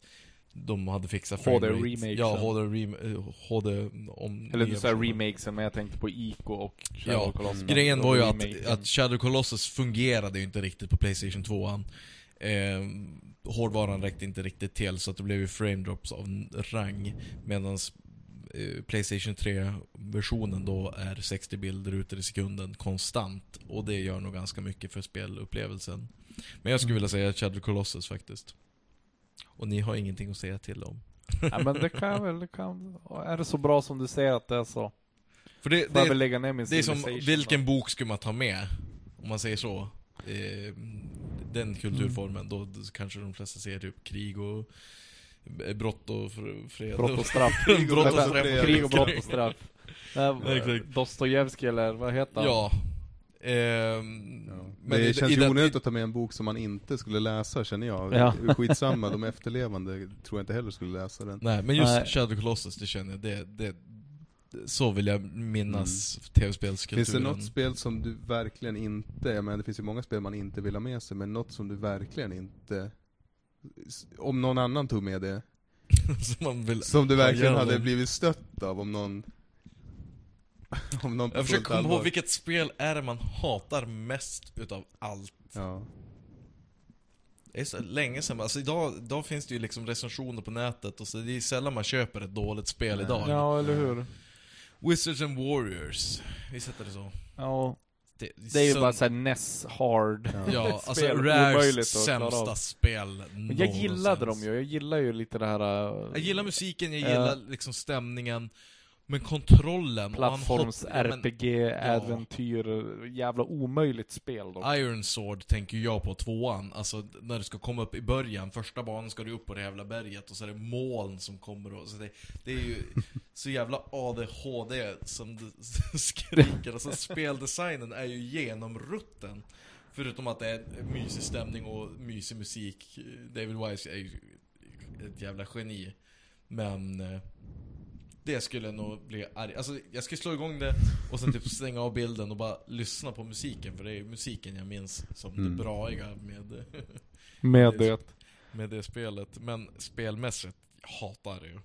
de hade fixat HD framerate. remakesen. Ja, HD, rem, eh, HD om Eller du säger versioner. remakesen, men jag tänkte på Ico och Shadow Ja, Colossus. Grejen var ju att, att Shadow Colossus fungerade ju inte riktigt på Playstation 2 eh, Hårdvaran räckte inte riktigt till så att det blev ju frame drops av rang Medan eh, Playstation 3-versionen då är 60 bilder i sekunden konstant Och det gör nog ganska mycket för spelupplevelsen Men jag skulle vilja säga Shadow Colossus faktiskt Och ni har ingenting att säga till om Ja men det kan väl, det kan, är det så bra som du säger att det är så? För det, det, lägga ner min Det är som, vilken då. bok skulle man ta med? Om man säger så. Eh, den kulturformen, då, då kanske de flesta ser typ krig och eh, brott och fr- fred. Brott och straff. Brott och straff. Krig och brott och straff. Exakt. Dostojevskij eller vad heter han? Ja. Ehm, Ja. men det i- känns i ju onödigt att ta med en bok som man inte skulle läsa känner jag. Ja. Skitsamma, de efterlevande tror jag inte heller skulle läsa den. Nej, men just Nej. Shadow Colossus, det känner jag, det, det, så vill jag minnas tv-spelskulturen. Finns det något spel som du verkligen inte, jag menar det finns ju många spel man inte vill ha med sig, men något som du verkligen inte, om någon annan tog med det, som man vill som du verkligen hade blivit stött av om någon om någon Jag försöker komma ihåg vilket spel är det man hatar mest utav allt. Ja. Det är så länge sedan, alltså idag, idag finns det ju liksom recensioner på nätet och så det är sällan man köper ett dåligt spel Nej. idag. Ja, eller hur? Wizards and Warriors, vi sätter det så. Ja, Det, det är ju bara såhär NES hard. Ja. Ja, alltså Rares sämsta spel Men jag gillade dem ju, jag gillar ju lite det här... äh, Jag gillar musiken, jag Ja. gillar liksom stämningen, men kontrollen och han Plattforms hopp- ja, äventyr, jävla omöjligt spel då. Iron Sword tänker jag på tvåan, alltså när du ska komma upp i början, första banan ska du upp på det jävla berget och så är det moln som kommer och så det, det är ju så jävla ADHD som det skriker, alltså speldesignen är ju genomrutten. Förutom att det är mysig stämning och mysig musik, David Wise är ju ett jävla geni. Men eh, det skulle nog bli arg. Alltså jag skulle slå igång det och sen typ stänga av bilden och bara lyssna på musiken för det är ju musiken jag minns som Mm. det braiga med, Med det- med det spelet. Men spelmässigt, jag hatar det ju.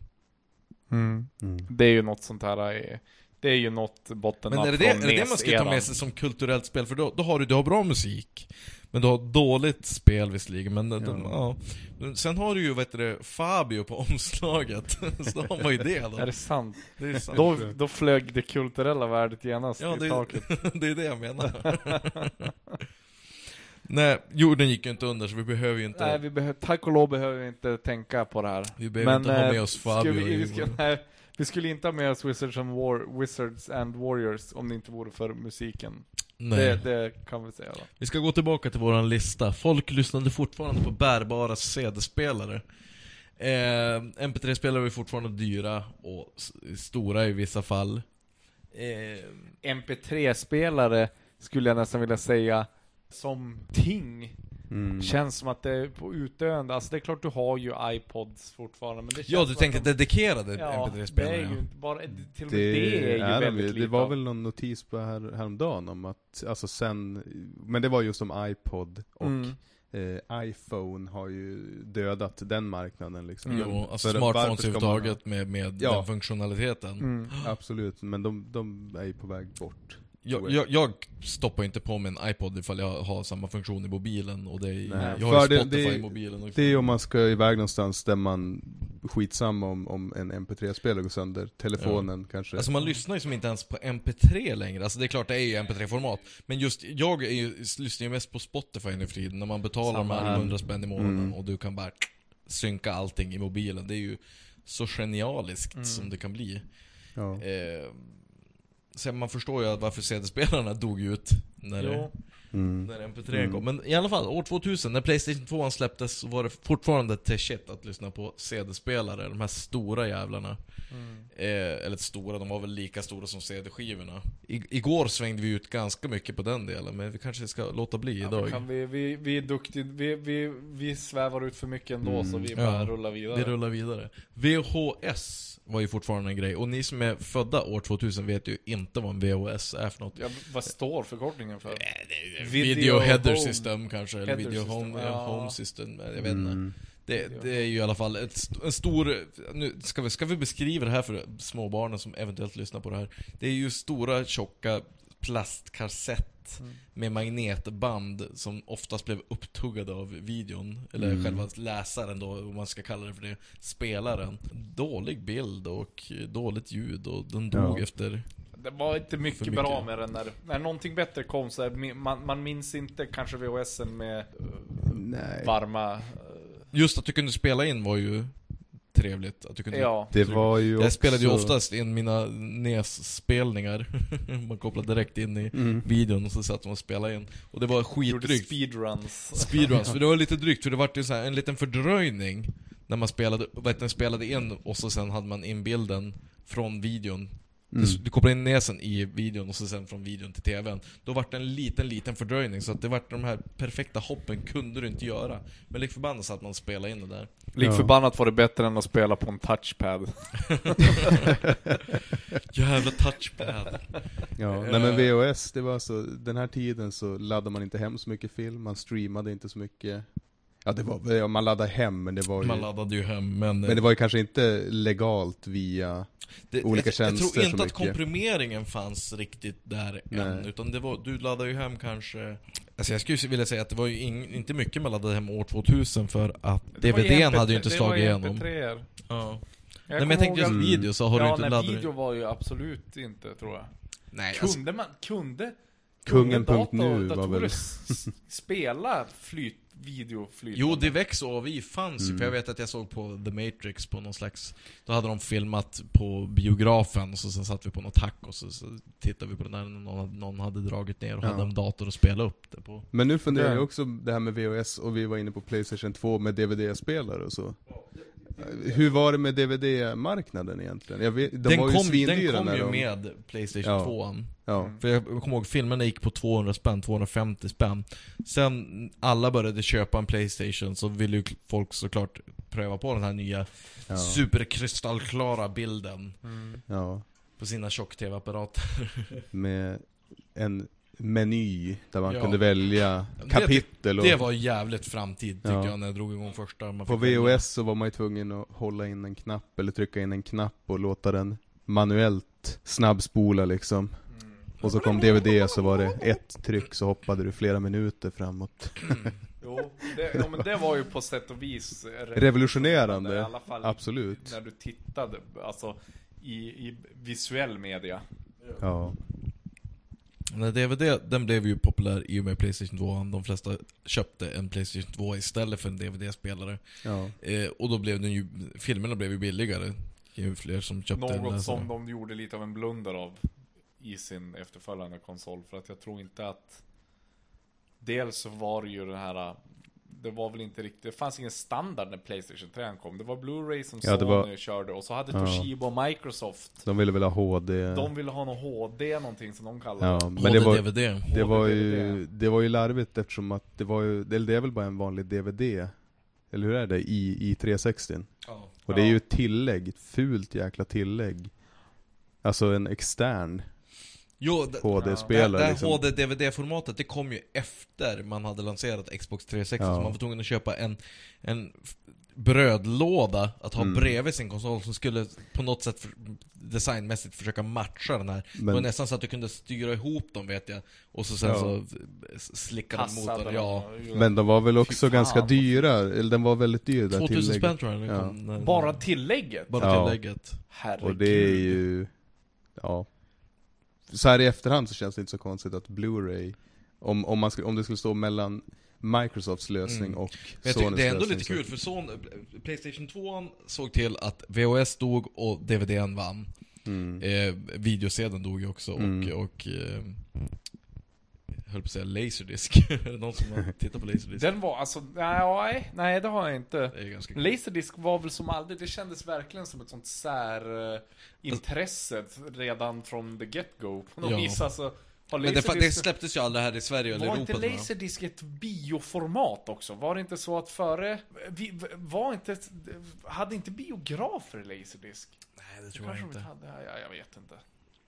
Mm. Mm. Det är ju något sånt här, eh, det är ju något bottennapp Men är det det, är det, det man ska ta med sig som kulturellt spel? För då, då har du, du har bra musik, men du har dåligt spel visserligen, men ja. Ja. ja. Sen har du ju, vad heter det, Fabio på omslaget, så har man ju det då. Är det sant? Det är sant. Då, då flög det kulturella värdet genast Ja, i det, taket. det är det jag menar. Nej, jorden gick ju inte under så vi behöver ju inte, Nej, vi behöver, tack och lov behöver vi inte tänka på det här. vi behöver inte ha eh, med oss Fabio skulle vi, vi, skulle, nej, vi skulle inte ha med oss Wizards and, War, Wizards and Warriors om det inte vore för musiken. Nej. Det, det kan vi säga då. Vi ska gå tillbaka till våran lista. Folk lyssnade fortfarande på bärbara CD-spelare. Eh, MP3-spelare var fortfarande dyra och stora i vissa fall. Eh, MP3-spelare skulle jag nästan vilja säga som ting. Mm. Känns som att det är på utdöende. Alltså det är klart du har ju iPods fortfarande men det känns ja, du tänker de, dedikerade Ja, det är MP3-spelare? ju inte bara, till och med Det, det, är ju är de väldigt ju. lite Det var väl någon notis på här, häromdagen om att, alltså sen, men det var just om iPod och Mm. eh, iPhone har ju dödat den marknaden liksom. Mm. Jo, alltså För smartphones man ha- överhuvudtaget med, med Ja. den funktionaliteten. Mm. Absolut, men de, de är ju på väg bort. Jag, jag, jag stoppar inte på min iPod ifall jag har samma funktion i mobilen och det är, Nej, jag har ju det- Spotify det- i mobilen också. Det är om man ska iväg någonstans där man skitsamma om, om en MP3-spelare går sönder. Telefonen kanske. Alltså man lyssnar ju som inte ens på MP3 längre, alltså det är klart det är ju MP3-format Men just, jag är ju, lyssnar ju mest på Spotify nu för tiden När man betalar de Samma här här. 100 spänn i månaden Mm. och du kan bara synka allting i mobilen Det är ju så genialiskt Mm. som det kan bli ja. eh, Sen man förstår ju varför CD-spelarna dog ut när, Jo. Mm. när MP3 Mm. kom Men i alla fall, år 2000 när Playstation 2 släpptes så var det fortfarande till shit att lyssna på CD-spelare De här stora jävlarna Mm. Eh, eller stora, de var väl lika stora som CD-skivorna. I, igår svängde vi ut ganska mycket på den delen, men vi kanske ska låta bli Ja, idag. kan vi, vi, vi är duktiga, vi, vi, vi svävar ut för mycket ändå Mm. så vi Ja. bara rullar vidare. Vi rullar vidare. VHS var ju fortfarande en grej, och ni som är födda år 2000 vet ju inte vad en VHS är för något. Ja, vad står förkortningen för? Video, Video header home. system kanske, eller Header video system, home, ja. ja. home system, jag vet inte. Mm. Det, det är ju i alla fall ett, en stor, nu ska vi, ska vi beskriva det här för småbarnen som eventuellt lyssnar på det här. Det är ju stora tjocka plastkassett Mm. med magnetband som oftast blev upptuggade av videon, eller Mm. själva läsaren då, om man ska kalla det för det, spelaren. Dålig bild och dåligt ljud och den dog Ja. efter Det var inte mycket, mycket. bra med den där. När någonting bättre kom så är, mi- man, man minns inte kanske VHSen med Nej. varma... eh, Just att du kunde spela in var ju trevligt. Att du kunde Ja. Det var ju Jag också... spelade ju oftast in mina NES-spelningar. Man kopplade direkt in i Mm. videon och så satt man och spelade in. Och det var skitdrygt. speedruns. Speedruns, för det var lite drygt, för det var ju så här en liten fördröjning när man spelade, vet du, spelade in och så sen hade man in bilden från videon. Mm. Du, kopplade in näsen i videon och så sen från videon till TVn. Då vart det en liten, liten fördröjning så att det vart de här perfekta hoppen kunde du inte göra. Men lik förbannat så att man spelade in det där. Lik förbannat var det bättre än att spela på en touchpad. Jävla touchpad. Ja, nej men VHS, det var så, den här tiden så laddade man inte hem så mycket film, man streamade inte så mycket. Ja, det var, ja, man laddade hem men det var ju, Man laddade ju hem, men... men det var ju kanske inte legalt via, Det, olika jag, jag tjänster tror så inte att mycket. komprimeringen fanns riktigt där än, Nej. utan det var, du laddade ju hem kanske... Alltså jag skulle vilja säga att det var ju ing, inte mycket man laddade hem år 2000 för att Det DVDn MP3 hade ju inte det var slagit igenom. MP3-er. Ja. Jag Nej men jag tänkte just video, så har du ja, inte nej, laddat... video var ju absolut inte, tror jag. Nej, alltså, Kunde man, kunde Kungen.nu var väl- spela flyt, videoflyt? Jo, DivX och AVI fanns ju, Mm. för jag vet att jag såg på The Matrix på någon slags... Då hade de filmat på biografen, och så sen satt vi på något hack och så, så tittade vi på den där när någon, någon hade dragit ner och Ja. hade en dator att spela upp det på. men nu funderar Det- jag också det här med VHS och vi var inne på Playstation 2 med DVD-spelare och så. Hur var det med DVD-marknaden egentligen? Jag vet, de den, var ju kom, den svindyra kom när ju de... med Playstation Ja. 2 Ja. För jag kommer ihåg, filmerna gick på 200 spänn, 250 spänn. Sen alla började köpa en Playstation så ville ju folk såklart pröva på den här nya Ja. superkristallklara bilden Mm. ja. på sina tjock-tv-apparater. Med en meny där man Ja. kunde välja Det- kapitel och Det var jävligt framtid tyckte Ja. jag när jag drog igång första. Man på välja. VOS så var man ju tvungen att hålla in en knapp eller trycka in en knapp och låta den manuellt snabbspola liksom. Och så kom DVD så var det ett tryck så hoppade du flera minuter framåt. Jo, det, ja, men det var ju på sätt och vis Revolutionerande, I alla fall absolut. när du tittade, alltså i, i visuell media. Ja. När DVD, den blev ju populär i och med Playstation 2. De flesta köpte en Playstation 2 istället för en DVD-spelare. Ja. Eh, och då blev den ju, filmerna blev ju billigare. Ju fler som köpte den. Något alltså. som de gjorde lite av en blunder av i sin efterföljande konsol. För att jag tror inte att Dels så var det ju den här Det var väl inte riktigt, det fanns ingen standard när Playstation 3 kom. Det var Blu-ray som Ja, Sony var- körde och så hade Ja. Toshiba och Microsoft De ville väl ha HD. De ville ha någon HD någonting som de kallade Ja, men det var, HD. det var ju, det var ju larvigt eftersom att det var ju, det det är väl bara en vanlig DVD? Eller hur är det? I, i 360? Ja. Och det är ju ett tillägg, ett fult jäkla tillägg. Alltså en extern Jo, det, HD-spelare det här liksom. HD-DVD-formatet, det kom ju efter man hade lanserat Xbox 360, Ja. så man var tvungen att köpa en, en f- brödlåda att ha Mm. bredvid sin konsol som skulle på något sätt för, designmässigt försöka matcha den här. det var Men, nästan så att du kunde styra ihop dem vet jag, och så sen Ja. så s- slicka dem mot den. Ja. de. men de var väl också ganska dyra, eller den var väldigt dyr där 2000 tillägget. spänn tror jag Ja. kom. när- Bara tillägget? Bara Ja. tillägget. Herregud. Och det är ju, ja. Så här i efterhand så känns det inte så konstigt att Blu-ray, om, om, man skulle, om det skulle stå mellan Microsofts lösning Mm. och Sonys tycker det är ändå lösning lite kul för Son, Playstation 2 såg till att VHS dog och DVDn vann. Mm. Eh, videosedeln dog ju också Mm. och, och eh, höll på att säga Laserdisc. är det någon som har tittat på Laserdisc? Den var alltså, nej, nej det har jag inte. Det är ganska kul. Laserdisc var väl som aldrig, det kändes verkligen som ett sånt sär eh, intresse redan från the get-go på något Ja. vis. Alltså, Men det, det släpptes ju aldrig här i Sverige eller var Europa inte tror jag. Laserdisc ett bioformat också? Var det inte så att före, var inte, hade inte biografer Laserdisc? Nej det Det tror jag kanske de inte. inte hade, ja, jag vet inte.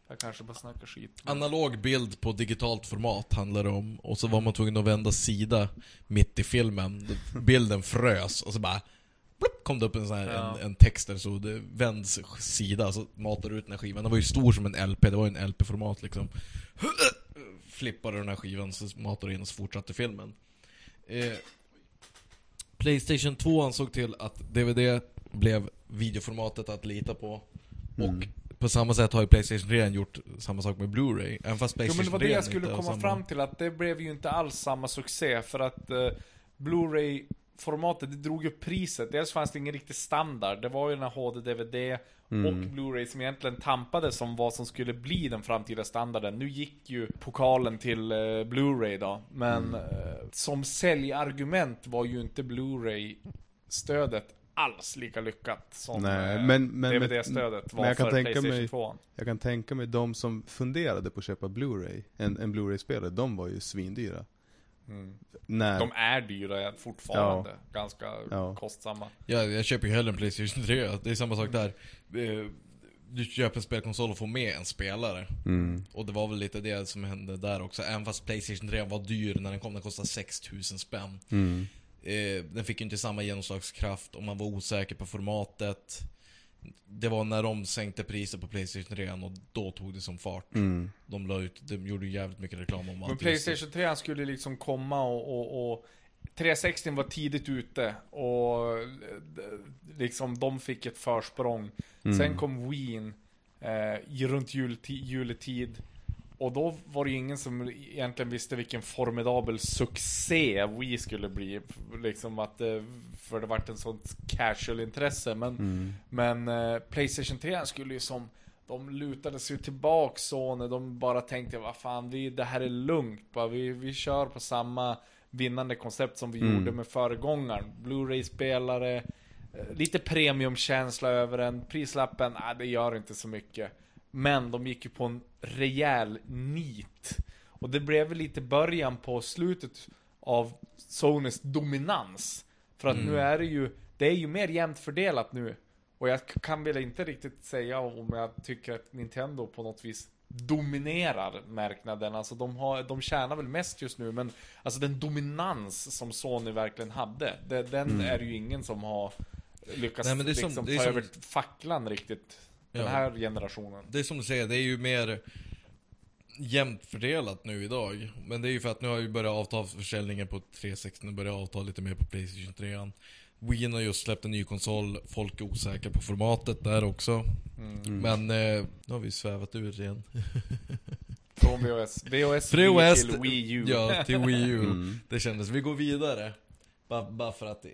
Jag kanske bara snackar skit. Analog bild på digitalt format handlar det om, och så var man tvungen att vända sida mitt i filmen. Bilden frös, och så bara plupp, kom det upp en sån här, Ja. en, en text där så det vänds sida, så matar ut den här skivan. Den var ju stor som en LP, det var ju en LP-format liksom. Flippade den här skivan, så matade du in och så fortsatte filmen. Eh, Playstation 2 såg till att DVD blev videoformatet att lita på. Mm. På samma sätt har ju Playstation 3 gjort samma sak med Blu-ray. Även fast Jo Playstation men det var 3 det jag skulle komma samma- fram till, att det blev ju inte alls samma succé för att eh, Blu-ray formatet, det drog upp priset. Dels fanns det ingen riktig standard. Det var ju den här HD-DVD Mm. och Blu-ray som egentligen tampade som vad som skulle bli den framtida standarden. Nu gick ju pokalen till eh, Blu-ray då, men Mm. eh, som säljargument var ju inte Blu-ray-stödet alls lika lyckat som Nej, eh, men- men- DVD-stödet men var jag kan för tänka Playstation mig- 2. Jag kan tänka mig de som funderade på att köpa Blu-ray, en, en Blu-ray-spelare, de var ju svindyra. Mm. När, De är dyra fortfarande. Ganska Ja. kostsamma. Ja, jag köper ju hellre en Playstation 3. Det är samma sak där. Eh, Du köper en spelkonsol och får med en spelare. mm, Och det var väl lite det som hände där också. Även fast Playstation 3 var dyr när den kom, den kostade 6000 spänn. mm, Eh, den fick ju inte samma genomslagskraft och man var osäker på formatet. Det var när de sänkte priset på Playstation 3 och då tog det som fart. mm, De la ut, de gjorde jävligt mycket reklam om Men. Playstation 3 skulle liksom komma och, och, och 360 var tidigt ute och eh, liksom de fick ett försprång. mm. Sen kom Wien eh, i- runt juletid. Och då var det ju ingen som egentligen visste vilken formidabel succé Wii skulle bli. Liksom att, eh, för det vart en sånt casual intresse. Men Mm. men eh, Playstation 3 skulle ju som De lutade sig ju tillbaks så när de bara tänkte vad fan vi, det här är lugnt bara. Vi, vi kör på samma vinnande koncept som vi Mm. gjorde med föregångaren. Blu-ray-spelare eh, Lite premiumkänsla över den. Prislappen, nej det gör inte så mycket. Men de gick ju på en rejäl nit. Och det blev väl lite början på slutet av Sonys dominans. För att Mm. nu är det ju, det är ju mer jämnt fördelat nu. Och jag kan väl inte riktigt säga om jag tycker att Nintendo på något vis dominerar marknaden. Alltså de, har, de tjänar väl mest just nu, men alltså den dominans som Sony verkligen hade, det, den Mm. är ju ingen som har lyckats Nej, som- liksom, är ta som- över facklan riktigt. Den Ja. här generationen. Det är som du säger, det är ju mer jämnt fördelat nu idag. Men det är ju för att nu har ju börjat avtalsförsäljningen på 360, nu börjar avtal lite mer på Playstation 3. Wien har just släppt en ny konsol, folk är osäkra på formatet där också. Mm. Men eh, nu har vi svävat ut igen. Från VHS. VHS, VHS till Wii U. Ja, till Wii U. Mm. Det kändes, vi går vidare. Bara, bara för att eh,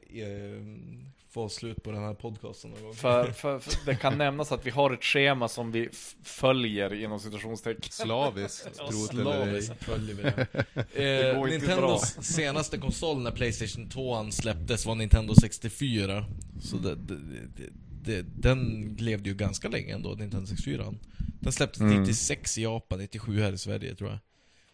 få slut på den här podcasten någon gång. För, för, för det kan nämnas att vi har ett schema som vi följer inom situationstecken. Slaviskt, tro det eller ej. Slaviskt följer vi det. Det Eh, inte Nintendos senaste konsol när Playstation 2 släpptes var Nintendo 64. Så det, det, det, det, den levde ju ganska länge ändå, Nintendo 64. Den släpptes Mm. 96 i Japan, 97 här i Sverige tror jag.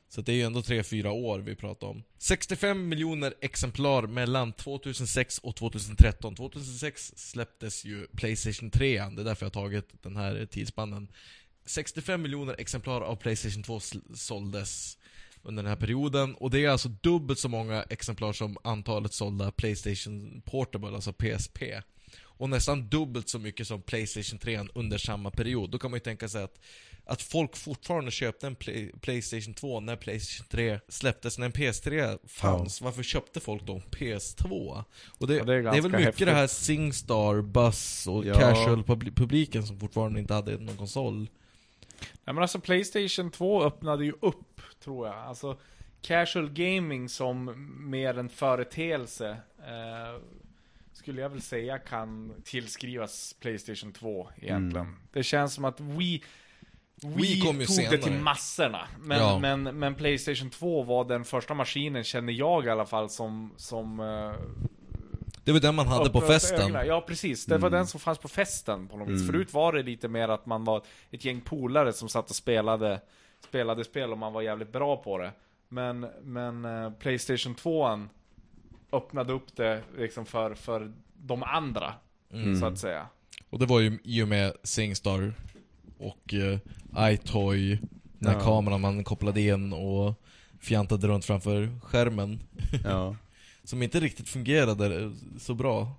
Så det är ju ändå 3-4 år vi pratar om. 65 miljoner exemplar mellan 2006 och 2013. 2006 släpptes ju Playstation 3, det är därför jag har tagit den här tidsspannen. 65 miljoner exemplar av Playstation 2 såldes under den här perioden. Och det är alltså dubbelt så många exemplar som antalet sålda Playstation Portable, alltså PSP. Och nästan dubbelt så mycket som Playstation 3 under samma period. Då kan man ju tänka sig att, att folk fortfarande köpte en Play, Playstation 2 när Playstation 3 släpptes, när en PS3 fanns. Varför köpte folk då en PS2? Och det, Ja, det är det, är väl mycket häftigt. det här Singstar, Buzz och Ja. casual-publiken som fortfarande inte hade någon konsol. Nej men alltså Playstation 2 öppnade ju upp, tror jag. Alltså casual gaming som mer en företeelse eh, skulle jag väl säga kan tillskrivas Playstation 2 egentligen. Mm. Det känns som att Wii Wii, kom ju tog senare. det till massorna. Men, Ja. men, men Playstation 2 var den första maskinen, känner jag i alla fall, som, som eh, Det var den man hade på festen. ögonen. Ja, precis. Det var Mm. den som fanns på festen på något vis. Mm. Förut var det lite mer att man var ett gäng polare som satt och spelade, spelade spel och man var jävligt bra på det. Men, men eh, Playstation 2 öppnade upp det liksom för, för de andra, Mm. så att säga. Och det var ju i och med Singstar och uh, iToy, när Ja. kameran man kopplade in och fjantade runt framför skärmen. Ja. Som inte riktigt fungerade eh, så bra.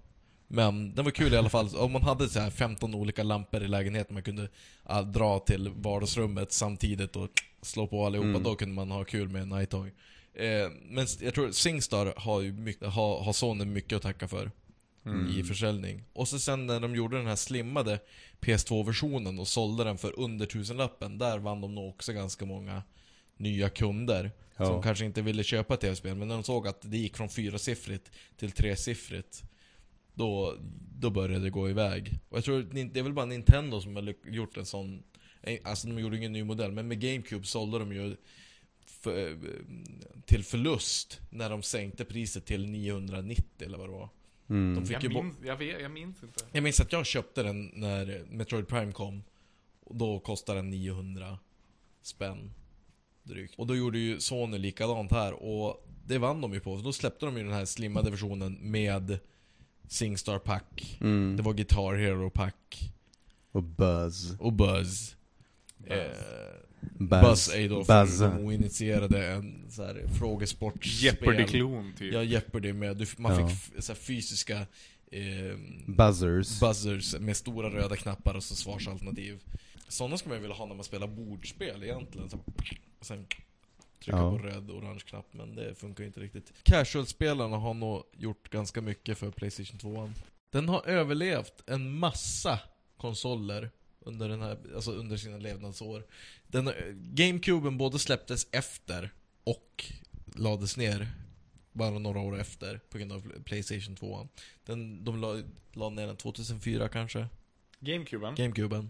Men den var kul i alla fall. Om man hade så här 15 olika lampor i lägenheten man kunde ah, dra till vardagsrummet samtidigt och slå på allihopa, Mm. då kunde man ha kul med iToy. Eh, men jag tror Singstar har ju mycket, har, har Sony mycket att tacka för Mm. i försäljning. Och så sen när de gjorde den här slimmade PS2-versionen och sålde den för under tusenlappen, där vann de nog också ganska många nya kunder. Ja. Som kanske inte ville köpa tv-spel, men när de såg att det gick från fyrasiffrigt till tresiffrigt då, då började det gå iväg. Och jag tror det är väl bara Nintendo som har gjort en sån eh, Alltså de gjorde ingen ny modell, men med GameCube sålde de ju för, till förlust när de sänkte priset till 990 eller vad det var. Mm. De fick Jag ju minns, jag, vet, jag minns inte. jag minns att jag köpte den när Metroid Prime kom. Och då kostade den 900 spänn. Drygt. Och då gjorde ju Sony likadant här och det vann de ju på. Så då släppte de ju den här slimmade versionen med Singstar Pack. Mm. Det var Guitar Hero Pack Och Buzz. och Buzz. Buzz. Eh, Buzz. Buzz för Buzz. de oinitierade en så här frågesportspel. Jeopardy-klon typ. Ja, Jeopardy med, du, man Ja. fick f- så här fysiska eh, Buzzers. buzzers med stora röda knappar och så svarsalternativ. Sådana ska man ju vilja ha när man spelar bordspel egentligen. Så, och sen trycka Ja. på röd och orange knapp, men det funkar ju inte riktigt. Casual-spelarna har nog gjort ganska mycket för Playstation 2. Den har överlevt en massa konsoler under, den här, alltså under sina levnadsår. Den, har- GameCuben både släpptes efter och lades ner bara några år efter på grund av Playstation 2. Den, de la, la ner den 2004 kanske, Gamecuben? GameCuben.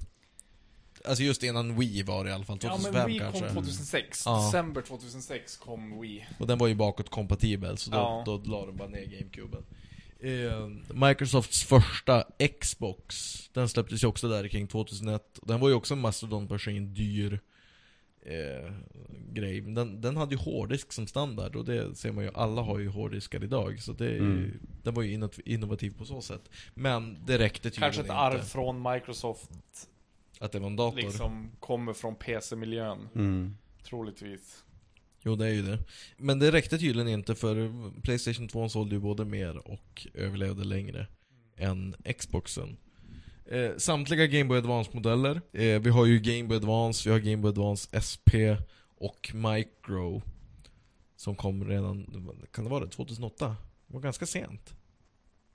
Alltså just innan Wii var det i alla fall, Ja 2005 men Wii kanske. kom 2006. Ja. December 2006 kom Wii. Och den var ju bakåtkompatibel, så då, Ja. då la de bara ner GameCuben. Eh, Microsofts första Xbox, den släpptes ju också där kring 2001. Och Den var ju också en mastodontmaskin, dyr eh, grej. Men den, den hade ju hårddisk som standard och det ser man ju, alla har ju hårddiskar idag. Så det, är ju- Mm. den var ju innov- innovativ på så sätt. Men det räckte tydligen Kanske ett inte. arv från Microsoft Att det var en dator. liksom kommer från PC-miljön. Mm. Troligtvis. Jo, det är ju det. Men det räckte tydligen inte för Playstation 2 sålde ju både mer och överlevde längre än Xboxen. Eh, samtliga Game Boy Advance-modeller. Eh, vi har ju Game Boy Advance, vi har Game Boy Advance SP och Micro. Som kom redan, kan det vara det? 2008? Det var ganska sent.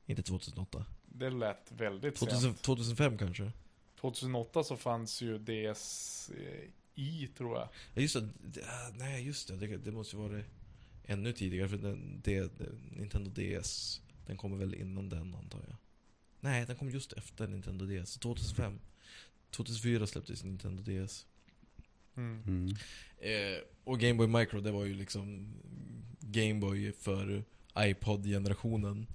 Inte 2008. Det lät väldigt 2000, sent. 2005 kanske? 2008 så fanns ju DSi tror jag. Ja just det, ah, nej just det, det, det måste ju vara ännu tidigare för den, det, Nintendo DS, den kommer väl innan den antar jag. Nej, den kom just efter Nintendo DS, 2005. 2004 släpptes Nintendo DS. Mm. Mm. Eh, och Game Boy Micro, det var ju liksom Game Boy för iPod-generationen.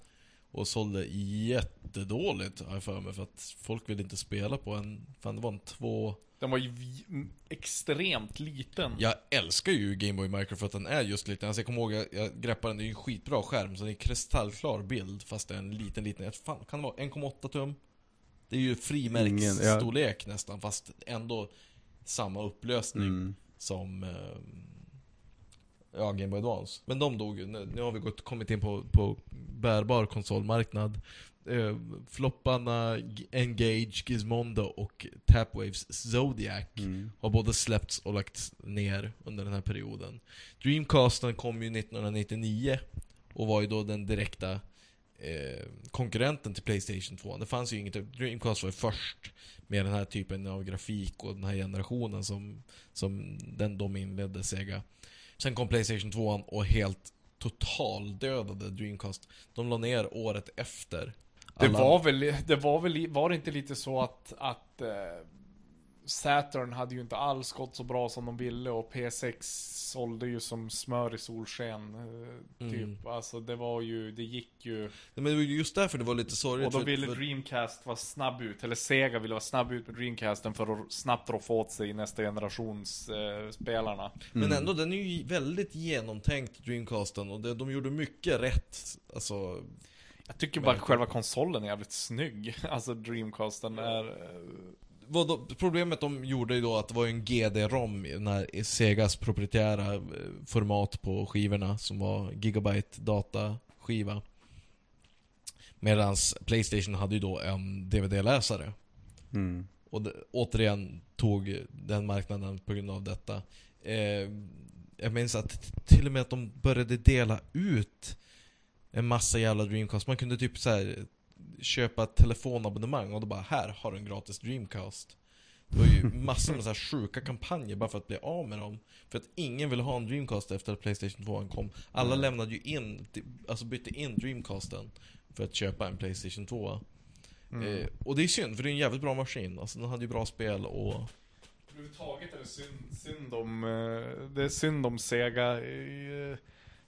Och sålde jättedåligt har jag för mig, för att folk ville inte spela på en, fan det var en två... Den var ju extremt liten. Jag älskar ju Game Boy Micro för att den är just liten. Alltså jag kommer ihåg, jag, jag greppade den, det är ju en skitbra skärm, så det är en kristallklar bild, fast det är en liten, liten, jag fan, kan det vara 1,8 tum? Det är ju frimärksstorlek nästan, fast ändå samma upplösning Mm. som eh, ja, Game Boy Advance. Men de dog ju. Nu, nu har vi gått, kommit in på, på bärbar konsolmarknad. Eh, flopparna Engage, Gizmondo och Tapwaves Zodiac Mm. har både släppts och lagts ner under den här perioden. Dreamcasten kom ju 1999 och var ju då den direkta eh, konkurrenten till Playstation 2. Det fanns ju inget, Dreamcast var ju först med den här typen av grafik och den här generationen som, som den, de inledde Sega. Sen kom Playstation 2 och helt totaldödade Dreamcast. De la ner året efter. Det Alla- var väl, det var väl, var det inte lite så att, att eh, Saturn hade ju inte alls gått så bra som de ville och P6 sålde ju som smör i solsken. eh, Typ. Mm. Alltså det var ju, det gick ju. Nej, Men det var ju just därför det var lite sorgligt. Och då ville för- Dreamcast vara snabb ut, eller Sega ville vara snabb ut med Dreamcasten för att snabbt roffa åt sig nästa generations eh, spelarna. Men Mm. ändå, den är ju väldigt genomtänkt, Dreamcasten, och det, de gjorde mycket rätt. Alltså, Jag tycker bara Men- själva konsolen är jävligt snygg. Alltså Dreamcasten är... eh, vad då, problemet de gjorde ju då att det var ju en GD-ROM den här Segas proprietära eh, format på skivorna, som var gigabyte dataskiva. Medans Playstation hade ju då en DVD-läsare. Mm. Och det, återigen tog den marknaden på grund av detta. Eh, jag minns att till och med att de började dela ut en massa jävla Dreamcast. Man kunde typ så här köpa ett telefonabonnemang och då bara här har du en gratis Dreamcast. Det var ju massor med så här sjuka kampanjer bara för att bli av med dem. För att ingen ville ha en Dreamcast efter att Playstation 2 kom. Alla lämnade ju in, alltså bytte in Dreamcasten för att köpa en Playstation 2. mm. Eh, och det är synd, för det är en jävligt bra maskin. Alltså den hade ju bra spel och... Överhuvudtaget är det synd, synd om, eh, det är synd om Sega. Eh,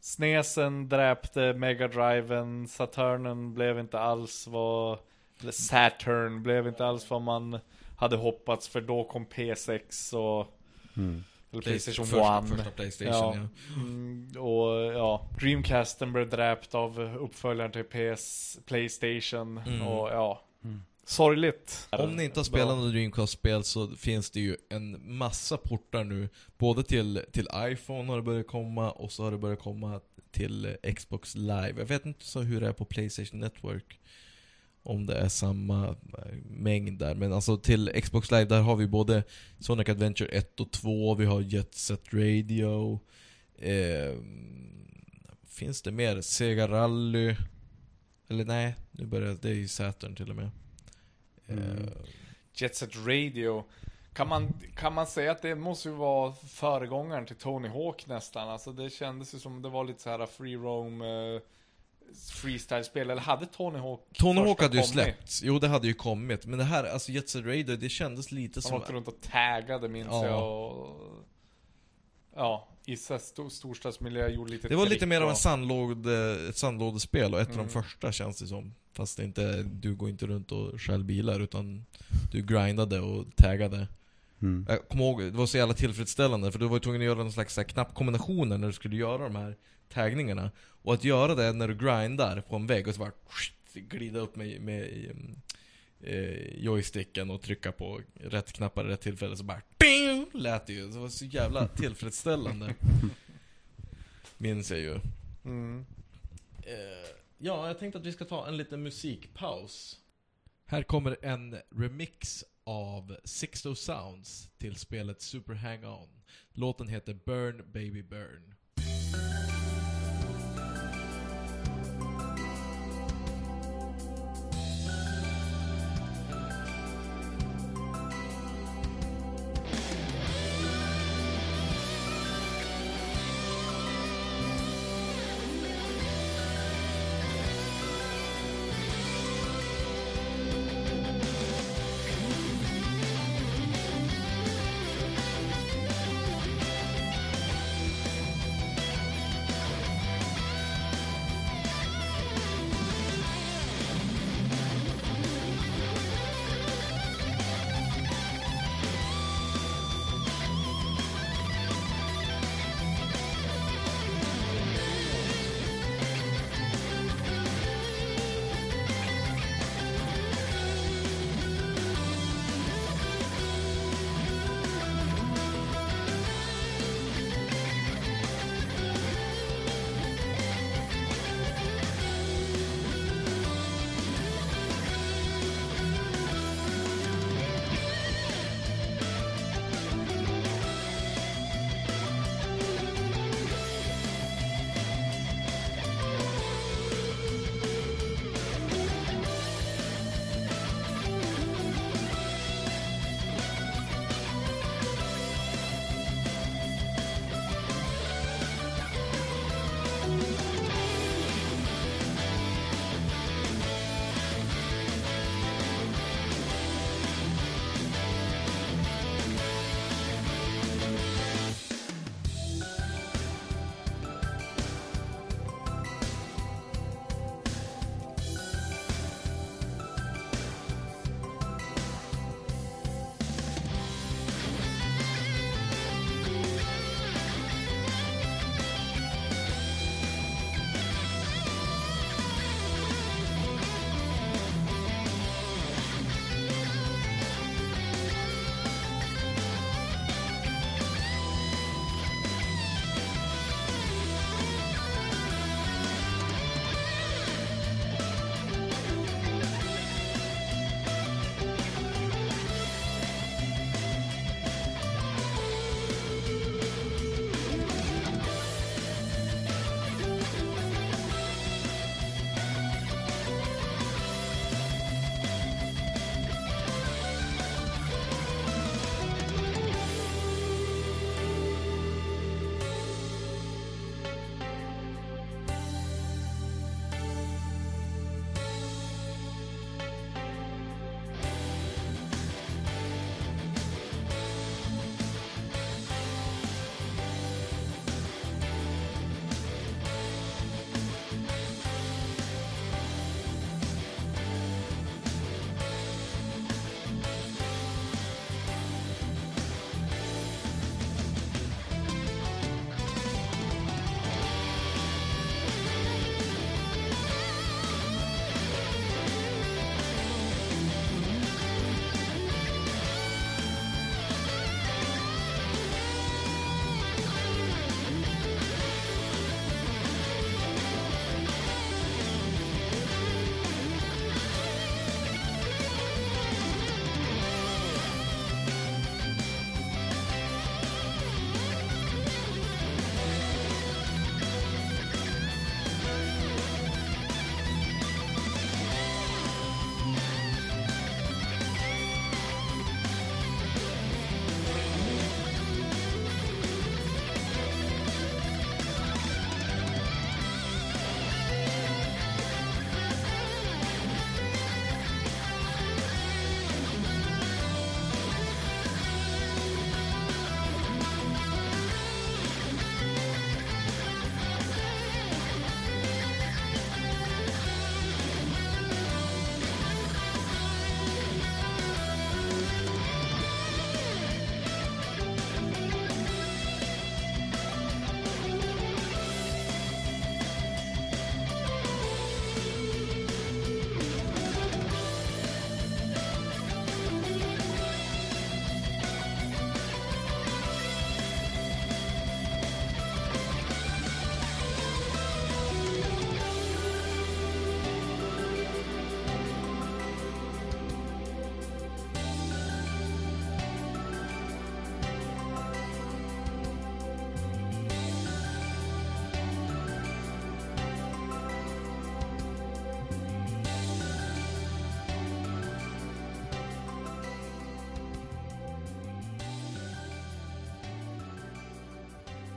Snesen dräpte Mega Driven, Saturnen blev inte alls vad, eller Saturn blev inte alls vad man hade hoppats för då kom P6 och, Mm. eller Playstation första, 1. Första Playstation Ja. ja. Mm, och ja, Dreamcasten blev dräpt av uppföljaren till PS, Playstation Mm. och ja. Sorgligt. Om ni inte har spelat något Dreamcast-spel så finns det ju en massa portar nu. Både till, till iPhone har det börjat komma och så har det börjat komma till Xbox Live. Jag vet inte så hur det är på Playstation Network. Om det är samma eh, mängd där. Men alltså till Xbox Live, där har vi både Sonic Adventure 1 och 2, vi har Jet Set Radio. Eh, finns det mer? Sega Rally? Eller nej, nu börjar det är ju Saturn till och med. Mm. Eh, Jet Set Radio. Kan man, kan man säga att det måste ju vara föregångaren till Tony Hawk nästan? Alltså det kändes ju som det var lite så här free roam eh, freestyle-spel. Eller hade Tony Hawk Tony Hawk hade ju kommit? släppts, jo det hade ju kommit, men det här, alltså Jet Set Radio, det kändes lite Han som... åkte runt och taggade minns Ja. jag och... Ja, i stor, storstadsmiljö gjorde lite Det var lite mer av en och- sandlåde, ett sandlådespel och ett av Mm. de första känns det som. Fast det inte, du går inte runt och stjäl bilar utan du grindade och taggade. Mm. Jag kommer ihåg, det var så jävla tillfredsställande för du var ju tvungen att göra någon slags här knappkombinationer när du skulle göra de här taggningarna. Och att göra det när du grindar på en vägg och så bara glida upp med, med eh, joysticken och trycka på rätt knappar i rätt tillfälle så bara Bing! Lät det ju, det var så jävla tillfredsställande. Minns jag ju. Mm. Eh, ja, jag tänkte att vi ska ta en liten musikpaus. Här kommer en remix av Sixto Sounds till spelet Super Hang-On. Låten heter Burn Baby Burn. Burn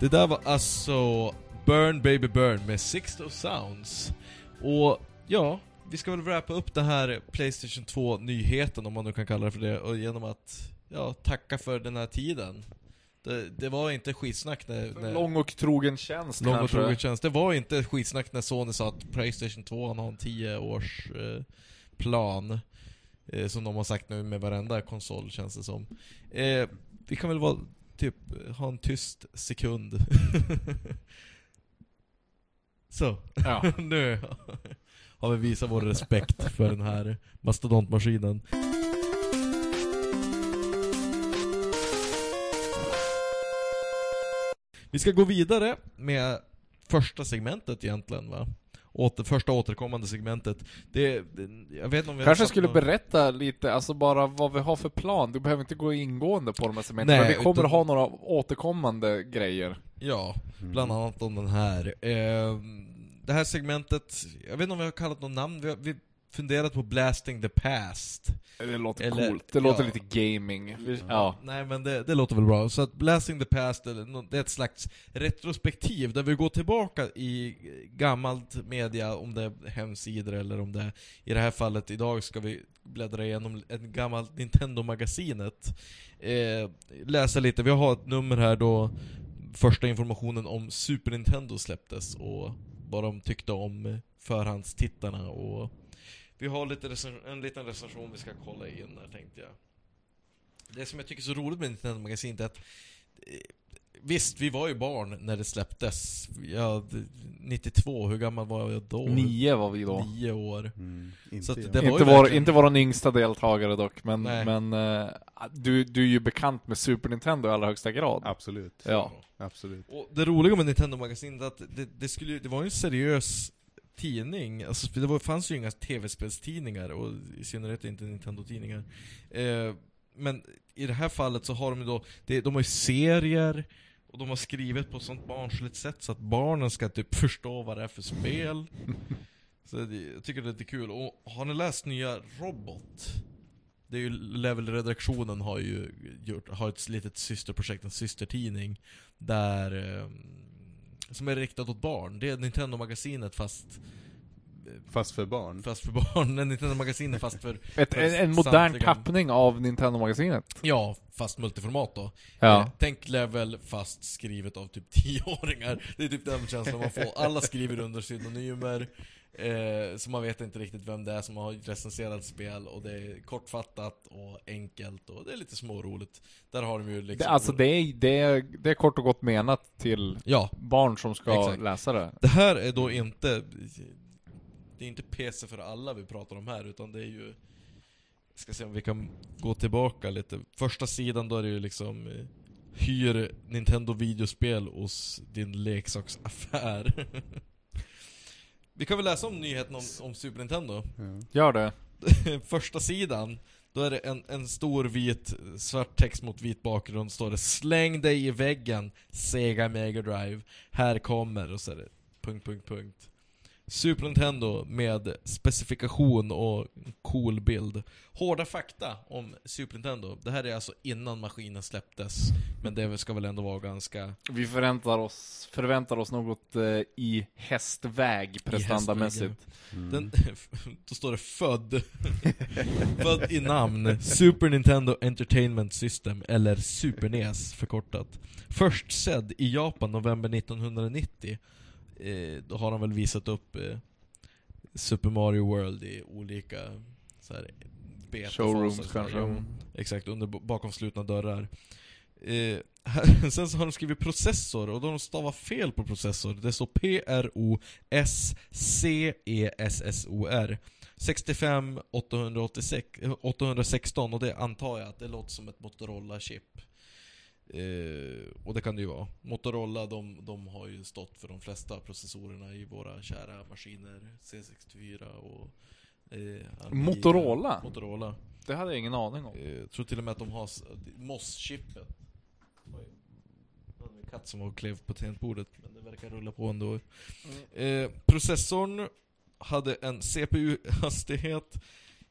Det där var alltså Burn Baby Burn med Sixto Sounds. Och ja, vi ska väl wrappa upp den här Playstation 2-nyheten, om man nu kan kalla det för det, och genom att ja, tacka för den här tiden. Det, det var inte skitsnack när... när Lång och trogen tjänst lång och kanske. trogen tjänst. Det var inte skitsnack när Sony sa att Playstation 2 har en 10 års eh, plan. Eh, som de har sagt nu med varenda konsol känns det som. Eh, vi kan väl vara, typ, ha en tyst sekund. Så, Ja. nu har vi visat vår respekt för den här mastodontmaskinen. Vi ska gå vidare med första segmentet egentligen va? Åter, första återkommande segmentet. Det, det jag vet inte om vi Kanske skulle någon- berätta lite, alltså bara vad vi har för plan. Du behöver inte gå ingående på de här segmenten, Nej, men vi kommer utan- ha några återkommande grejer. Ja, Mm. bland annat om den här. Eh, det här segmentet, jag vet inte om vi har kallat något namn, vi vi funderat på Blasting the Past. Det låter Eller- coolt, det låter ja. lite gaming. Vi- Ja. Nej men det, det låter väl bra. Så att Blasting the Past, det är ett slags retrospektiv där vi går tillbaka i gammalt media, om det är hemsidor eller om det är, i det här fallet idag ska vi bläddra igenom ett gammalt Nintendo-magasinet. Eh, läsa lite, vi har ett nummer här då första informationen om Super Nintendo släpptes och vad de tyckte om förhandstittarna och vi har lite en liten recension vi ska kolla in här tänkte jag. Det som jag tycker är så roligt med Nintendo magasinet är att eh, Visst, vi var ju barn när det släpptes. Ja, d- 92, hur gammal var jag då? Nio var vi då. Nio år. Mm, inte Så det var Inte vår, verkligen- inte vår yngsta deltagare dock, men, Nej. men eh, du, du är ju bekant med Super Nintendo i allra högsta grad. Absolut. Ja. Absolut. Och det roliga med Nintendo-magasinet är att det, det, skulle, ju- det var ju en seriös tidning, alltså det var, fanns ju inga tv-spelstidningar, och i synnerhet inte Nintendo-tidningar. Eh, men i det här fallet så har de ju då, det, de har ju serier, och de har skrivit på ett sånt barnsligt sätt så att barnen ska typ förstå vad det är för spel. Så det, jag tycker det är lite kul. Och har ni läst nya Robot? Det är ju Level-redaktionen har ju gjort, har ett litet systerprojekt, en systertidning där eh, som är riktat åt barn. Det är Nintendo-magasinet fast Fast för barn. Fast för barn, en Nintendo-magasinet fast för Ett, en, en modern Samtliga- tappning av Nintendo-magasinet. Ja, fast multiformat då. Eh, Ja. tänk level fast skrivet av typ 10-åringar. Det är typ den känslan man får. Alla skriver under pseudonymer. Eh, så man vet inte riktigt vem det är som har recenserat spel och det är kortfattat och enkelt och det är lite småroligt. Där har de ju liksom... Det, alltså det är, det, är, det är kort och gott menat till Ja, barn som ska Exakt. läsa det. det här är då inte... Det är inte PC för alla vi pratar om här utan det är ju... Jag ska se om vi kan gå tillbaka lite. Första sidan då är det ju liksom... eh, Hyr Nintendo videospel hos din leksaksaffär. vi kan väl läsa om nyheten om, om Super Nintendo. Ja. Gör det. Första sidan, då är det en, en stor vit, svart text mot vit bakgrund, står det 'Släng dig i väggen, Sega Mega Drive, här kommer' och så är det punkt, punkt, punkt. Super Nintendo med specifikation och cool bild. Hårda fakta om Super Nintendo. Det här är alltså innan maskinen släpptes. Men det ska väl ändå vara ganska... Vi förväntar oss, förväntar oss något eh, i hästväg prestandamässigt. Mm. Den, då står det född. född i namn. Super Nintendo Entertainment System, eller Super NES förkortat. Först sedd i Japan november 1990. Eh, då har de väl visat upp eh, Super Mario World i olika så här, betafaser, Showrooms kanske. jo. Exakt, under, bakom slutna dörrar. Eh, här- sen så har de skrivit processor, och då har de stavat fel på processor. Det står P-R-O-S-C-E-S-S-O-R 65 886, eh, 816, och det antar jag att det låter som ett Motorola-chip. Eh, och det kan det ju vara. Motorola, de, de har ju stått för de flesta processorerna i våra kära maskiner. C64 och... Eh. Motorola? Motorola. Det hade jag ingen aning om. Eh, Jag tror till och med att de har MOS-chippet. En katt som var och klev på tangentbordet, men det verkar rulla på ändå. Eh, processorn hade en CPU-hastighet.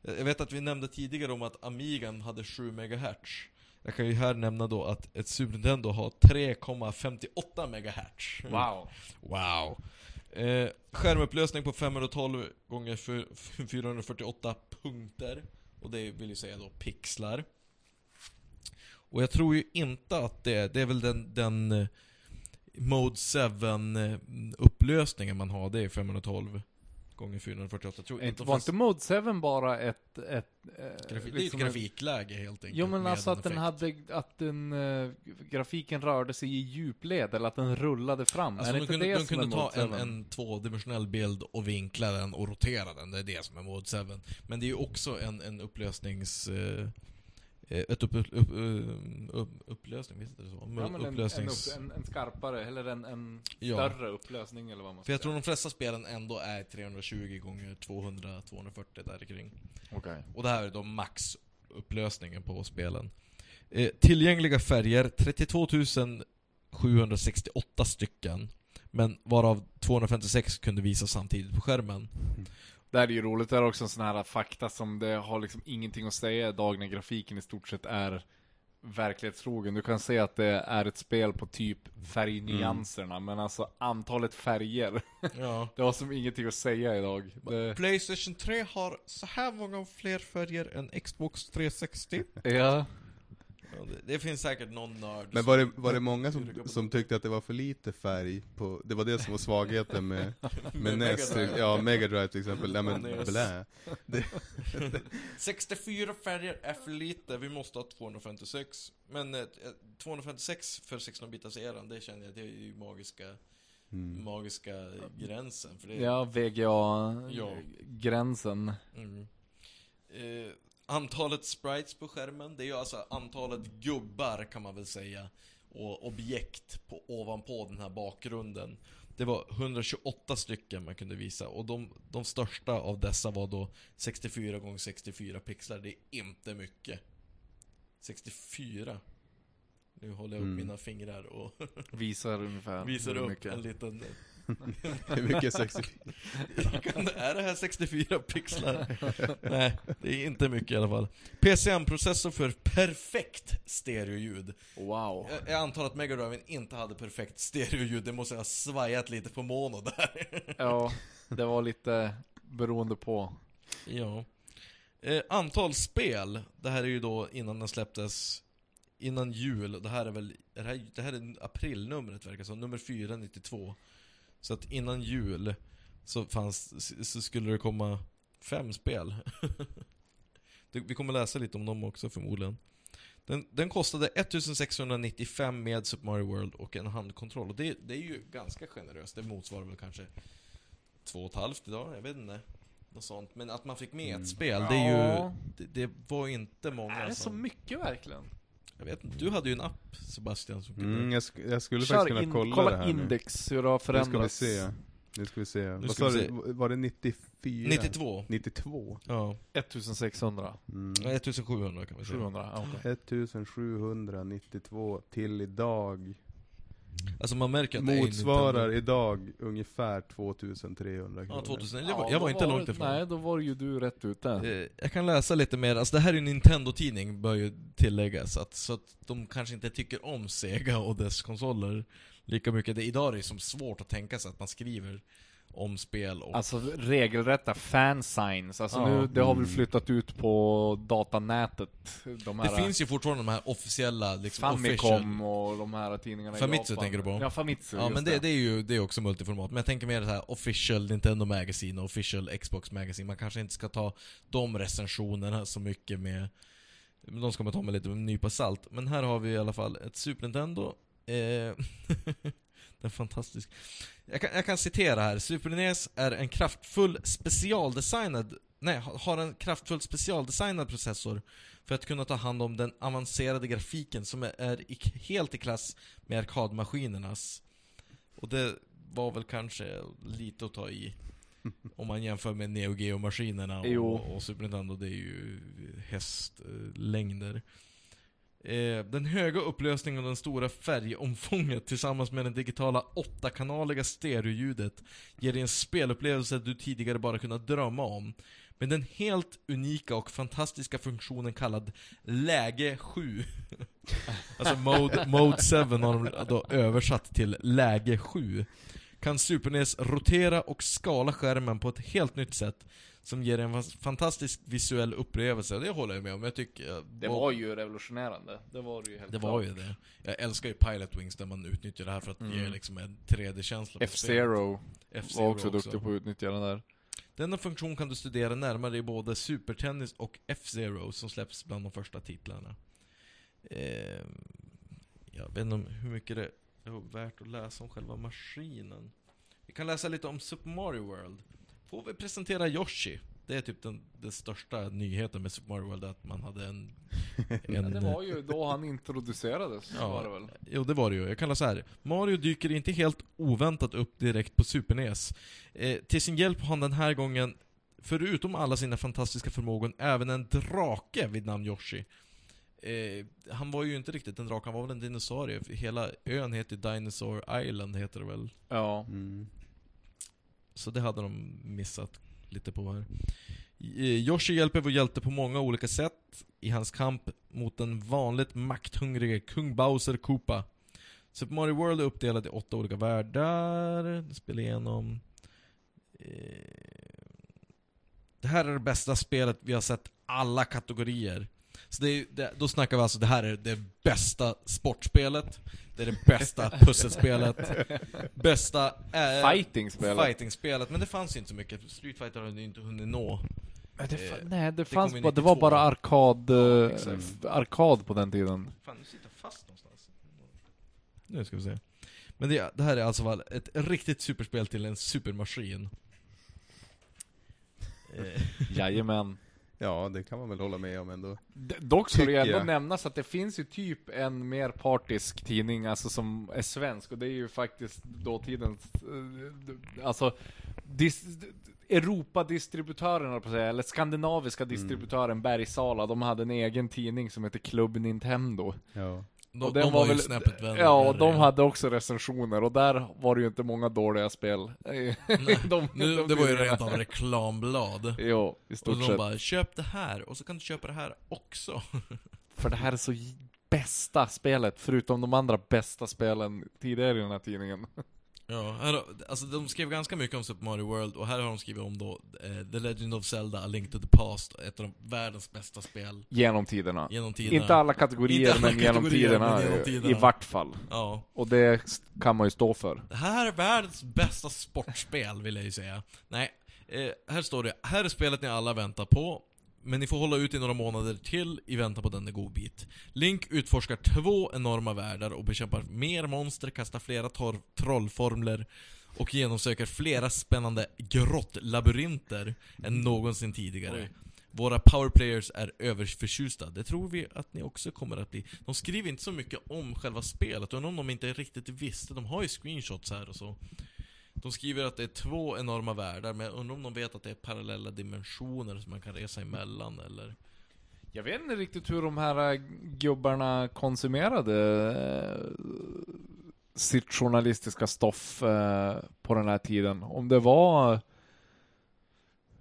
Jag vet att vi nämnde tidigare om att Amigan hade 7 MHz. Jag kan ju här nämna då att ett Super Nintendo har 3,58 MHz. Wow. Wow. Eh, skärmupplösning på 512 gånger 448 punkter. Och det vill ju säga då pixlar. Och jag tror ju inte att det, det är väl den, den eh, Mode 7 eh, upplösningen man har, det är 512 gånger 448. Jag tror Inte, var fast- inte Mode 7 bara ett... ett eh, Grafi- det är ett liksom grafikläge helt enkelt. Jo men alltså att den hade, att den, eh, grafiken rörde sig i djupled, eller att den rullade fram. Alltså är de kunde, det de som kunde ta en, 7? en tvådimensionell bild och vinkla den och rotera den, det är det som är Mode 7. Men det är ju också en, en upplösnings... Eh, ett upp, upp, upp, upp, upplösning, visst är det så? Ja, men en, en, upplösnings... upp, en, en skarpare, eller en, en Ja. större upplösning eller vad man För jag ska tror de flesta spelen ändå är 320 gånger 200, 240 där kring. Okej. Och det här är då maxupplösningen på spelen. Eh, tillgängliga färger, 32 768 stycken. Men varav 256 kunde visas samtidigt på skärmen. Det här är ju roligt, det är också en sån här fakta som det har liksom ingenting att säga idag när grafiken i stort sett är verklighetstrogen. Du kan se att det är ett spel på typ färgnyanserna, men alltså antalet färger, Ja. det har som ingenting att säga idag. Det, Playstation 3 har så här många fler färger än Xbox 360. ja, Ja, det, det finns säkert någon nörd Men var det, var det många som, som tyckte att det var för lite färg på, det var det som var svagheten med, med Med NES, Mega Drive. ja Mega Drive till exempel, nej men blä. 64 färger är för lite, vi måste ha 256. Men eh, 256 för 16-bitars eran, det känner jag, det är ju magiska, Mm. magiska gränsen. För det, ja Ja. VGA-gränsen. Mm. Eh, antalet sprites på skärmen, det är ju alltså antalet gubbar kan man väl säga. Och objekt på, ovanpå den här bakgrunden. Det var 128 stycken man kunde visa och de, de största av dessa var då 64 x 64 pixlar. Det är inte mycket. 64. Nu håller jag upp Mm. mina fingrar och Visar ungefär visar upp mycket. en liten... Hur mycket 64? Kan, är det här 64 pixlar? Nej, det är inte mycket i alla fall. PCM-processor för perfekt stereoljud. Wow. Jag, jag antar att Mega Drive inte hade perfekt stereoljud, det måste ha svajat lite på mono där. Ja, det var lite beroende på. ja. Eh, antal spel, det här är ju då innan den släpptes Innan jul, det här är väl, det här, det här är aprilnumret verkar som, nummer 492 Så att innan jul så fanns, så skulle det komma fem spel. Vi kommer läsa lite om dem också förmodligen. Den, den kostade 1695 med Super Mario World och en handkontroll. Och det, det är ju ganska generöst, det motsvarar väl kanske två och ett halvt idag, jag vet inte. Något sånt. Men att man fick med Mm. ett spel, det är ju... Det, det var inte många Är det så som... mycket verkligen? Jag vet inte, du hade ju en app Sebastian som kunde... Mm, jag, sk jag skulle Kör faktiskt kunna in, kolla, kolla det här nu. index, hur det har Nu ska vi förändrats. se. Nu ska vi se. Vad ska sa vi du? se. Var det 94? 92. 92? Ja. 1600. Mm. ja, 1700 kan vi säga. 700, ja, okej. 1792 till idag. Alltså man märker att det är Motsvarar Nintendo. idag ungefär 2300 kronor. Ja, 2000. Det Ja, var, jag var inte var- långt ifrån. Nej, då var ju du rätt ute. Eh, Jag kan läsa lite mer, alltså det här är en Nintendo-tidning bör ju tilläggas, att, så att de kanske inte tycker om Sega och dess konsoler lika mycket. Det, idag är det som svårt att tänka sig att man skriver om spel och... Alltså regelrätta fansigns, alltså Ja. nu, det har väl Mm. flyttat ut på datanätet. De det här finns ju fortfarande de här officiella, liksom official... Famicom och de här tidningarna Famitsu i Japan. tänker du på? Ja, Famitsu, Ja men det, det är ju det är också multiformat, men jag tänker mer det här official Nintendo Magazine och official Xbox Magazine, man kanske inte ska ta de recensionerna så mycket med de ska man ta med lite med en nypa salt. Men här har vi i alla fall ett Super Nintendo eh, Den är fantastisk. Jag kan, jag kan citera här. Super NES är en kraftfull specialdesignad Nej, ha- har en kraftfull specialdesignad processor för att kunna ta hand om den avancerade grafiken som är, i, helt i klass med arkadmaskinernas. Och det var väl kanske lite att ta i. Om man jämför med Neo Geo-maskinerna och, och Super Nintendo, det är ju hästlängder. Eh, den höga upplösningen och den stora färgomfånget tillsammans med det digitala 8-kanaliga stereoljudet ger dig en spelupplevelse du tidigare bara kunnat drömma om. Med den helt unika och fantastiska funktionen kallad Läge 7. alltså Mode, mode 7 har de då översatt till Läge 7. Kan Super NES rotera och skala skärmen på ett helt nytt sätt som ger en fantastisk visuell upplevelse, det håller jag med om. Jag tycker... Det var ju revolutionerande. Det var det ju helt Det klart. var ju det. Jag älskar ju Pilot Wings där man utnyttjar det här för att ge Mm. liksom en 3D-känsla på spelet. F-Zero var också duktig på att utnyttja den där. Denna funktion kan du studera närmare i både Super Tennis och F-Zero som släpps bland de första titlarna. Eh, jag vet inte om hur mycket det är värt att läsa om själva maskinen. Vi kan läsa lite om Super Mario World. Får vi presentera Yoshi. Det är typ den, den största nyheten med Super Mario World, att man hade en... Ja, en det var ju då han introducerades, Ja. var det väl? Jo, det var det ju. Jag kan läsa här. Mario dyker inte helt oväntat upp direkt på Super NES. Eh, till sin hjälp har han den här gången, förutom alla sina fantastiska förmågor, även en drake vid namn Yoshi. Eh, han var ju inte riktigt en drake, han var väl en dinosaurie. Hela ön heter Dinosaur Island, heter det väl? Ja. Mm. Så det hade de missat lite på här. Eh, Yoshi hjälper vår hjälte på många olika sätt i hans kamp mot den vanligt makthungrige kung Bowser Koopa. Super Mario World är uppdelad i åtta olika världar, spela igenom. Eh, Det här är det bästa spelet vi har sett alla kategorier. Så det är, det, då snackar vi alltså, det här är det bästa sportspelet, det är det bästa pusselspelet, bästa... eh, Fighting-spelet. Fighting-spelet, men det fanns ju inte så mycket. Street Fighter hade ju inte hunnit nå. Men det, fa- Eh, nej, det, kom fanns bara, det var 92. bara arkad, Ja, eh, exakt. arkad på den tiden. Fan, nu sitter fast någonstans. Nu ska vi se. Men det, det här är alltså väl ett riktigt superspel till en supermaskin. Jajamän. Ja, det kan man väl hålla med om ändå. D- Dock ska det ändå jag. nämnas att det finns ju typ en mer partisk tidning, alltså som är svensk, och det är ju faktiskt dåtidens, eh, alltså, dis, Europadistributören, eller skandinaviska distributören Bergsala, de hade en egen tidning som heter Club Nintendo. Ja. De, Och de var, väl- snäppet värre. Ja, och de hade också recensioner, och där var det ju inte många dåliga spel. Nej, de, nu, de det var ju rent av reklamblad. Jo, i Och stort de sett. bara 'Köp det här' och så kan du köpa det här också. För det här är så bästa spelet, förutom de andra bästa spelen tidigare i den här tidningen. Ja, här, alltså de skrev ganska mycket om Super Mario World och här har de skrivit om då eh, The Legend of Zelda, A Link to the Past, ett av de världens bästa spel Genom tiderna. genom tiderna. Inte alla kategorier, Inte alla men, genom kategorier, tiderna, men genom i- tiderna. i vart fall. Ja. Och det kan man ju stå för. Det här är världens bästa sportspel, vill jag ju säga. Nej, eh, här står det. Här är spelet ni alla väntar på. Men ni får hålla ut i några månader till i väntan på denna godbit. Link utforskar två enorma världar och bekämpar mer monster, kastar flera trollformler och genomsöker flera spännande grottlabyrinter än någonsin tidigare. Oj. Våra powerplayers är överförtjusta, det tror vi att ni också kommer att bli. De skriver inte så mycket om själva spelet, och om de inte riktigt visste, de har ju screenshots här och så. De skriver att det är två enorma världar, men jag undrar om de vet att det är parallella dimensioner som man kan resa emellan, eller? Jag vet inte riktigt hur de här äh, gubbarna konsumerade äh, sitt journalistiska stoff äh, på den här tiden. Om det var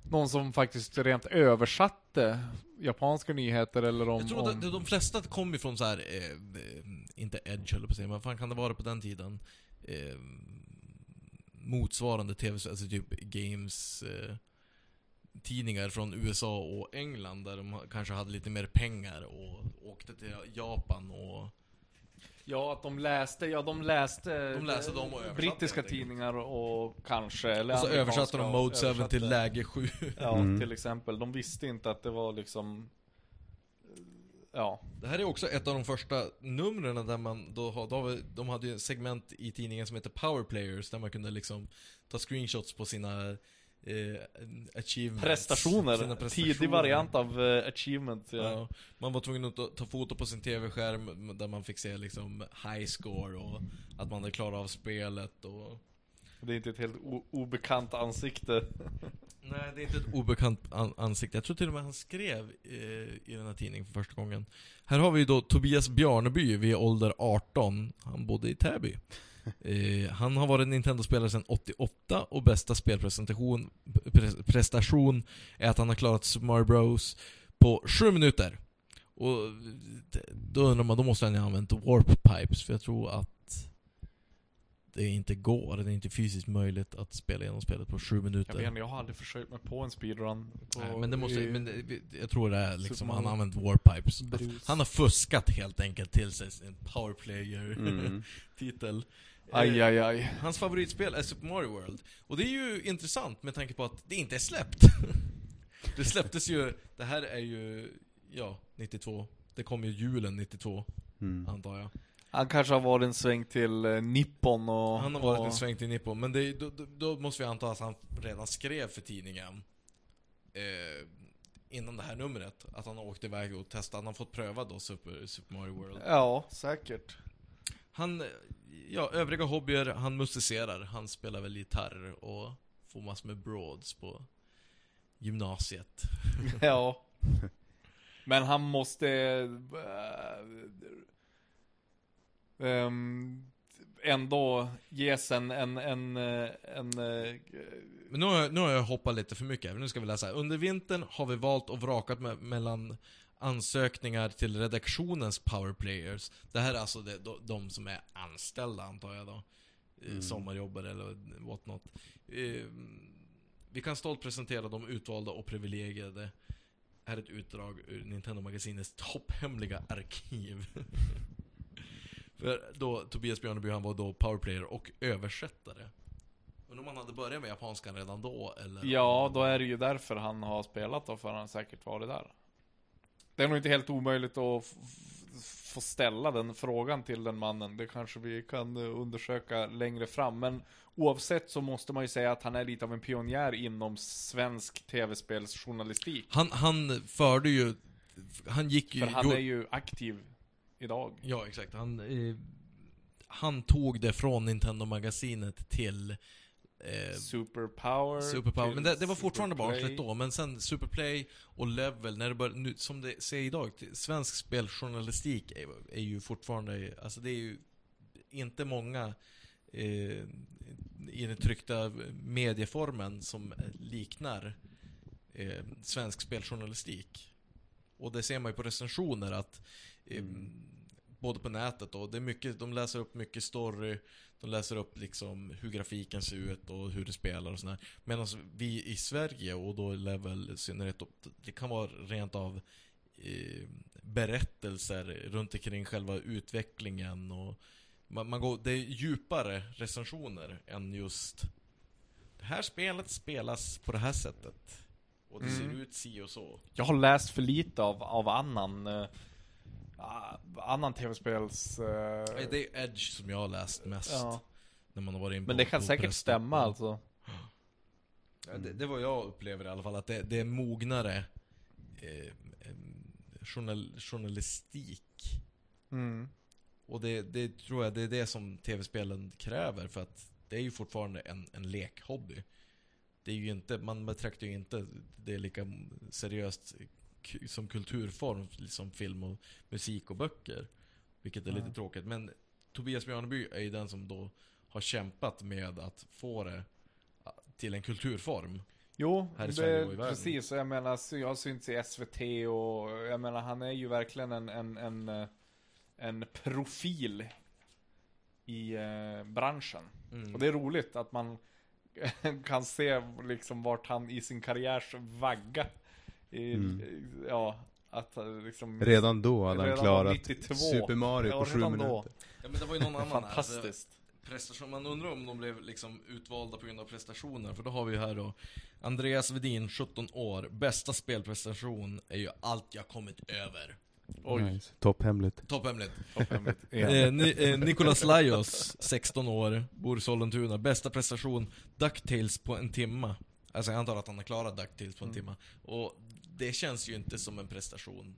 någon som faktiskt rent översatte japanska nyheter eller om... Jag tror om... att de, de flesta kom ifrån så här, eh, eh, inte Edge eller på att säga, men vad fan kan det vara på den tiden? Eh, motsvarande tv, alltså typ games eh, tidningar från USA och England där de kanske hade lite mer pengar och åkte till Japan och Ja, att de läste, ja de läste, De läste dem och översatte brittiska tidningar och kanske, eller Och så översatte de Mode 7 översatte- till läge 7. Ja, Mm. till exempel. De visste inte att det var liksom... Ja. Det här är också ett av de första numren där man, då, då, de hade ju ett segment i tidningen som heter Power Players, där man kunde liksom ta screenshots på sina eh, achievements. Prestationer. Tidig variant av uh, achievement. Ja. Ja, man var tvungen att ta, foto på sin tv-skärm där man fick se liksom high score och att man hade klarat av spelet och... Det är inte ett helt obekant ansikte. Nej, det är inte ett obekant an ansikte. Jag tror till och med han skrev eh, i den här tidningen för första gången. Här har vi då Tobias Bjarneby vid ålder 18. Han bodde i Täby. Eh, han har varit Nintendo-spelare sedan 88 och bästa spelpresentation pre prestation är att han har klarat Super Mario Bros på 7 minuter. Och då undrar man, då måste han ju ha använt Warp Pipes, för jag tror att det inte går, det är inte fysiskt möjligt att spela igenom spelet på 7 minuter. Jag vet inte, jag har aldrig försökt mig på en speedrun. På, Nej, men det måste, i- men det, jag tror det är liksom, han har använt warpipes. Brus. Han har fuskat helt enkelt till sig sin powerplayer-titel. Mm. Aj, aj, aj. Hans favoritspel är Super Mario World. Och det är ju intressant med tanke på att det inte är släppt. det släpptes ju, det här är ju, ja, 92. Det kom ju julen 92, Mm. antar jag. Han kanske har varit en sväng till eh, Nippon och... Han har varit och, en sväng till Nippon, men det, då, då, då måste vi anta att han redan skrev för tidningen eh, innan det här numret. Att han har åkt iväg och testat, han har fått pröva då Super, Super Mario World. Ja, säkert. Han, ja, övriga hobbyer, han musicerar, han spelar väl gitarr och får massor med broads på gymnasiet. ja. Men han måste... äh, ehm, ändå ges en, en, en, eh, en, eh, Men nu har, jag, nu har jag hoppat lite för mycket nu ska vi läsa. Under vintern har vi valt och vrakat me mellan ansökningar till redaktionens powerplayers. Det här är alltså det, de, de som är anställda antar jag då. Mm. Mm. Sommarjobbare eller what not. Eh, vi kan stolt presentera de utvalda och privilegierade. Här är ett utdrag ur Nintendo-magasinets topphemliga arkiv. För då, Tobias Björneby han var då powerplayer och översättare. Undrar om han hade börjat med japanskan redan då eller? Ja, då är det ju därför han har spelat då, för han har säkert varit där. Det är nog inte helt omöjligt att få ställa den frågan till den mannen. Det kanske vi kan eh, undersöka längre fram. Men oavsett så måste man ju säga att han är lite av en pionjär inom svensk tv-spelsjournalistik. Han, han förde ju... Han gick ju... För han är ju aktiv idag. Ja, exakt. Han, eh, han tog det från Nintendo-magasinet till eh, Superpower. Superpower. Men det, det var fortfarande Superplay. barnsligt då. Men sen Superplay och Level, när det började, nu, som det ser idag, svensk speljournalistik är, är ju fortfarande, alltså det är ju inte många eh, i den tryckta medieformen som liknar eh, svensk speljournalistik. Och det ser man ju på recensioner att eh, Mm. Både på nätet och det är mycket, de läser upp mycket story. De läser upp liksom hur grafiken ser ut och hur det spelar och sådär. Medan vi i Sverige och då Level i synnerhet Det kan vara rent av eh, Berättelser runt omkring själva utvecklingen och man, man går, Det är djupare recensioner än just Det här spelet spelas på det här sättet. Och det Mm. ser ut si och så. Jag har läst för lite av, av annan eh, Annan tv-spels eh, Det är Edge som jag har läst mest ja. När man har varit in på Men det kan säkert stämma alltså Ja, det, det var jag upplever i alla fall, att det, det är mognare eh, journal, journalistik. mm. Och det, det tror jag det är det som tv-spelen kräver, för att det är ju fortfarande en, en lekhobby. Det är ju inte, man betraktar ju inte det lika seriöst som kulturform som film och musik och böcker. Vilket är lite Ja. tråkigt. Men Tobias Björneby är ju den som då har kämpat med att få det till en kulturform. Jo, det, precis. Jag menar, jag har synts i SVT och jag menar, han är ju verkligen en, en, en, en profil i eh, branschen. Mm. Och det är roligt att man kan se liksom vart han i sin karriärs vagga. I, Mm. Ja, att eh, liksom... Redan då hade han Redan klarat 92. Super Mario Ja, på sju minuter. då. Ja men det var ju någon annan här, Fantastiskt. så prestation, man undrar om de blev liksom utvalda på grund av prestationer, för då har vi ju här då Andreas Vedin, 17 år, bästa spelprestation är ju allt jag kommit över. Oj. Nice. Topphemligt. Topphemligt. Topphemligt. Eh, Ni, eh, Nicolas Lajos, 16 år, bor i Sollentuna, bästa prestation, DuckTales på en timma. Alltså jag antar att han har klarat DuckTales på en Mm. timma. Och det känns ju inte som en prestation.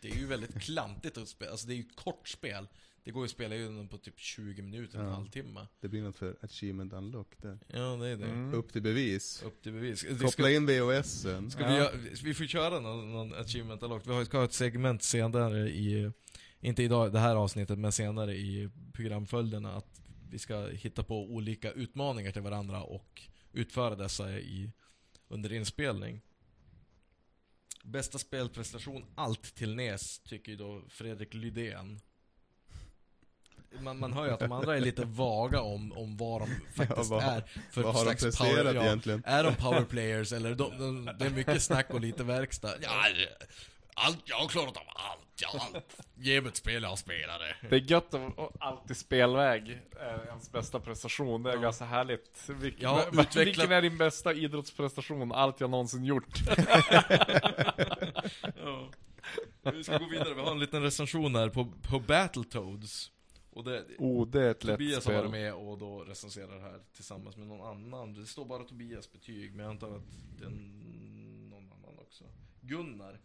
Det är ju väldigt klantigt att spela, alltså det är ju ett kort spel. Det går ju att spela den på typ 20 minuter, en Ja. halvtimme. Det blir något för achievement unlock där. Ja, det är det. Mm. Upp till bevis. Upp till bevis. Vi Koppla ska, in VHSen. ska Ja. vi, göra- vi får köra någon, någon achievement unlocked. Vi har- ska ha ett segment senare i, inte idag, det här avsnittet, men senare i programföljderna att vi ska hitta på olika utmaningar till varandra och utföra dessa i, under inspelning. Bästa spelprestation, allt till NES, tycker ju då Fredrik Lydén. Man, man hör ju att de andra är lite vaga om, om vad de faktiskt vad- är för Vad har de presterat power, ja, egentligen? Är de powerplayers eller de, de, det är mycket snack och lite verkstad? Ja, allt, jag har klarat av allt, ja, allt. Ge mig ett spel jag spelar det. Det är gött att att alltid spelväg är ens bästa prestation. Det är Ja. ganska härligt. Vilken, Ja, men- utveckla- vilken är din bästa idrottsprestation? Allt jag någonsin gjort. Ja. Vi ska gå vidare, vi har en liten recension här på, på Battletoads. Och det, Oh, det är ett lätt Tobias har varit spel. med och då recenserar här tillsammans med någon annan. Det står bara Tobias betyg, men jag antar att det är någon annan också. Gunnar,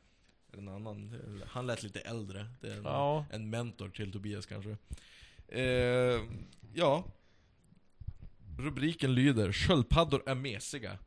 en annan. Han lät lite äldre. Det är en, Ja. en mentor till Tobias kanske. Eh, ja. Rubriken lyder 'Sköldpaddor är mesiga'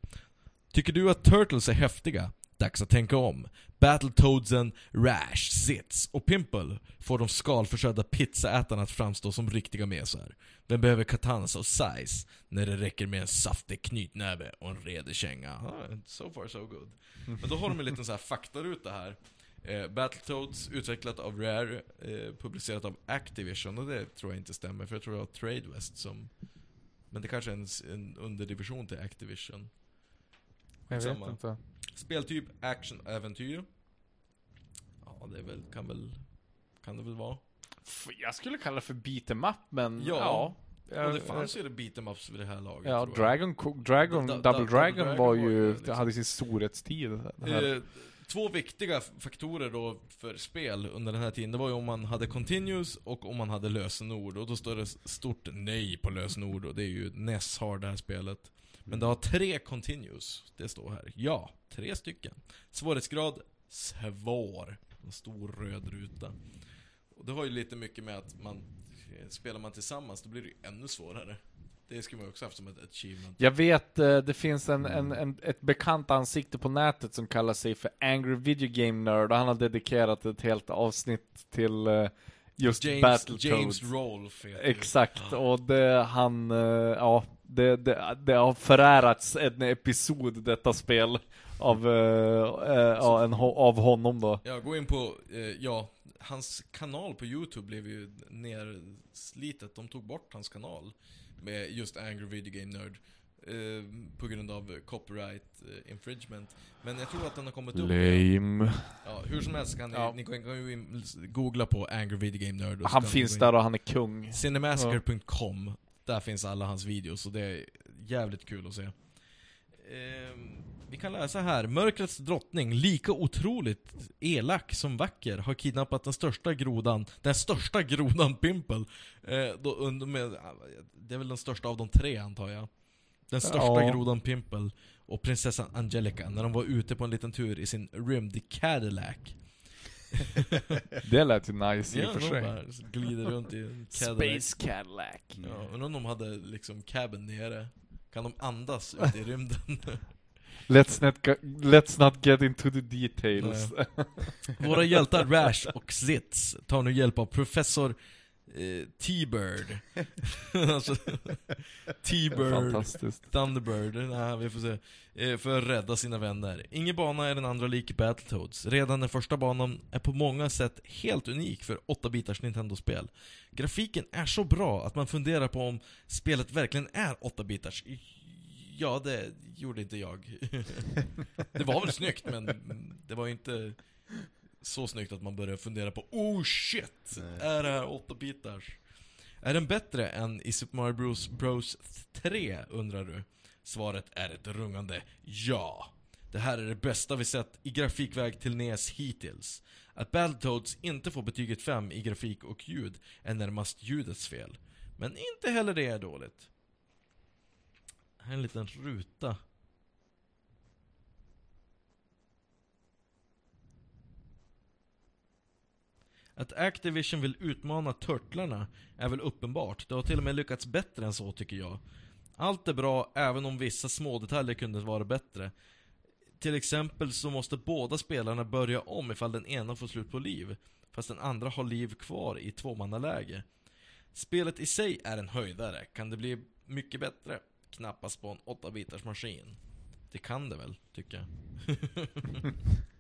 Tycker du att Turtles är häftiga? Dags att tänka om. Battletoadsen Rash, Zitz och Pimple får de skalförsedda pizzaätarna att framstå som riktiga mesar. Vem behöver katanas och size när det räcker med en saftig knytnäve och en redig känga? So far so good. Men då har de en liten så här faktaruta här. Eh, Battletoads utvecklat av Rare, eh, publicerat av Activision och det tror jag inte stämmer för jag tror det var Trade West som Men det kanske är en, en underdivision till Activision. Jag vet inte. Speltyp action-äventyr. Ja, det väl, kan väl, kan det väl vara. Jag skulle kalla det för beat em up, men Ja. ja. Och det Jag- fanns ju det beat'em ups vid det här laget Ja. Dragon, Dragon, Da- da- Double Dragon Dragon var ju, liksom- hade sin storhetstid. Eh, två viktiga faktorer då för spel under den här tiden, det var ju om man hade continuous och om man hade lösenord. Och då står det stort nej på lösenord och det är ju NES har det här spelet. Men det har tre continues, det står här. Ja, tre stycken. Svårighetsgrad, svår. En stor röd ruta. Och det har ju lite mycket med att man, eh, spelar man tillsammans då blir det ju ännu svårare. Det skulle man ju också haft som ett achievement. Jag vet, eh, det finns en, en, en, ett bekant ansikte på nätet som kallar sig för Angry Video Game Nerd och han har dedikerat ett helt avsnitt till eh, just James, Battletoads. James Rolfe heter. Exakt, och det, han, eh, ja, det, det, det har förärats en episod detta spel av, eh, eh, ja, en, av honom då. Ja, gå in på, eh, ja, hans kanal på Youtube blev ju nerslitet. De tog bort hans kanal med just Angry Video Game Nerd. Eh, på grund av copyright eh, infringement. Men jag tror att den har kommit upp. Lame. Ja, hur som helst kan ni, Ja. ni kan kan ju in, googla på Angry Video Game Nerd. och så Han kan ni finns gå in. där och han är kung. Cinemassacre.com Där finns alla hans videos och det är jävligt kul att se. Ehm, vi kan läsa här. Mörkrets drottning, lika otroligt elak som vacker, har kidnappat den största grodan, den största grodan Pimple. Eh, då, under med, det är väl den största av de tre antar jag. Den största Ja. grodan Pimple och prinsessan Angelica när de var ute på en liten tur i sin rymd Cadillac. Det lät ju nice i Ja, och för sig. bara glider runt i en Cadillac. Space Cadillac. Ja, undrar om de hade liksom cabin nere. Kan de andas ute i rymden? Let's not, go, let's not get into the details. Våra hjältar Rash och Zitz tar nu hjälp av professor eh, T-Bird. alltså, T-Bird. Thunderbird, nej vi får se. Eh, för att rädda sina vänner. Ingen bana är den andra lik Battletoads. Redan den första banan är på många sätt helt unik för 8-bitars Nintendo-spel. Grafiken är så bra att man funderar på om spelet verkligen är 8-bitars. Ja, det gjorde inte jag. det var väl snyggt, men det var inte så snyggt att man börjar fundera på Oh shit! Nej. Är det här 8-bitars? Är den bättre än i Super Mario Bros, Bros 3, undrar du? Svaret är ett rungande ja. Det här är det bästa vi sett i grafikväg till NES hittills. Att Battletoads inte får betyget 5 i grafik och ljud är närmast ljudets fel. Men inte heller det är dåligt. Här är en liten ruta. Att Activision vill utmana Turtlarna är väl uppenbart. Det har till och med lyckats bättre än så tycker jag. Allt är bra, även om vissa smådetaljer kunde vara bättre. Till exempel så måste båda spelarna börja om ifall den ena får slut på liv, fast den andra har liv kvar i tvåmannaläge. Spelet i sig är en höjdare. Kan det bli mycket bättre? Knappast på en 8-bitars maskin. Det kan det väl, tycker jag.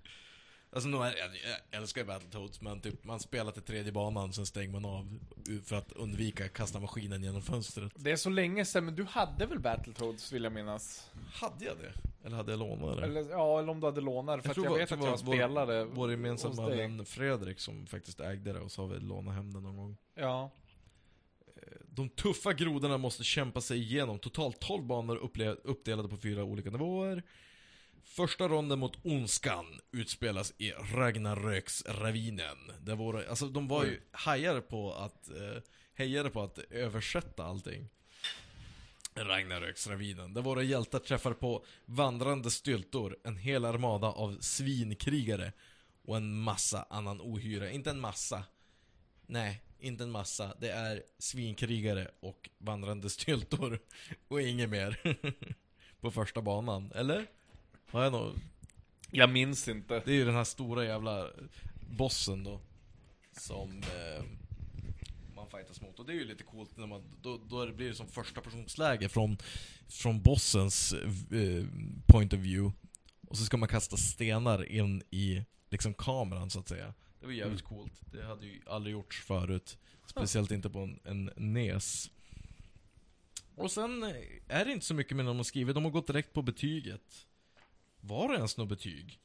alltså, är, jag, jag älskar ju Battletoads, men typ, man spelar till tredje banan, sen stänger man av för att undvika att kasta maskinen genom fönstret. Det är så länge sedan, men du hade väl Battletoads vill jag minnas? Hade jag det? Eller hade jag lånat det? Eller, ja, eller om du hade lånat det, för att jag, var- vet tror att jag var- spelade Vår gemensamma vän Fredrik som faktiskt ägde det och så har vi lånat hem det någon gång. Ja. De tuffa grodorna måste kämpa sig igenom totalt 12 banor uppdelade på fyra olika nivåer. Första ronden mot Ondskan utspelas i Ragnaröksravinen. Det var, alltså de var ju hajade på att, eh, hejade på att översätta allting. Ragnaröksravinen. Det våra hjältar träffar på vandrande styltor, en hel armada av svinkrigare och en massa annan ohyra. Inte en massa. Nej, inte en massa. Det är svinkrigare och vandrande styltor. Och inget mer. på första banan, eller? Jag nog... Jag minns inte. Det är ju den här stora jävla bossen då. Som eh, man fightas mot. Och det är ju lite coolt när man, då, då blir det som första personsläge från, från bossens eh, point of view. Och så ska man kasta stenar in i liksom kameran så att säga. Det var jävligt coolt. Det hade ju aldrig gjorts förut. Speciellt inte på en, en NES. Och sen eh, är det inte så mycket med de har skrivit. De har gått direkt på betyget. Var det ens något betyg?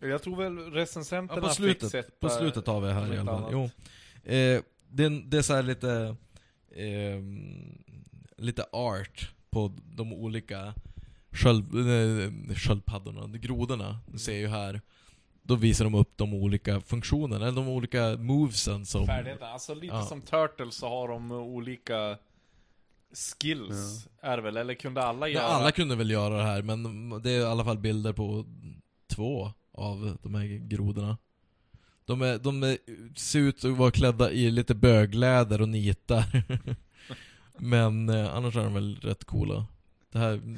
Jag tror väl recensenterna Ja, på fick slutet, sätta... på slutet har vi här i alla fall. Jo. Eh, det, är- det är så här lite, eh, lite art på de olika sköld, eh, sköldpaddorna, grodorna. Du ser ju här. Då visar de upp de olika funktionerna, eller de olika movesen som... Färdigheten. Alltså lite Ja. som Turtles så har de olika skills, är det väl? Eller kunde alla Ja, göra? alla kunde väl göra det här, men det är i alla fall bilder på två av de här grodorna. De, är, de är, ser ut att vara klädda i lite bögläder och nitar. men eh, annars är de väl rätt coola. Det här...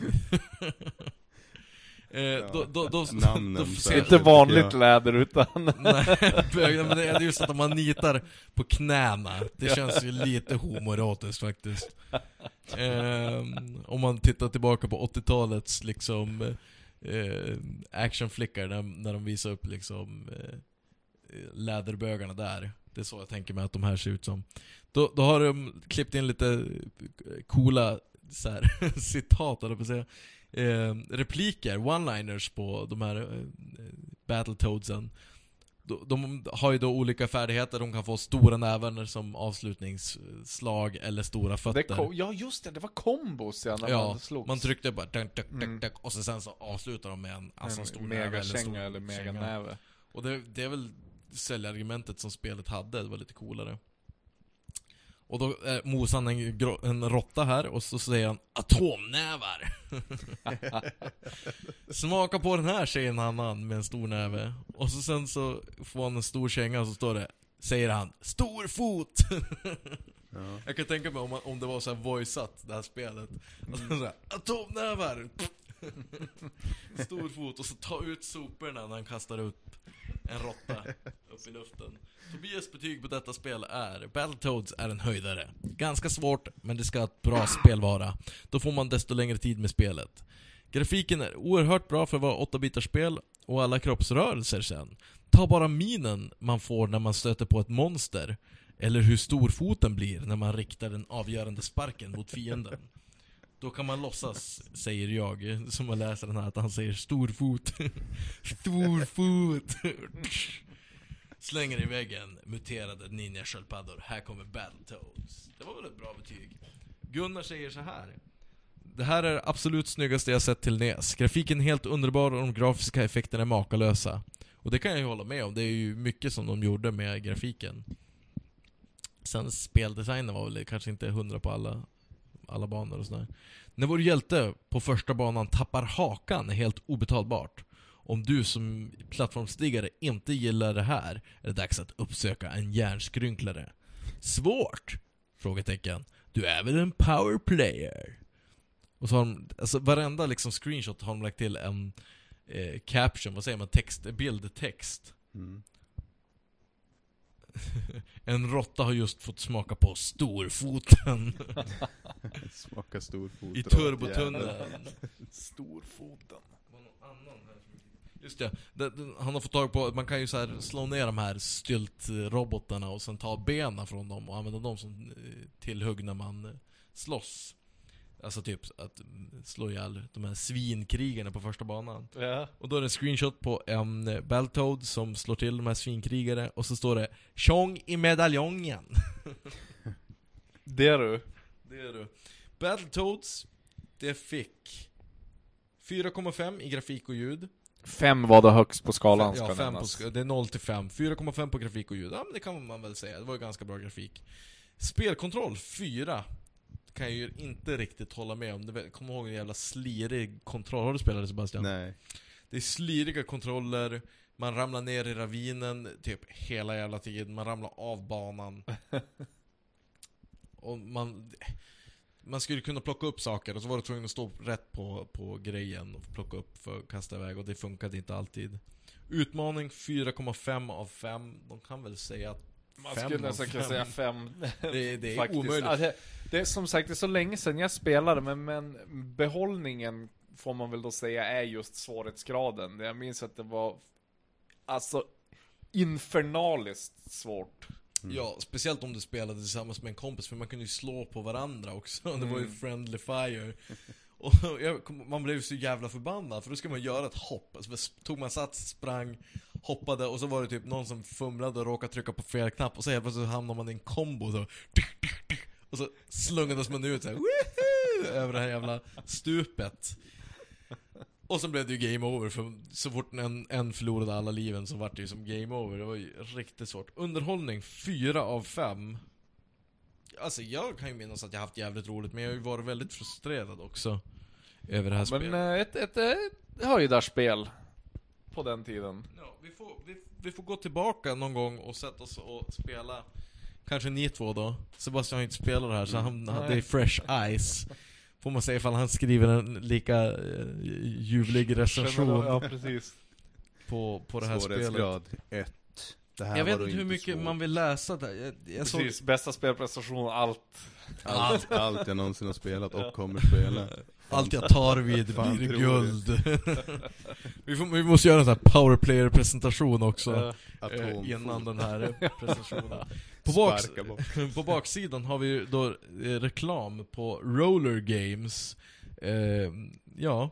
eh, då, då, då, Namnen. Inte vanligt tycker läder utan... Nej, men det är just att man nitar på knäna. Det känns ju lite homoerotiskt faktiskt. Ehm, om man tittar tillbaka på 80-talets liksom eh, actionflickar när, när de visar upp liksom eh, läderbögarna där. Det är så jag tänker mig att de här ser ut som. Då, då har de klippt in lite coola så här, citat, eller på att säga. Eh, repliker, one-liners på de här eh, Battletoadsen. De, de har ju då olika färdigheter, de kan få stora nävar som avslutningsslag eller stora fötter. ko- ja just det, det var kombos ja, när Ja, man slogs. man tryckte bara dunk, dunk, Mm. dunk, och så sen så avslutar de med en, alltså en stor en näve eller stor eller känga. meganäve. Och det, det är väl säljargumentet som spelet hade, det var lite coolare. Och då eh, mosar han en, en råtta här och så säger han atomnävar. Smaka på den här säger en annan med en stor näve. Och så sen så får han en stor känga och så står det, säger han, stor fot. Ja. Jag kan tänka mig om, man- om det var så voiceat, det här spelet. Och så så här, atomnävar! Stor fot och så ta ut soporna när han kastar upp en råtta upp i luften. Tobias betyg på detta spel är Battletoads är en höjdare. Ganska svårt, men det ska ett bra spel vara. Då får man desto längre tid med spelet. Grafiken är oerhört bra för att vara 8-bitars spel och alla kroppsrörelser sen. Ta bara minen man får när man stöter på ett monster. Eller hur stor foten blir när man riktar den avgörande sparken mot fienden. Då kan man låtsas, säger jag, som har läst den här, att han säger stor fot. stor fot. Slänger i väggen, muterade ninja-sköldpaddor. Här kommer Battletoads. Det var väl ett bra betyg. Gunnar säger så här. Det här är det absolut snyggaste jag sett till NES. Grafiken är helt underbar och de grafiska effekterna är makalösa. Och det kan jag ju hålla med om, det är ju mycket som de gjorde med grafiken. Sen speldesignen var väl kanske inte hundra på alla, alla banor och sådär. När vår hjälte på första banan tappar hakan är helt obetalbart. Om du som plattformstigare inte gillar det här är det dags att uppsöka en hjärnskrynklare. Svårt? Frågetecken. Du är väl en powerplayer? Och så har de, alltså varenda liksom screenshot har de lagt till en eh, caption, vad säger man, text, bildtext. Mm. En råtta har just fått smaka på storfoten Smaka storfot. i turbotunneln. Storfoten. Just det, det, det, han har fått tag på, man kan ju så slå ner de här styltrobotarna och sen ta benen från dem och använda dem som eh, tillhugg när man eh, slåss. Alltså typ att slå ihjäl de här svinkrigarna på första banan. Ja. Och då är det en screenshot på en eh, Battletoad som slår till de här svinkrigare och så står det 'Tjong i medaljongen' Det är du. Det är du. Battletoads, det fick 4,5 i grafik och ljud. Fem var det högst på skalan ja, ska fem på, nämnas. sk- det är 0 till 5. 4,5 på grafik och ljud. Ja men det kan man väl säga. Det var ju ganska bra grafik. Spelkontroll 4. Kan jag ju inte riktigt hålla med om. Det- Kom ihåg en jävla slirig kontroll. Har du spelat det Sebastian? Nej. Det är sliriga kontroller, man ramlar ner i ravinen typ hela jävla tiden, man ramlar av banan. och man... Man skulle kunna plocka upp saker och så var du tvungen att stå rätt på, på grejen och plocka upp för att kasta iväg och det funkade inte alltid. Utmaning 4,5 av 5. De kan väl säga att Man fem skulle nästan kunna säga fem. det, det är Faktiskt. omöjligt. Ja, det, är som sagt, det är så länge sedan jag spelade, men, men behållningen får man väl då säga är just svårighetsgraden. Jag minns att det var alltså infernaliskt svårt. Ja, speciellt om du spelade tillsammans med en kompis, för man kunde ju slå på varandra också. Det var ju Mm. friendly fire. Och jag, man blev ju så jävla förbannad, för då ska man göra ett hopp. Så tog man sats, sprang, hoppade och så var det typ någon som fumlade och råkade trycka på fel knapp och så helt plötsligt hamnade man i en kombo så. Och så slungades man ut så här, "Woohoo!" över det här jävla stupet. Och sen blev det ju game over, för så fort en, en förlorade alla liven så vart det ju som game over. Det var ju riktigt svårt. Underhållning, 4 av 5. Alltså jag kan ju minnas att jag haft jävligt roligt, men jag har ju varit väldigt frustrerad också. Över det här Men spelet. eh, ett, ett, ett höjdarspel på den tiden. Ja, vi, får, vi, vi får gå tillbaka någon gång och sätta oss och spela Kanske ni två då? Sebastian har inte spelat det här så han hade Nej. fresh eyes Får man säga ifall han skriver en lika eh, ljuvlig recension Ja, precis. på, på det här spelet Svårighetsgrad 1. Det här Jag var vet inte hur mycket svårt. man vill läsa där. Jag, jag såg, precis. Bästa spelprestation, allt. Allt, allt jag någonsin har spelat och kommer spela. allt jag tar vid blir guld. Vi, får, vi måste göra en sån här powerplayer presentation också. Eh, eh. Innan den här presentationen. På, bak, på baksidan har vi då eh, reklam på Roller Games. Eh, Ja.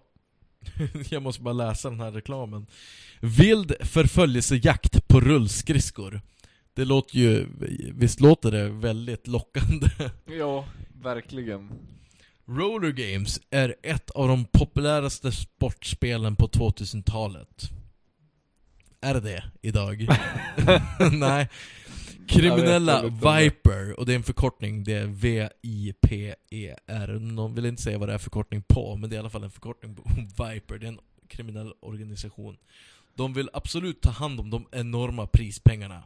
Jag måste bara läsa den här reklamen. Vild förföljelsejakt på rullskridskor. Det låter ju, visst låter det väldigt lockande? ja, verkligen. Roller Games är ett av de populäraste sportspelen på 2000-talet. Är det idag? Nej. Kriminella. Viper, och det är en förkortning, det är V-I-P-E-R. Någon vill inte säga vad det är förkortning på, men det är i alla fall en förkortning på Viper. Det är en kriminell organisation. De vill absolut ta hand om de enorma prispengarna.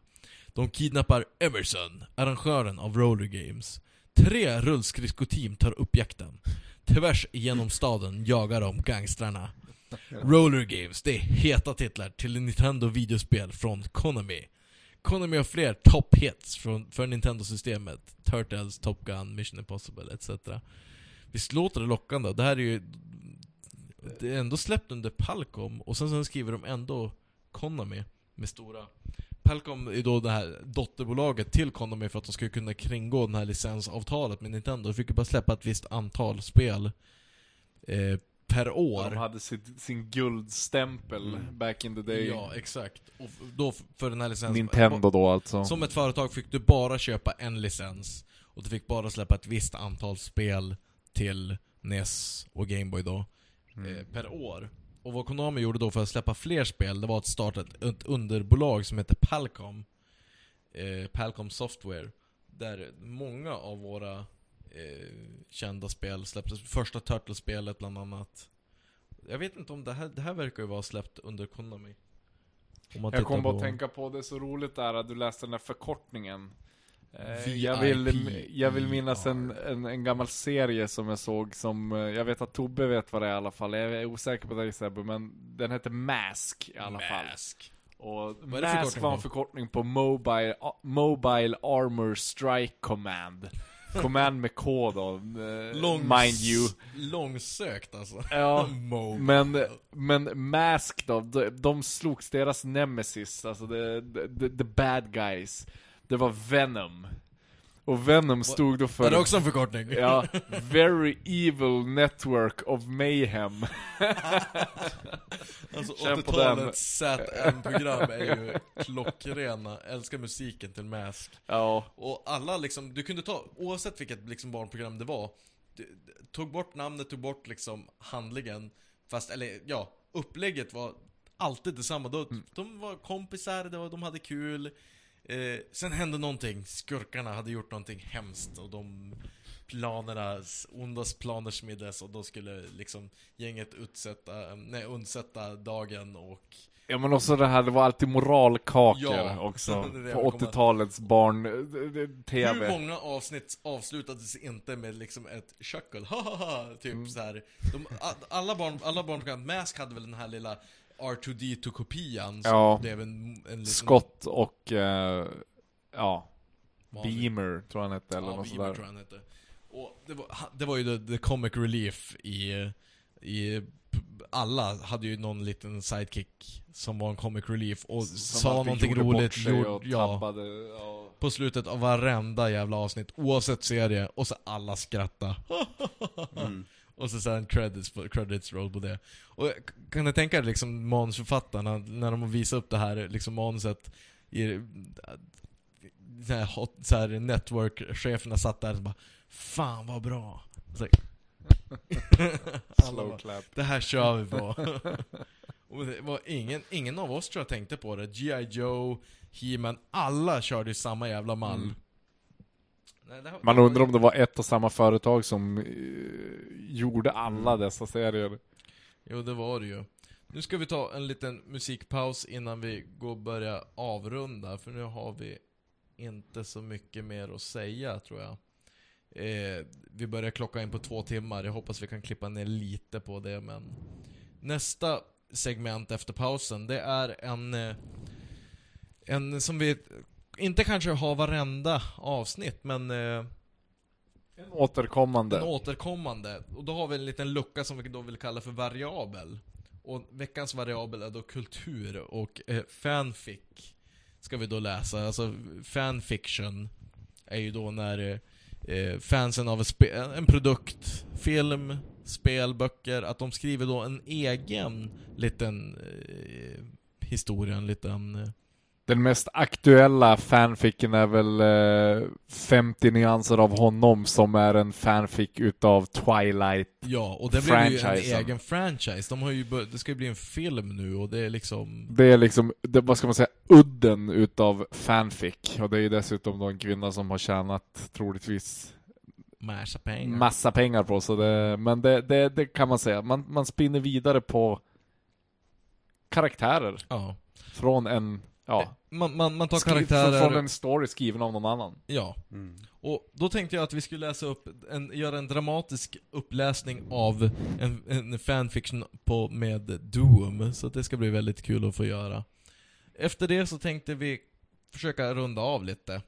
De kidnappar Emerson, arrangören av Roller Games. Tre rullskridskoteam tar upp jakten. Tvärs genom staden jagar de gangstrarna. Roller Games, det är heta titlar till Nintendo videospel från Konami. Konami har fler top hits från, för Nintendo-systemet. Turtles, Top Gun, Mission Impossible etc. Visst låter det lockande? Det här är ju... Det är ändå släppt under Palcom, och sen, sen skriver de ändå Konami med stora Palcom är då det här dotterbolaget till Konami för att de skulle kunna kringgå det här licensavtalet med Nintendo. De fick ju bara släppa ett visst antal spel eh, per år. De hade sitt, sin guldstämpel Mm. back in the day. Ja, exakt. Och då för den här licensen... Nintendo då alltså. Som ett företag fick du bara köpa en licens. Och du fick bara släppa ett visst antal spel till NES och Gameboy då. Mm. eh, per år. Och vad Konami gjorde då för att släppa fler spel, det var att starta ett, underbolag som heter Palcom. Eh, Palcom Software. Där många av våra eh, kända spel släpptes. Första Turtles-spelet bland annat. jag vet inte om det här, det här verkar ju vara släppt under Konami. Jag kom bara att tänka på det är så roligt där att du läste den där förkortningen. Eh. Jag vill, jag vill minnas en, en, en gammal serie som jag såg som, eh, jag vet att Tobbe vet vad det är i alla fall, jag är osäker på dig Sebbe, men den heter Mask i alla fall. Mask. Och Vad är det Mask var en förkortning på Mobile, Mobile Armor Strike Command. Command med K då, eh, Långs, mind you. Långsökt alltså. Ja, men, men Mask då, de, de slogs deras nemesis, alltså the, the, the bad guys. Det var Venom. Och Venom stod då för... Är det också en förkortning? Ja, Very Evil Network of Mayhem. Alltså Känn på den. 80-talets ZM-program är ju klockrena, älskar musiken till Mask. Ja, Och alla liksom, du kunde ta, oavsett vilket liksom barnprogram det var, du, du, tog bort namnet, tog bort liksom handlingen, fast, eller ja, upplägget var alltid detsamma. De, Mm. de var kompisar, det var, de hade kul. Eh, sen hände någonting, skurkarna hade gjort någonting hemskt och de planerna, ondas planer smiddes och då skulle liksom gänget utsätta, nej, undsätta dagen och Ja men också det här, det var alltid moralkakor Ja, också. det det På vill komma- 80-talets barn, eh, eh, TV. Hur många avsnitt avslutades inte med liksom ett chuckle? Hahaha, typ Mm. så här. De, alla barn, alla barnprogram, Mask hade väl den här lilla R2D2-kopian som Ja. blev en, en. Scott och, eh, ja, vanlig- Beamer tror han hette eller ja, något Beamer sådär. tror han hette. Och det var, det var ju the, the comic relief i, i alla hade ju någon liten sidekick som var en comic relief och Som sa någonting roligt, gjorde, och ja, tabbade, ja. på slutet av varenda jävla avsnitt, oavsett serie, och så alla skratta. Mm. Och så sen credits, credits roll på det. Och kan du tänka dig liksom manusförfattarna, när de visar upp det här liksom manuset i så här, hot, så här network-cheferna satt där och bara Fan vad bra! Så, Slow bara, clap. det här kör vi på. och det var ingen, ingen av oss tror jag tänkte på det. G.I. Joe, He-Man, alla körde ju samma jävla mall. Mm. Man undrar om det var ett och samma företag som eh, gjorde alla Mm. dessa serier. Jo, det var det ju. Nu ska vi ta en liten musikpaus innan vi går och börjar avrunda, för nu har vi inte så mycket mer att säga, tror jag. Eh, vi börjar klocka in på två timmar, jag hoppas vi kan klippa ner lite på det, men... Nästa segment efter pausen, det är en... eh, En som vi inte kanske har varenda avsnitt, men... Eh, En återkommande. en återkommande. Och då har vi en liten lucka som vi då vill kalla för variabel. Och veckans variabel är då kultur och eh, fanfic. Ska vi då läsa. Alltså fanfiction är ju då när eh, fansen av en, spe- en produkt, film, spel, böcker, att de skriver då en egen liten eh, historia, en liten... Eh, Den mest aktuella fanficken är väl eh, 50 nyanser av honom som är en fanfic utav Twilight. ja, och det blir ju en egen franchise. De har ju det ska ju bli en film nu och det är liksom... Det är liksom, det, vad ska man säga, udden utav fanfic. Och det är ju dessutom då en kvinna som har tjänat troligtvis Massa pengar. massa pengar på så det, men det, det, det kan man säga. Man, man spinner vidare på karaktärer ja. från en, ja, Man, man, man tar skri- karaktärer... från en story skriven av någon annan. Ja. Mm. Och då tänkte jag att vi skulle läsa upp, en, göra en dramatisk uppläsning av en, en fanfiction på, med Doom. Så det ska bli väldigt kul att få göra. Efter det så tänkte vi försöka runda av lite.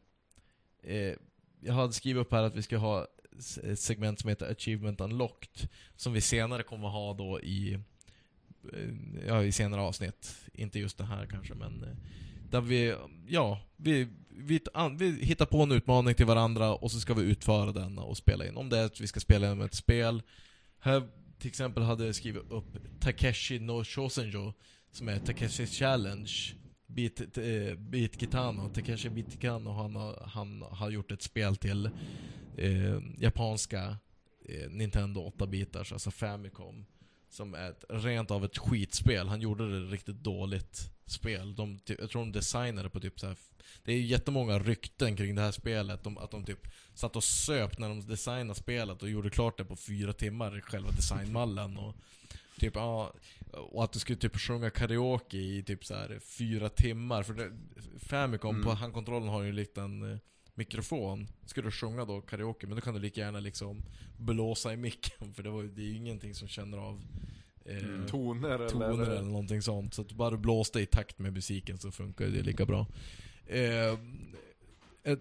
Eh, jag hade skrivit upp här att vi ska ha ett segment som heter Achievement Unlocked. Som vi senare kommer ha då i, eh, ja, i senare avsnitt. Inte just det här kanske men eh, där vi, ja, vi, vi, an- vi hittar på en utmaning till varandra och så ska vi utföra den och spela in. Om det är att vi ska spela in ett spel. Här till exempel hade jag skrivit upp Takeshi no Shosenjo som är Takeshi Challenge. Beat, eh, Beat Kitano, Takeshi Beat Kitano, han har, han har gjort ett spel till eh, japanska eh, Nintendo 8-bitars, alltså Famicom. Som är ett, rent av ett skitspel. Han gjorde det riktigt dåligt spel. De, ty- jag tror de designade på typ så här. Det är ju jättemånga rykten kring det här spelet. De, att de typ satt och söp när de designade spelet och gjorde klart det på fyra timmar, själva designmallen. Och, Typ, ja, och att du skulle typ sjunga karaoke i typ så här fyra timmar. För det, Famicom Mm. på handkontrollen har ju en liten eh, mikrofon. Skulle du sjunga då karaoke, men då kan du lika gärna liksom blåsa i micken. För det, var, det är ju ingenting som känner av eh, Mm. Toner, toner eller... eller någonting sånt. Så att du bara blåste i takt med musiken så funkar det lika bra. Eh,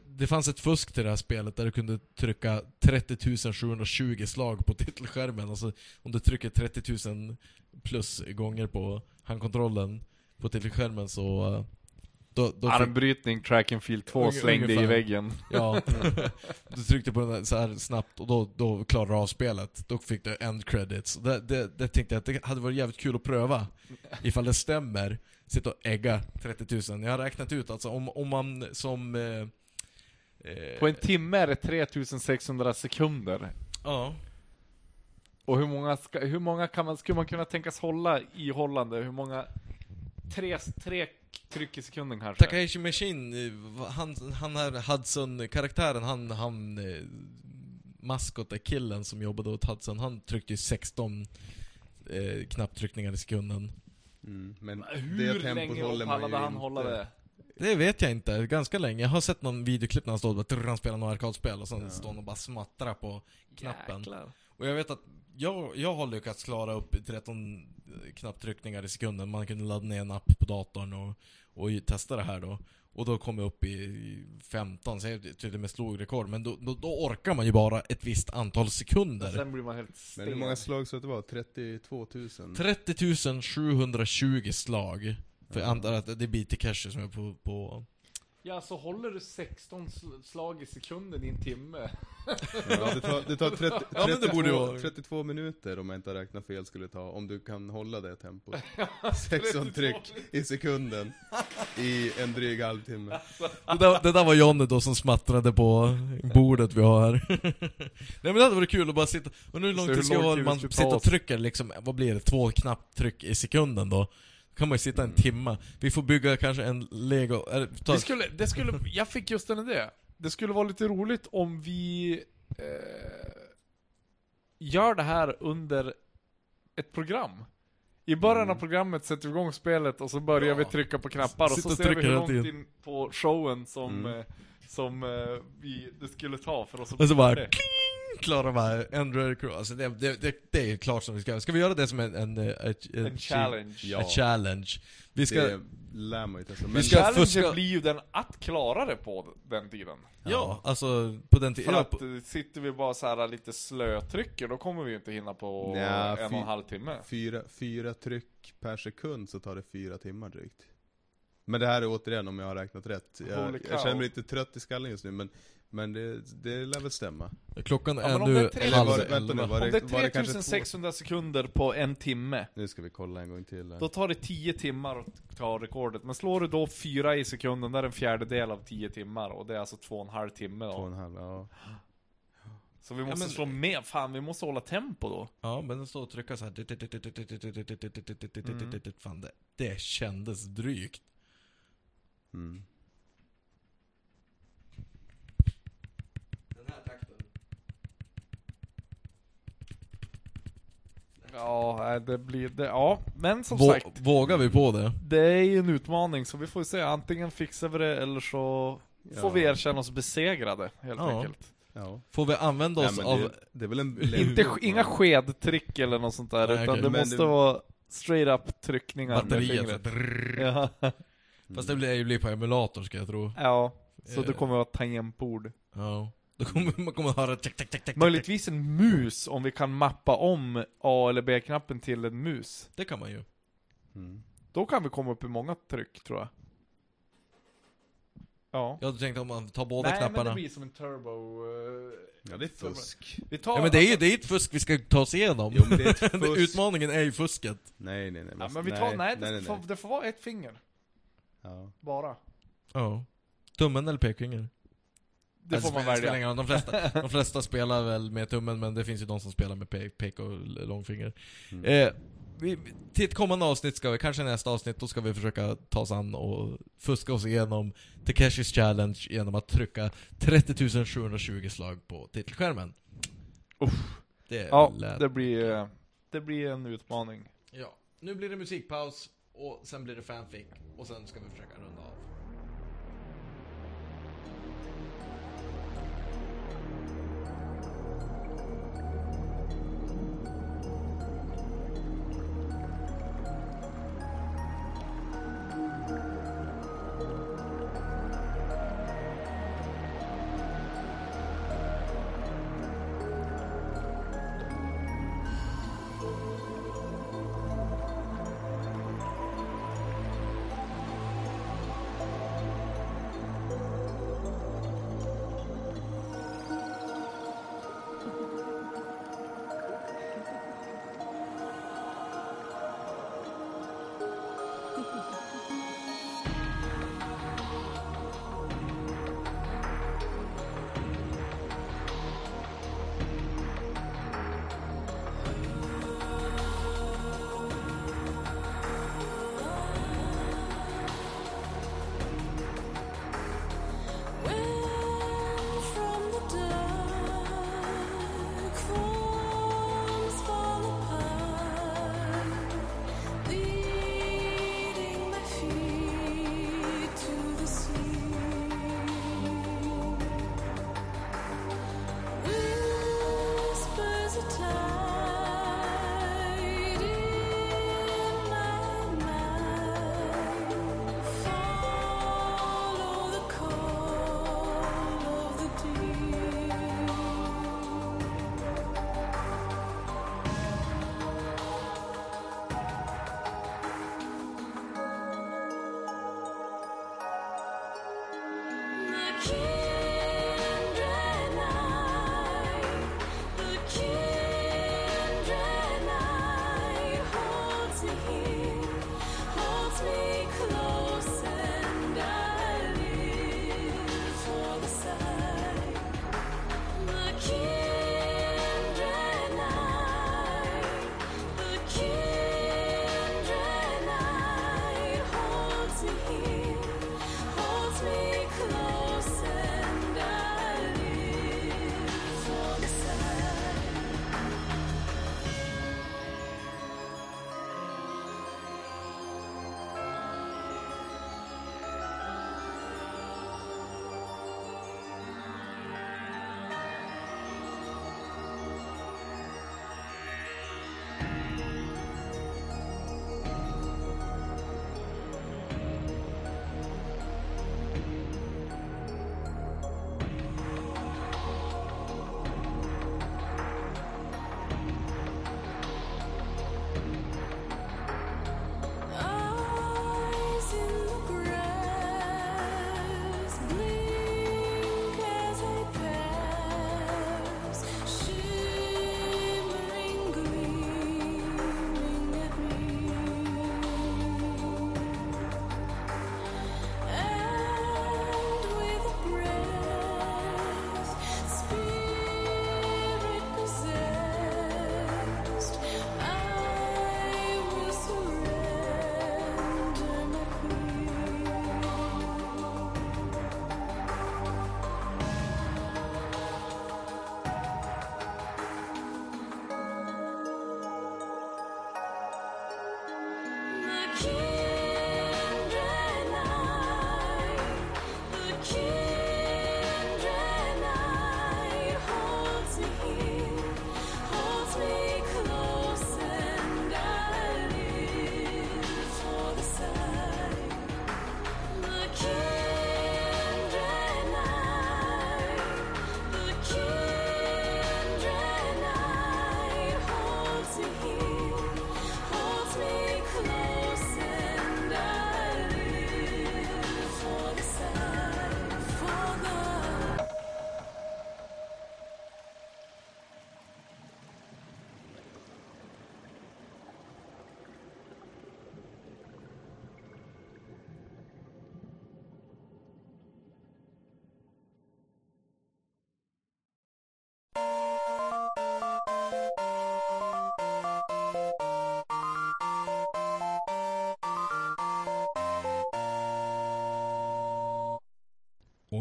det fanns ett fusk till det här spelet där du kunde trycka 30 720 slag på titelskärmen. Alltså om du trycker 30 000 plus gånger på handkontrollen på titelskärmen så... Då, då Armbrytning, track and field 2 Unge- slängde i ungefär. väggen. ja, du tryckte på den så här snabbt och då, då klarade du av spelet. Då fick du end credits. Det, det, det tänkte jag att det hade varit jävligt kul att pröva. Ifall det stämmer. Sitta och ägga 30 000. Jag har räknat ut alltså om, om man som... Eh, eh, På en timme är det 3600 sekunder. Ja. Och hur många, ska, hur många kan man, skulle man kunna tänkas hålla i hållande? Hur många? Tre, tre tryck i sekunden kanske? Takahashi Machine, eh, han, han här Hudson-karaktären, han, han eh, maskot-killen som jobbade åt Hudson, han tryckte ju 16 eh, knapptryckningar i sekunden. Mm. Men Hur det tempot länge håller man ju pallade han inte. hålla det? Det vet jag inte, ganska länge. Jag har sett någon videoklipp när han står och bara spelar något arkadspel och sen Ja. står han och bara smattrar på knappen. Jäklar. Och jag vet att jag, jag har lyckats klara upp 13 knapptryckningar i sekunden. Man kunde ladda ner en app på datorn och, och testa det här då. Och då kom jag upp i 15, så jag till och med slog rekord. Men då, då, då orkar man ju bara ett visst antal sekunder. Sen blir man helt Men hur många slag så att det var? 32 000? 30 720 slag. För jag Ja. antar att det blir Tekashi som är på, på... Ja, så håller du 16 sl- slag i sekunden i en timme? Ja, det tar, det tar 30, Ja, men det borde ju 32, vara- 32 minuter om jag inte har räknat fel skulle det ta, om du kan hålla det tempot. 16 tryck i sekunden i en dryg halvtimme. Det där, det där var Jonny då som smattrade på bordet vi har här. Nej men det hade varit kul att bara sitta, och hur lång Så hur tid ska lång tid man ska sitter ta och oss? trycker liksom, vad blir det, två knapptryck i sekunden då? Kan man ju sitta en timma. Vi får bygga kanske en lego, eller ta, Det skulle, det skulle, jag fick just en idé. Det skulle vara lite roligt om vi eh, gör det här under ett program. I början Mm. av programmet sätter vi igång spelet och så börjar Ja. vi trycka på knappar och så ser vi hur långt in på showen som, Mm. eh, som eh, vi, det skulle ta för oss att och så bara färdig. Klara bara Android Crew. Alltså det, det, det, det är klart som vi ska. Ska vi göra det som en, en, en, en, En challenge. Ja. En challenge. Vi ska, Det lär man ju testa. Men Vi ska Challengen fuska- blir ju den att klara det på den tiden. ja, alltså på den För tiden. Ja, att på- eh, sitter vi bara så här lite slötrycker, då kommer vi ju inte hinna på Nja, en och en halv timme. fyra, fyra tryck per sekund så tar det fyra timmar drygt. Men det här är återigen om jag har räknat rätt. Jag, jag känner mig lite trött i skallen just nu men, men det, det lär väl stämma. klockan är men om nu det är tre- Eller halv var det, vänta nu, elva. var Om det, är kanske två? 3600 sekunder på en timme, Nu ska vi kolla en gång till här. då tar det 10 timmar att ta rekordet. Men slår du då 4 i sekunden, det är en fjärdedel av 10 timmar. Och det är alltså 2,5 timme Två och då. en halv, ja. Så vi måste men- slå med, fan vi måste hålla tempo då. Ja, men den står och trycka så här. Fan, det, det kändes drygt. Mm. Ja, det blir det, ja. Men som Vå, sagt, vågar vi på det? det är ju en utmaning så vi får ju se, antingen fixar vi det eller så får Ja. vi erkänna oss besegrade helt Ja. enkelt. Ja. Får vi använda Nej, oss av... det, det är väl en Inte, inga skedtrick eller något sånt där, Nej, utan okej. det Men måste det- vara straight up tryckningar med batteriet. så fingret. Ja, Fast det blir ju på emulator ska jag tro. ja. Så Eh. det kommer att vara tangentbord. Ja. Då kommer man kommer höra tjack, tjack, tjack, tjack. Möjligtvis en mus, om vi kan mappa om A eller B-knappen till en mus. Det kan man ju. Mm. Då kan vi komma upp i många tryck, tror jag. Ja. Jag hade tänkt om man tar båda Nej, men knapparna. det blir som en turbo... eh, Ja det är fusk. Vi tar, Ja men det är ju det är ett fusk vi ska ta oss igenom. Jo men det är ett fusk. Utmaningen är ju fusket. Nej nej nej. Ja, men vi tar, nej, det, nej, nej, Får, nej. det får vara ett finger. Ja. Bara. Ja. Tummen eller pekfinger? Det Alltså, får man välja. ingen. De flesta, de flesta spelar väl med tummen, men det finns ju de som spelar med pe pek och långfinger. Mm. Eh, vi, till ett kommande avsnitt ska vi, kanske nästa avsnitt, då ska vi försöka ta oss an och fuska oss igenom Takeshis challenge genom att trycka 30 720 slag på titelskärmen. Uff. Det Ja, lät... det blir... eh, det blir en utmaning. Ja. Nu blir det musikpaus och sen blir det fanfic och sen ska vi försöka runda av.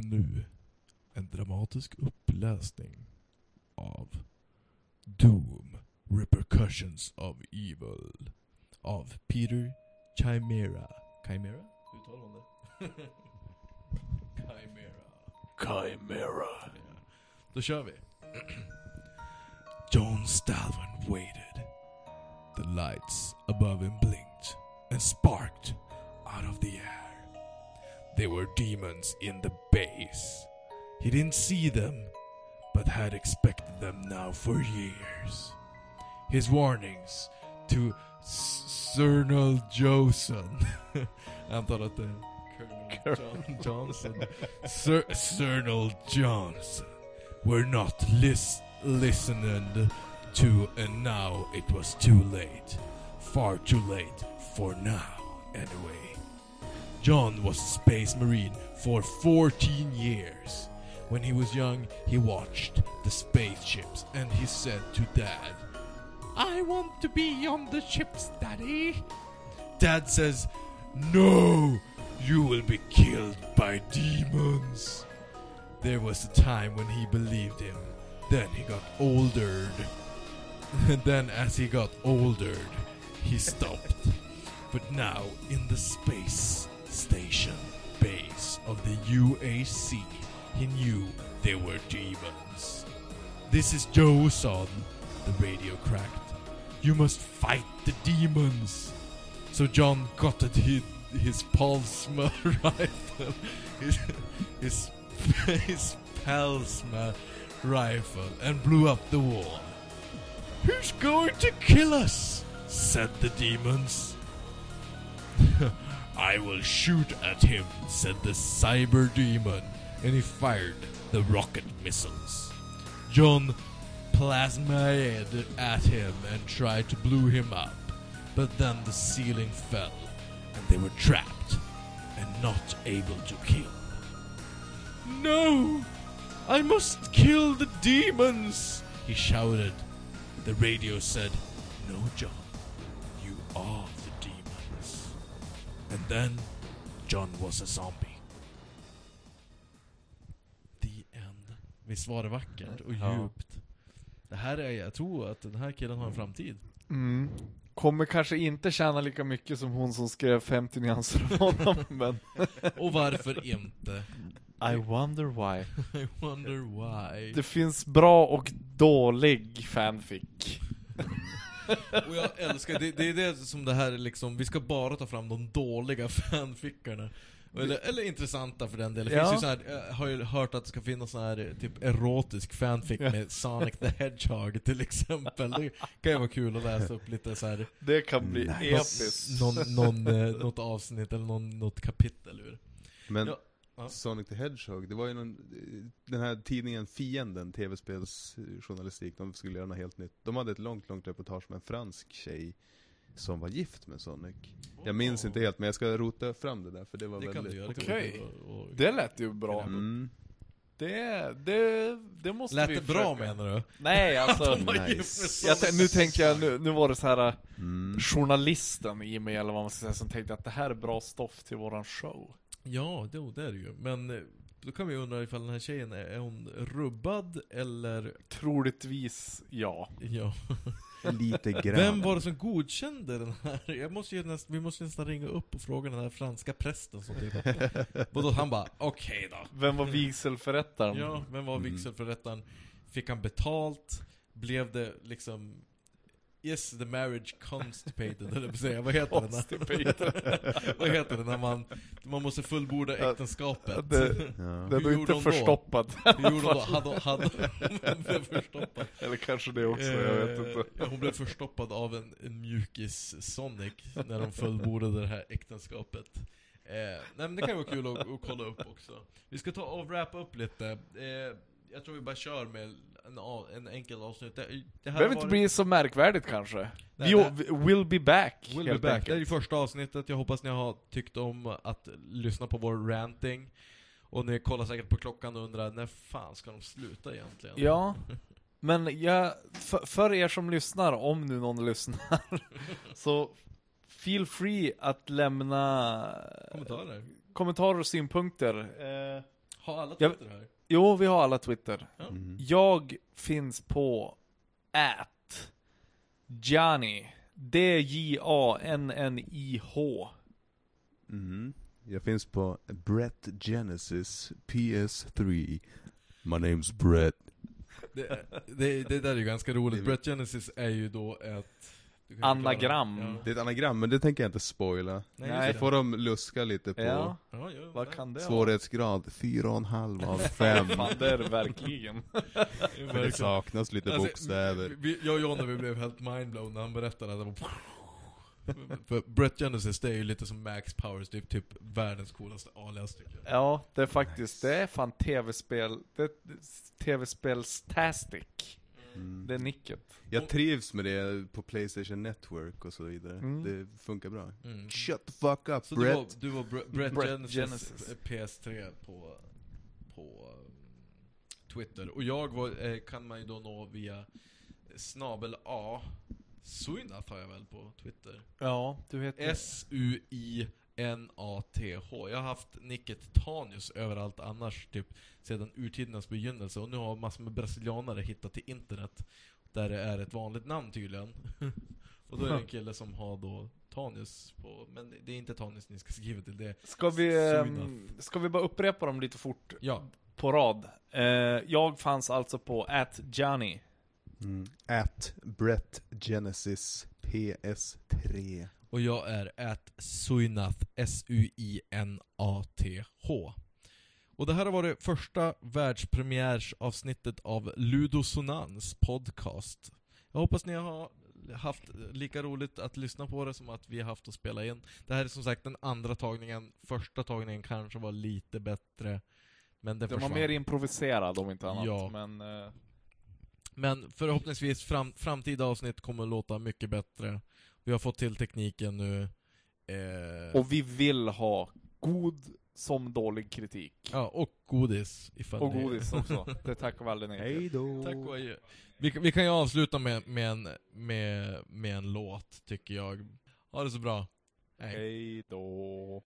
Och nu en dramatisk uppläsning av Doom Repercussions. Of Evil av Peter Chimera. Chimera? Uttalar man det? Chimera. Chimera. Ja. Då kör vi. John Stalvin waited. The lights above him blinked and sparked out of the air. They were demons in the base. He didn't see them, but had expected them now for years. His warnings to Cernal Johnson. Antar att det är Colonel John Johnson. Sir Cernal Johnson were not lis- listened to and now it was too late. Far too late for now, anyway. John was a space marine for 14 years. When he was young, he watched the spaceships and he said to Dad, I want to be on the ships, Daddy. Dad says, No, you will be killed by demons. There was a time when he believed him. Then he got older. And then as he got older, he stopped. But now in the space station base of the UAC, he knew they were demons. This is Joe son, the radio cracked. You must fight the demons. So John got his, his Palsma rifle, his, his, his Palsma rifle, and blew up the wall. Who's going to kill us? said the demons. I will shoot at him, said the cyber demon, and he fired the rocket missiles. John plasmaed at him and tried to blow him up, but then the ceiling fell, and they were trapped and not able to kill. No! I must kill the demons! He shouted. The radio said, No, John, you are. And then John was a zombie. The end. Visst var det vackert och Ja. djupt? Det här är, jag tror att den här killen har en framtid. Mm. Kommer kanske inte tjäna lika mycket som hon som skrev 50 nyanser av honom, men Och varför inte? I wonder why. I wonder why. Det finns bra och dålig fanfic. Och jag älskar, det, det är det som det här är liksom, vi ska bara ta fram de dåliga fanfickarna. Eller, eller intressanta för den delen. Ja. finns ju så här, jag har ju hört att det ska finnas sån här typ erotisk fanfic Ja. med Sonic the Hedgehog till exempel. Det kan ju vara kul att läsa upp lite så här Det kan bli Nice. episkt. någon, någon, eh, något avsnitt eller någon, något kapitel ur. Men Ja. Ja. Sonic the Hedgehog, det var ju någon, den här tidningen Fienden, tv-spelsjournalistik, de skulle göra något helt nytt. De hade ett långt, långt reportage med en fransk tjej som var gift med Sonic. Jag minns inte helt, men jag ska rota fram det där, för det var Det kan väldigt... Okej. att- Det lät ju bra. Mm. Det, det, det måste Lät vi det bra försöka. menar du? Nej, alltså. Nice. jag, nu tänker jag, nu, nu var det så här Mm. journalisten i mig, eller vad man ska säga, som tänkte att det här är bra stoff till våran show. Ja, jo, det är det ju. Men eh, då kan vi undra ifall den här tjejen, är, är hon rubbad eller, Troligtvis ja. ja. Lite grann. Vem var det som godkände den här? Jag måste ju nästan, vi måste nästan ringa upp och fråga den här franska prästen som tittade. Och då han bara, okej då. Vem var vigselförrättaren? Ja, vem var Mm. vigselförrättaren? Fick han betalt? Blev det liksom Yes, the marriage constipated, eller säga, vad heter det? När, vad heter det när man, man måste fullborda äktenskapet? det- Ja. Den gjorde inte förstoppad. Hur gjorde hon då? Hade, hade hon blev förstoppad? Eller kanske det också, jag vet Eh, inte. ja, hon blev förstoppad av en, en mjukis Sonic när de fullbordade det här äktenskapet. Eh, nej men det kan vara kul att, att kolla upp också. Vi ska ta och wrappa upp lite. Eh, jag tror vi bara kör med en, en enkel avsnitt. Det, det Behöver inte varit- bli så märkvärdigt kanske. Nej, Vi, det- will be back, We'll be back. enkelt. Det är första avsnittet, jag hoppas ni har tyckt om att lyssna på vår ranting. Och ni kollar säkert på klockan och undrar, när fan ska de sluta egentligen? Ja, men jag, för, för er som lyssnar, om nu någon lyssnar, så feel free att lämna Kommentarer? kommentarer och synpunkter. Eh, Har alla Twitter här? jo, vi har alla Twitter. Mm. Jag finns på at Johnny. D-J-A-N-N-I-H. Mhm. Jag finns på Brett Genesis PS3. My name's Brett. Det, det, det där är ju ganska roligt. Brett Genesis är ju då ett... Anagram. förklara. Det är ett anagram, men det tänker jag inte spoila. Nej, Nej. Så det. får de luska lite på Ja, Ja, ja, vad kan det svårighetsgrad 4,5 av 5. Fan, det är det verkligen. Det är För det saknas lite Alltså, bokstäver. Vi, jag och Johnny vi blev helt mindblown när han berättade att det var För Brett Genesis det är ju lite som Max Powers, typ, typ världens coolaste alias tycker jag. Ja, det är faktiskt, det är fan tv-spel, det är tv-spelstastic. Mm. Det är nicket. Jag trivs med det på Playstation Network och så vidare. Mm. Det funkar bra. Mm. Shut the fuck up Så du var, Brett! du var Bre- Brett, Brett Genesis, Genesis. PS3 på, på um, Twitter. Och jag var, eh, kan man ju då nå via snabel A Suinath har jag väl på Twitter. Ja, du heter... S-U-I-N-A-T-H. Jag har haft nicket Tanius överallt annars, typ sedan urtidernas begynnelse. Och nu har massor med brasilianare hittat till internet, där det är ett vanligt namn tydligen. och då är det en kille som har då Tanius på, men det är inte Tanius ni ska skriva till, det Ska vi, ehm, ska vi bara upprepa dem lite fort Ja, på rad? Eh, jag fanns alltså på at Johnny. Mm. At Brett Genesis PS3. Och jag är at Suinath, S-U-I-N-A-T-H. Och det här har varit första världspremiärsavsnittet av Ludosonans podcast. Jag hoppas ni har haft lika roligt att lyssna på det som att vi har haft att spela in. Det här är som sagt den andra tagningen, första tagningen kanske var lite bättre, men det Den var mer improviserad om inte annat, Ja. men... Eh, Men förhoppningsvis fram, framtida avsnitt kommer att låta mycket bättre. Vi har fått till tekniken nu. Eh, och vi vill ha god som dålig kritik. ja, och godis. Ifall Och ni- godis också. Det tackar vi aldrig nej till. Hejdå! Tack och adjö. Vi, vi kan ju avsluta med, med, en, med, med en låt, tycker jag. Ha det så bra. Hej. Hej då.